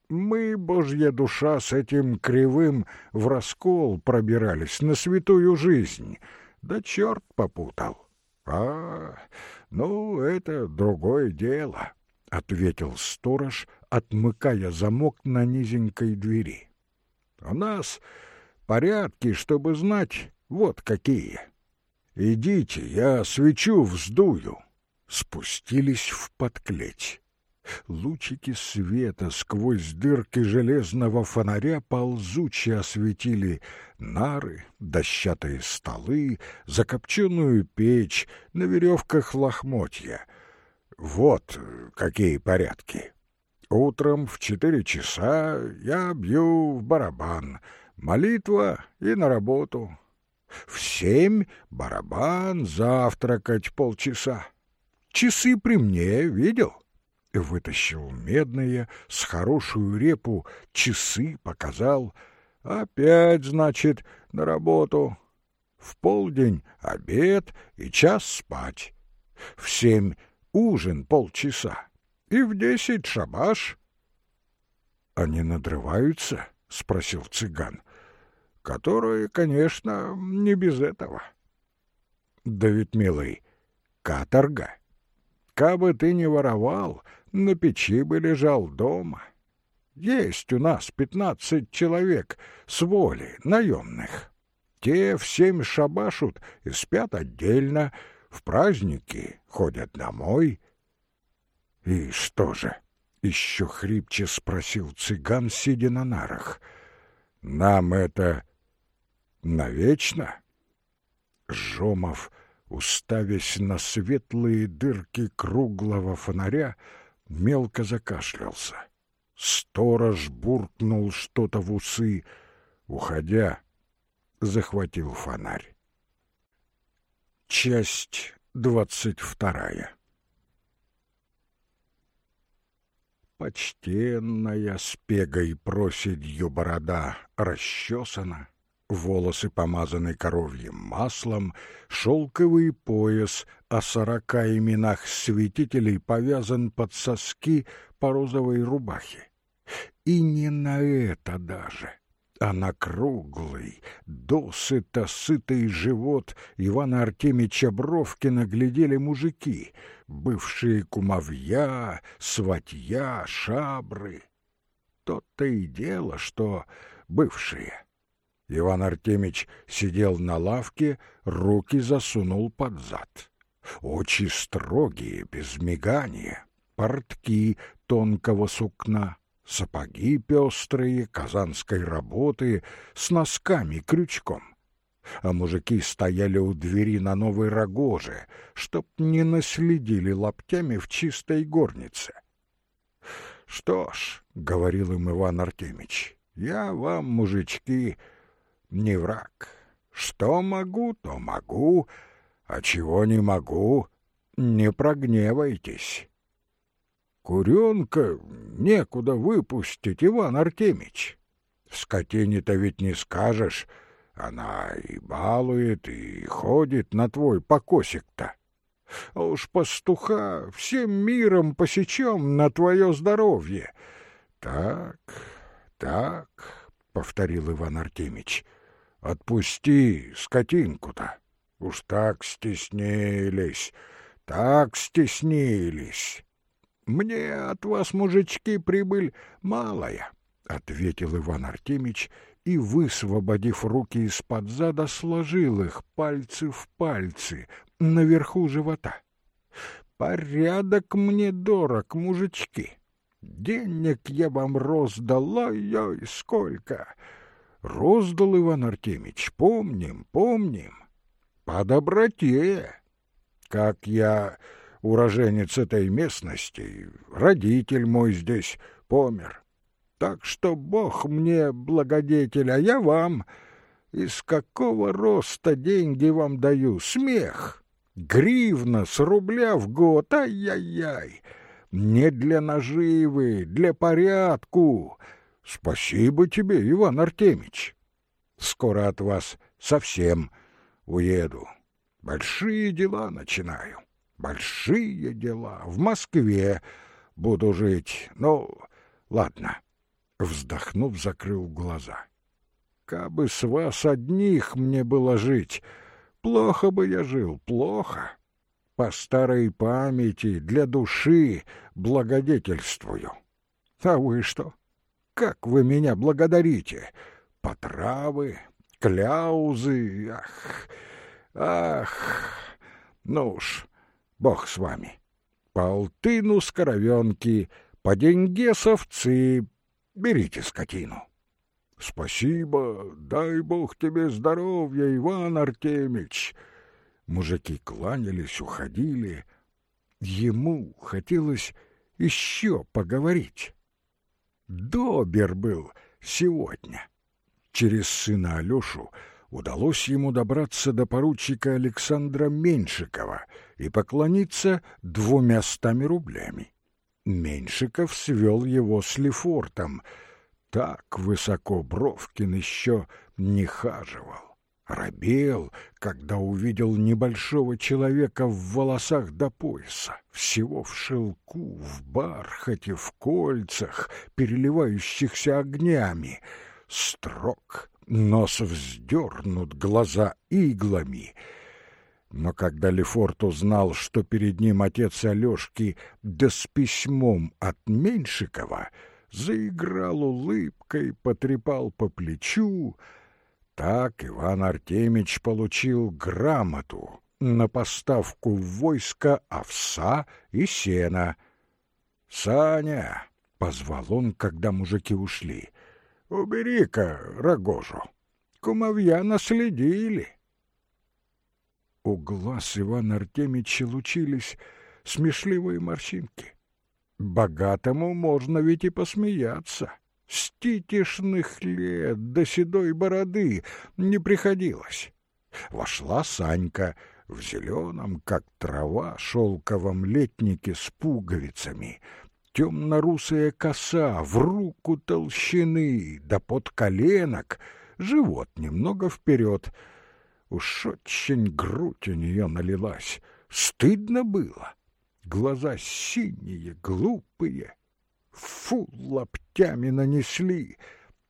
S1: Мы, божья душа, с этим кривым в раскол пробирались на святую жизнь. Да черт попутал. А, ну, это другое дело, — ответил сторож, отмыкая замок на низенькой двери. У нас порядки, чтобы знать, вот какие. «Идите, я свечу вздую!» Спустились в подклеть. Лучики света сквозь дырки железного фонаря ползуче осветили нары, дощатые столы, закопченную печь, на веревках лохмотья. Вот какие порядки. Утром в четыре часа я бью в барабан. Молитва и на работу. В семь барабан, завтракать полчаса. Часы при мне, видел? Вытащил медные, с хорошую репу, часы показал. Опять, значит, на работу. В полдень обед и час спать. В семь ужин полчаса. И в десять шабаш. — Они надрываются? — спросил цыган. — которые, конечно, не без этого. Да ведь, милый, каторга. Кабы ты не воровал, на печи бы лежал дома. Есть у нас пятнадцать человек с воли, наемных. Те в семь шабашут и спят отдельно, в праздники ходят домой. И что же? — еще хрипче спросил цыган, сидя на нарах. Нам это навечно? Жомов, уставясь на светлые дырки круглого фонаря, мелко закашлялся. Сторож буркнул что-то в усы, уходя, захватил фонарь. Часть двадцать вторая Почтенная с пегой проседью борода расчесана, волосы помазаны коровьим маслом, шелковый пояс о сорока именах святителей повязан под соски по розовой рубахе. И не на это даже, а на круглый, досыто сытый живот Ивана Артемича Бровкина глядели мужики, бывшие кумовья, сватья, шабры. То-то и дело, что бывшие. Иван Артемич сидел на лавке, руки засунул под зад. Очи строгие, без мигания, портки тонкого сукна, сапоги пестрые, казанской работы, с носками крючком. А мужики стояли у двери на новой рогоже, чтоб не наследили лаптями в чистой горнице. «Что ж», — говорил им Иван Артемич, — «я вам, мужички, не враг. Что могу, то могу, а чего не могу, не прогневайтесь». Куренка некуда выпустить, Иван Артемич. Скотине-то ведь не скажешь, она и балует, и ходит на твой покосик-то. А уж пастуха всем миром посечем на твое здоровье. Так, так, — повторил Иван Артемич, — отпусти скотинку-то. Уж так стеснились, так стеснились. Мне от вас, мужички, прибыль малая, — ответил Иван Артемич и, высвободив руки из-под зада, сложил их пальцы в пальцы наверху живота. Порядок мне дорог, мужички. Денег я вам роздал, ой-ой, сколько! Роздал, Иван Артемич, помним, помним. По доброте. Как я уроженец этой местности, родитель мой здесь помер. Так что Бог мне благодетель, а я вам. Из какого роста деньги вам даю? Смех! Гривна с рубля в год, ай-яй-яй! Не для наживы, для порядку. Спасибо тебе, Иван Артемич. Скоро от вас совсем уеду. Большие дела начинаю большие дела. В Москве буду жить. Ну, ладно. Вздохнув, закрыл глаза. Кабы с вас одних мне было жить, плохо бы я жил, плохо. По старой памяти, для души благодетельствую. А вы что? Как вы меня благодарите? Потравы, кляузы, ах, ах. Ну уж, Бог с вами. По скоровенки, по деньге совцы. Берите скотину. Спасибо, дай Бог тебе здоровья, Иван Артемич. Мужики кланялись, уходили. Ему хотелось еще поговорить. Добер был сегодня. Через сына Алешу удалось ему добраться до поручика Александра Меньшикова и поклониться двумястами рублями. Меньшиков свел его с Лефортом. Так высоко Бровкин еще не хаживал. Робел, когда увидел небольшого человека в волосах до пояса, всего в шелку, в бархате, в кольцах, переливающихся огнями. Строк нос вздернут, глаза иглами. Но когда Лефорт узнал, что перед ним отец Алешки да с письмом от Меньшикова, заиграл улыбкой, потрепал по плечу. Так Иван Артемич получил грамоту на поставку в войско овса и сена. «Саня!» — позвал он, когда мужики ушли — Убери-ка рогожу. Кумовья наследили. У глаз Ивана Артемича лучились смешливые морщинки. Богатому можно ведь и посмеяться. С титишных лет до седой бороды не приходилось. Вошла Санька в зеленом, как трава, шелковом летнике с пуговицами — темно-русая коса, в руку толщины, да под коленок, живот немного вперед. Уж очень грудь у нее налилась, стыдно было. Глаза синие, глупые. Фу, лаптями нанесли!»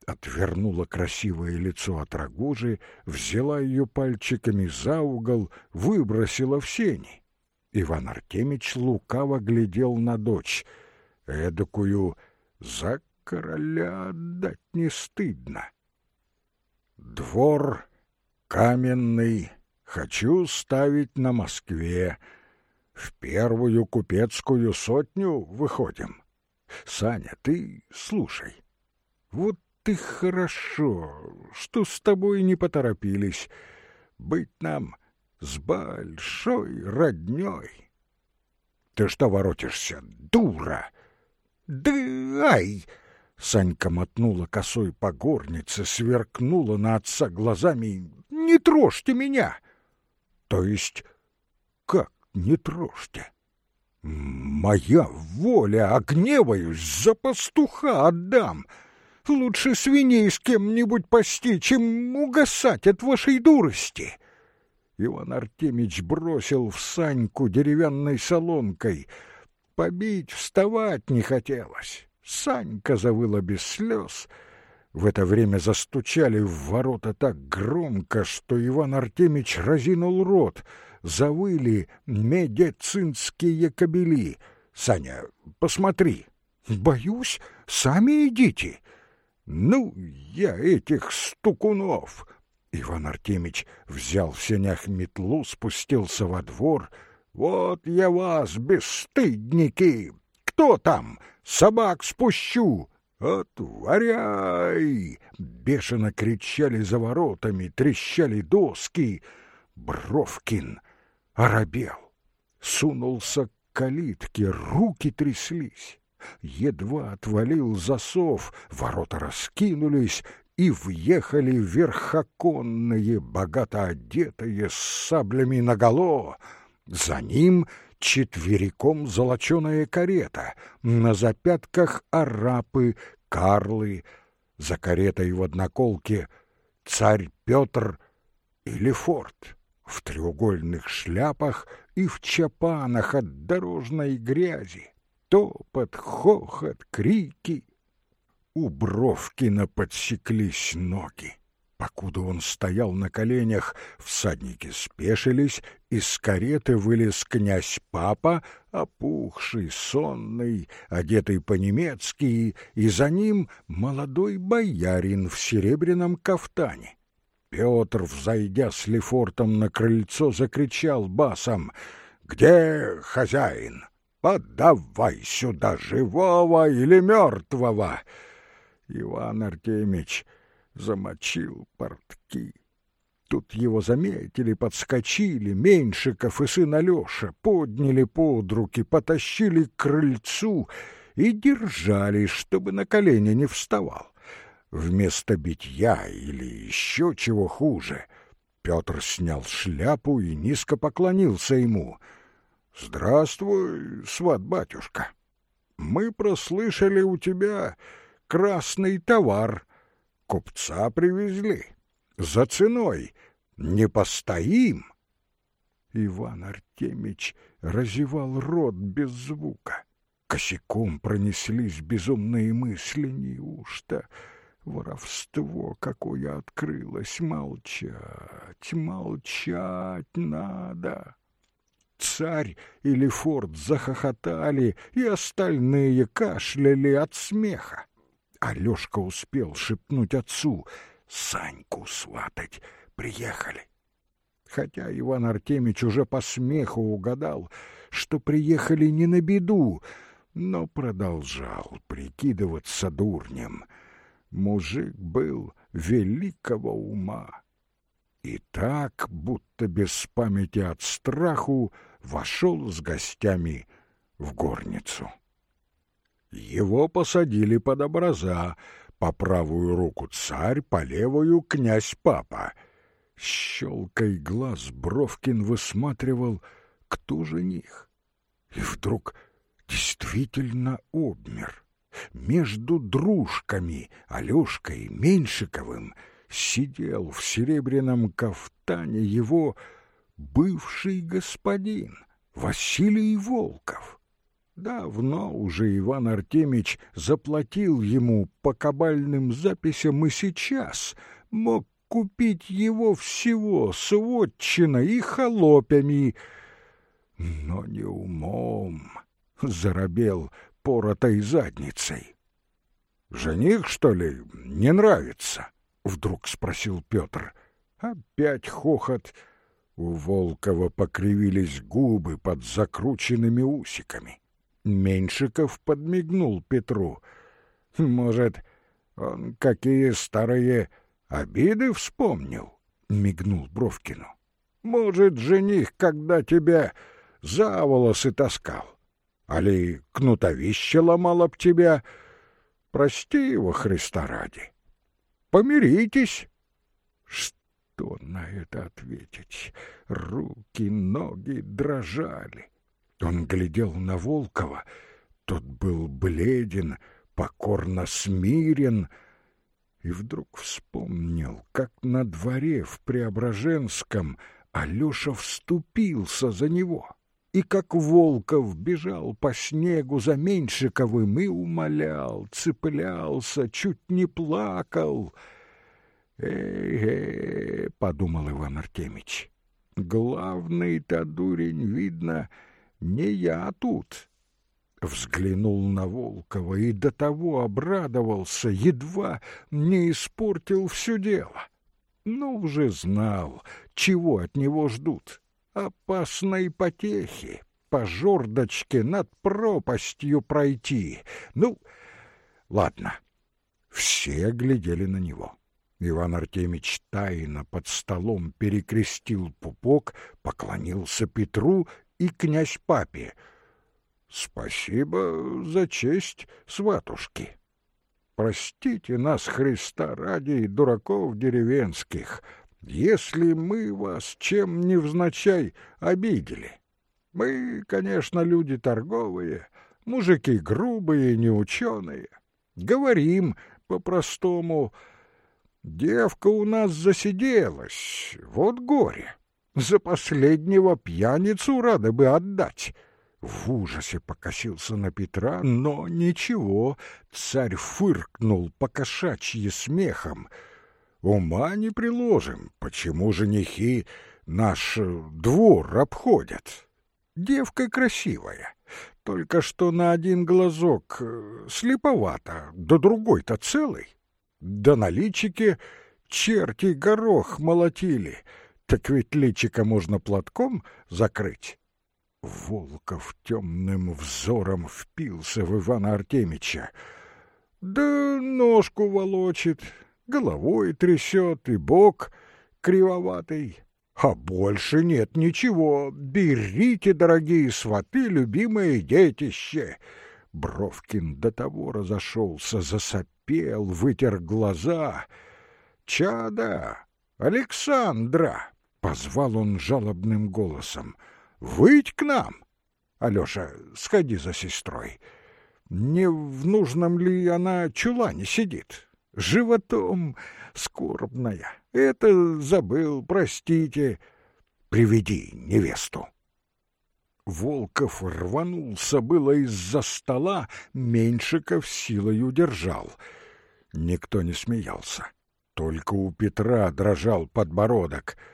S1: Отвернула красивое лицо от рагужи, взяла ее пальчиками за угол, выбросила в сени. Иван Артемич лукаво глядел на дочь. Эдакую за короля отдать не стыдно. Двор каменный, хочу ставить на Москве. В первую купецкую сотню выходим. Саня, ты слушай. Вот ты хорошо, что с тобой не поторопились. Быть нам с большой роднёй. Ты что воротишься, дура? Да ай! Санька мотнула косой по горнице, сверкнула на отца глазами. «Не трожьте меня!» «То есть как не трожьте?» «Моя воля, огневаюсь, за пастуха отдам!» Лучше свиней с кем-нибудь пасти, чем угасать от вашей дурости. Иван Артемич бросил в Саньку деревянной солонкой. Побить, вставать не хотелось. Санька завыла без слез. В это время застучали в ворота так громко, что Иван Артемич разинул рот. Завыли медицинские кобели. «Саня, посмотри!» «Боюсь, сами идите!» «Ну, я этих стукунов!» Иван Артемич взял в сенях метлу, спустился во двор. «Вот я вас, бесстыдники! Кто там? Собак спущу!» «Отворяй!» — бешено кричали за воротами, трещали доски. Бровкин оробел, сунулся к калитке, руки тряслись. Едва отвалил засов, ворота раскинулись, и въехали верхоконные, богато одетые, с саблями наголо. За ним четвериком золоченая карета, на запятках арапы, карлы, за каретой в одноколке царь Петр или форт в треугольных шляпах и в чапанах от дорожной грязи топот, хохот, крики. У Бровкина подсеклись ноги. Покуда он стоял на коленях, всадники спешились, из кареты вылез князь Папа, опухший, сонный, одетый по-немецки, и за ним молодой боярин в серебряном кафтане. Петр, взойдя с Лефортом на крыльцо, закричал басом «Где хозяин?» Подавай сюда живого или мертвого. Иван Артемич замочил портки. Тут его заметили, подскочили Меньшиков и сын Алеша, подняли под руки, потащили к крыльцу и держали, чтобы на колени не вставал. Вместо битья или еще чего хуже, Петр снял шляпу и низко поклонился ему — Здравствуй, сват-батюшка. Мы прослышали у тебя красный товар. Купца привезли. За ценой. Не постоим. Иван Артемич разевал рот без звука. Косяком пронеслись безумные мысли. Неужто воровство какое открылось? Молчать, молчать надо царь и Лефорт захохотали, и остальные кашляли от смеха. Алешка успел шепнуть отцу «Саньку сватать, приехали». Хотя Иван Артемич уже по смеху угадал, что приехали не на беду, но продолжал прикидываться дурнем. Мужик был великого ума. И так, будто без памяти от страху, вошел с гостями в горницу. Его посадили под образа, по правую руку царь, по левую князь папа. Щелкой глаз Бровкин высматривал, кто жених. И вдруг действительно обмер. Между дружками, Алешкой Меньшиковым, сидел в серебряном кафтане его бывший господин Василий Волков. Давно уже Иван Артемич заплатил ему по кабальным записям и сейчас мог купить его всего с вотчиной и холопями, но не умом, заробел поротой задницей. «Жених, что ли, не нравится?» — вдруг спросил Петр. Опять хохот. У Волкова покривились губы под закрученными усиками. Меньшиков подмигнул Петру. «Может, он какие старые обиды вспомнил?» — мигнул Бровкину. «Может, жених, когда тебя за волосы таскал? Али кнутовище ломал об тебя? Прости его, Христа ради. Помиритесь!» Что на это ответить? Руки, ноги дрожали. Он глядел на Волкова. Тот был бледен, покорно смирен, и вдруг вспомнил, как на дворе в Преображенском Алёша вступился за него, и как Волков бежал по снегу за Меньшиковым и умолял, цеплялся, чуть не плакал. «Эй-эй!» — подумал Иван Артемич. «Главный-то дурень, видно, — не я тут. Взглянул на Волкова и до того обрадовался, едва не испортил все дело. Но уже знал, чего от него ждут. Опасной потехи, по жердочке над пропастью пройти. Ну, ладно. Все глядели на него. Иван Артемич тайно под столом перекрестил пупок, поклонился Петру и князь папе. Спасибо за честь, сватушки. Простите нас, Христа ради, дураков деревенских, если мы вас чем невзначай обидели. Мы, конечно, люди торговые, мужики грубые, неученые. Говорим по-простому. Девка у нас засиделась, вот горе за последнего пьяницу рады бы отдать. В ужасе покосился на Петра, но ничего, царь фыркнул покошачьи смехом. Ума не приложим, почему женихи наш двор обходят. Девка красивая, только что на один глазок э, слеповато, да другой-то целый. Да на личике черти горох молотили — так ведь личико можно платком закрыть. Волков темным взором впился в Ивана Артемича. Да ножку волочит, головой трясет и бок кривоватый. А больше нет ничего. Берите, дорогие сваты, любимое детище. Бровкин до того разошелся, засопел, вытер глаза. Чада, Александра! Позвал он жалобным голосом. «Выйдь к нам!» «Алеша, сходи за сестрой. Не в нужном ли она чулане сидит? Животом скорбная. Это забыл, простите. Приведи невесту». Волков рванулся было из-за стола, Меньшиков силой удержал. Никто не смеялся. Только у Петра дрожал подбородок —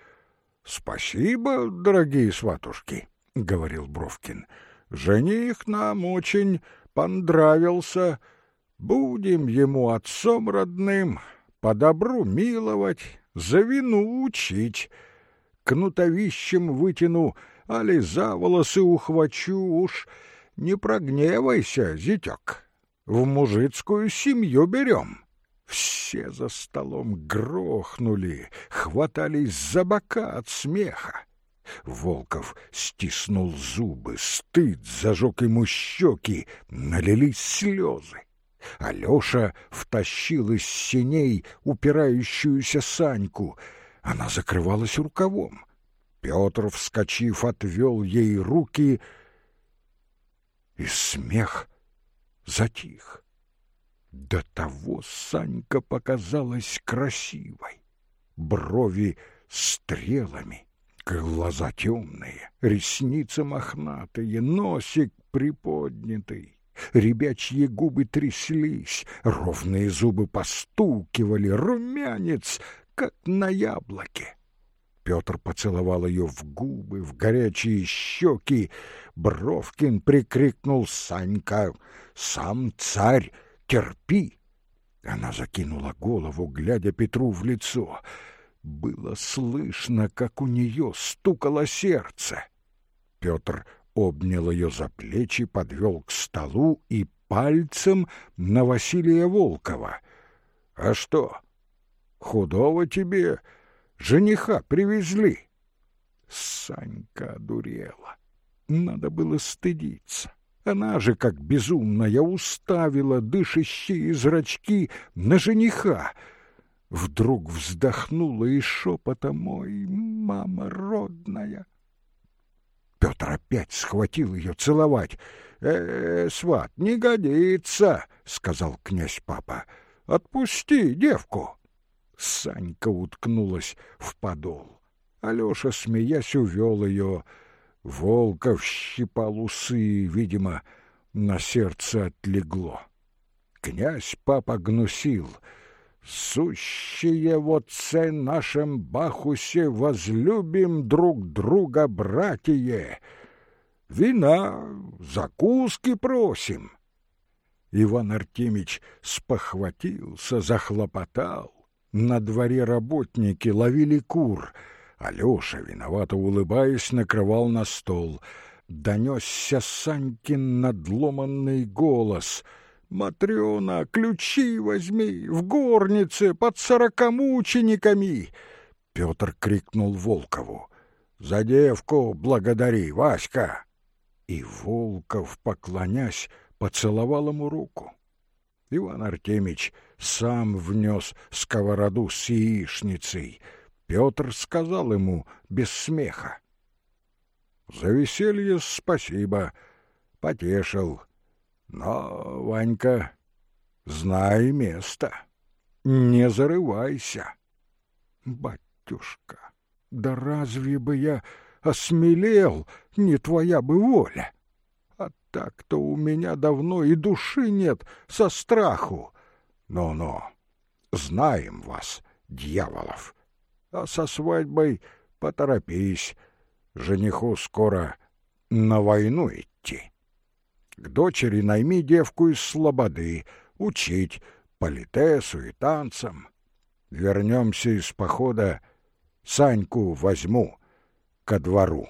S1: Спасибо, дорогие сватушки, говорил Бровкин. Жених нам очень понравился. Будем ему отцом родным, по добру миловать, за вину учить. Кнутовищем вытяну, али за волосы ухвачу уж. Не прогневайся, зятек. В мужицкую семью берем. Все за столом грохнули, хватались за бока от смеха. Волков стиснул зубы, стыд зажег ему щеки, налились слезы. Алеша втащил из синей упирающуюся Саньку. Она закрывалась рукавом. Петр, вскочив, отвел ей руки, и смех затих. До того Санька показалась красивой. Брови стрелами, Глаза темные, ресницы мохнатые, носик приподнятый. Ребячьи губы тряслись, ровные зубы постукивали, румянец, как на яблоке. Петр поцеловал ее в губы, в горячие щеки. Бровкин прикрикнул «Санька, сам царь, терпи!» Она закинула голову, глядя Петру в лицо. Было слышно, как у нее стукало сердце. Петр обнял ее за плечи, подвел к столу и пальцем на Василия Волкова. «А что, худого тебе жениха привезли?» Санька одурела. Надо было стыдиться. Она же, как безумная, уставила дышащие зрачки на жениха. Вдруг вздохнула и шепотом «Ой, мама родная!» Петр опять схватил ее целовать. «Э, сват, не годится!» — сказал князь папа. «Отпусти девку!» Санька уткнулась в подол. Алеша, смеясь, увел ее. Волков щипал усы, видимо, на сердце отлегло. Князь папа гнусил. «Сущие в отце нашем Бахусе возлюбим друг друга, братья! Вина, закуски просим!» Иван Артемич спохватился, захлопотал. На дворе работники ловили кур — Алёша, виновато улыбаясь, накрывал на стол. Донесся Санькин надломанный голос. «Матрёна, ключи возьми, в горнице, под сорока мучениками!» Пётр крикнул Волкову. «За девку благодари, Васька!» И Волков, поклонясь, поцеловал ему руку. Иван Артемич сам внес сковороду с яичницей — Петр сказал ему без смеха. «За веселье спасибо, потешил. Но, Ванька, знай место, не зарывайся». «Батюшка, да разве бы я осмелел, не твоя бы воля? А так-то у меня давно и души нет со страху. Но-но, знаем вас, дьяволов» а со свадьбой поторопись. Жениху скоро на войну идти. К дочери найми девку из слободы, учить политесу и танцам. Вернемся из похода, Саньку возьму ко двору.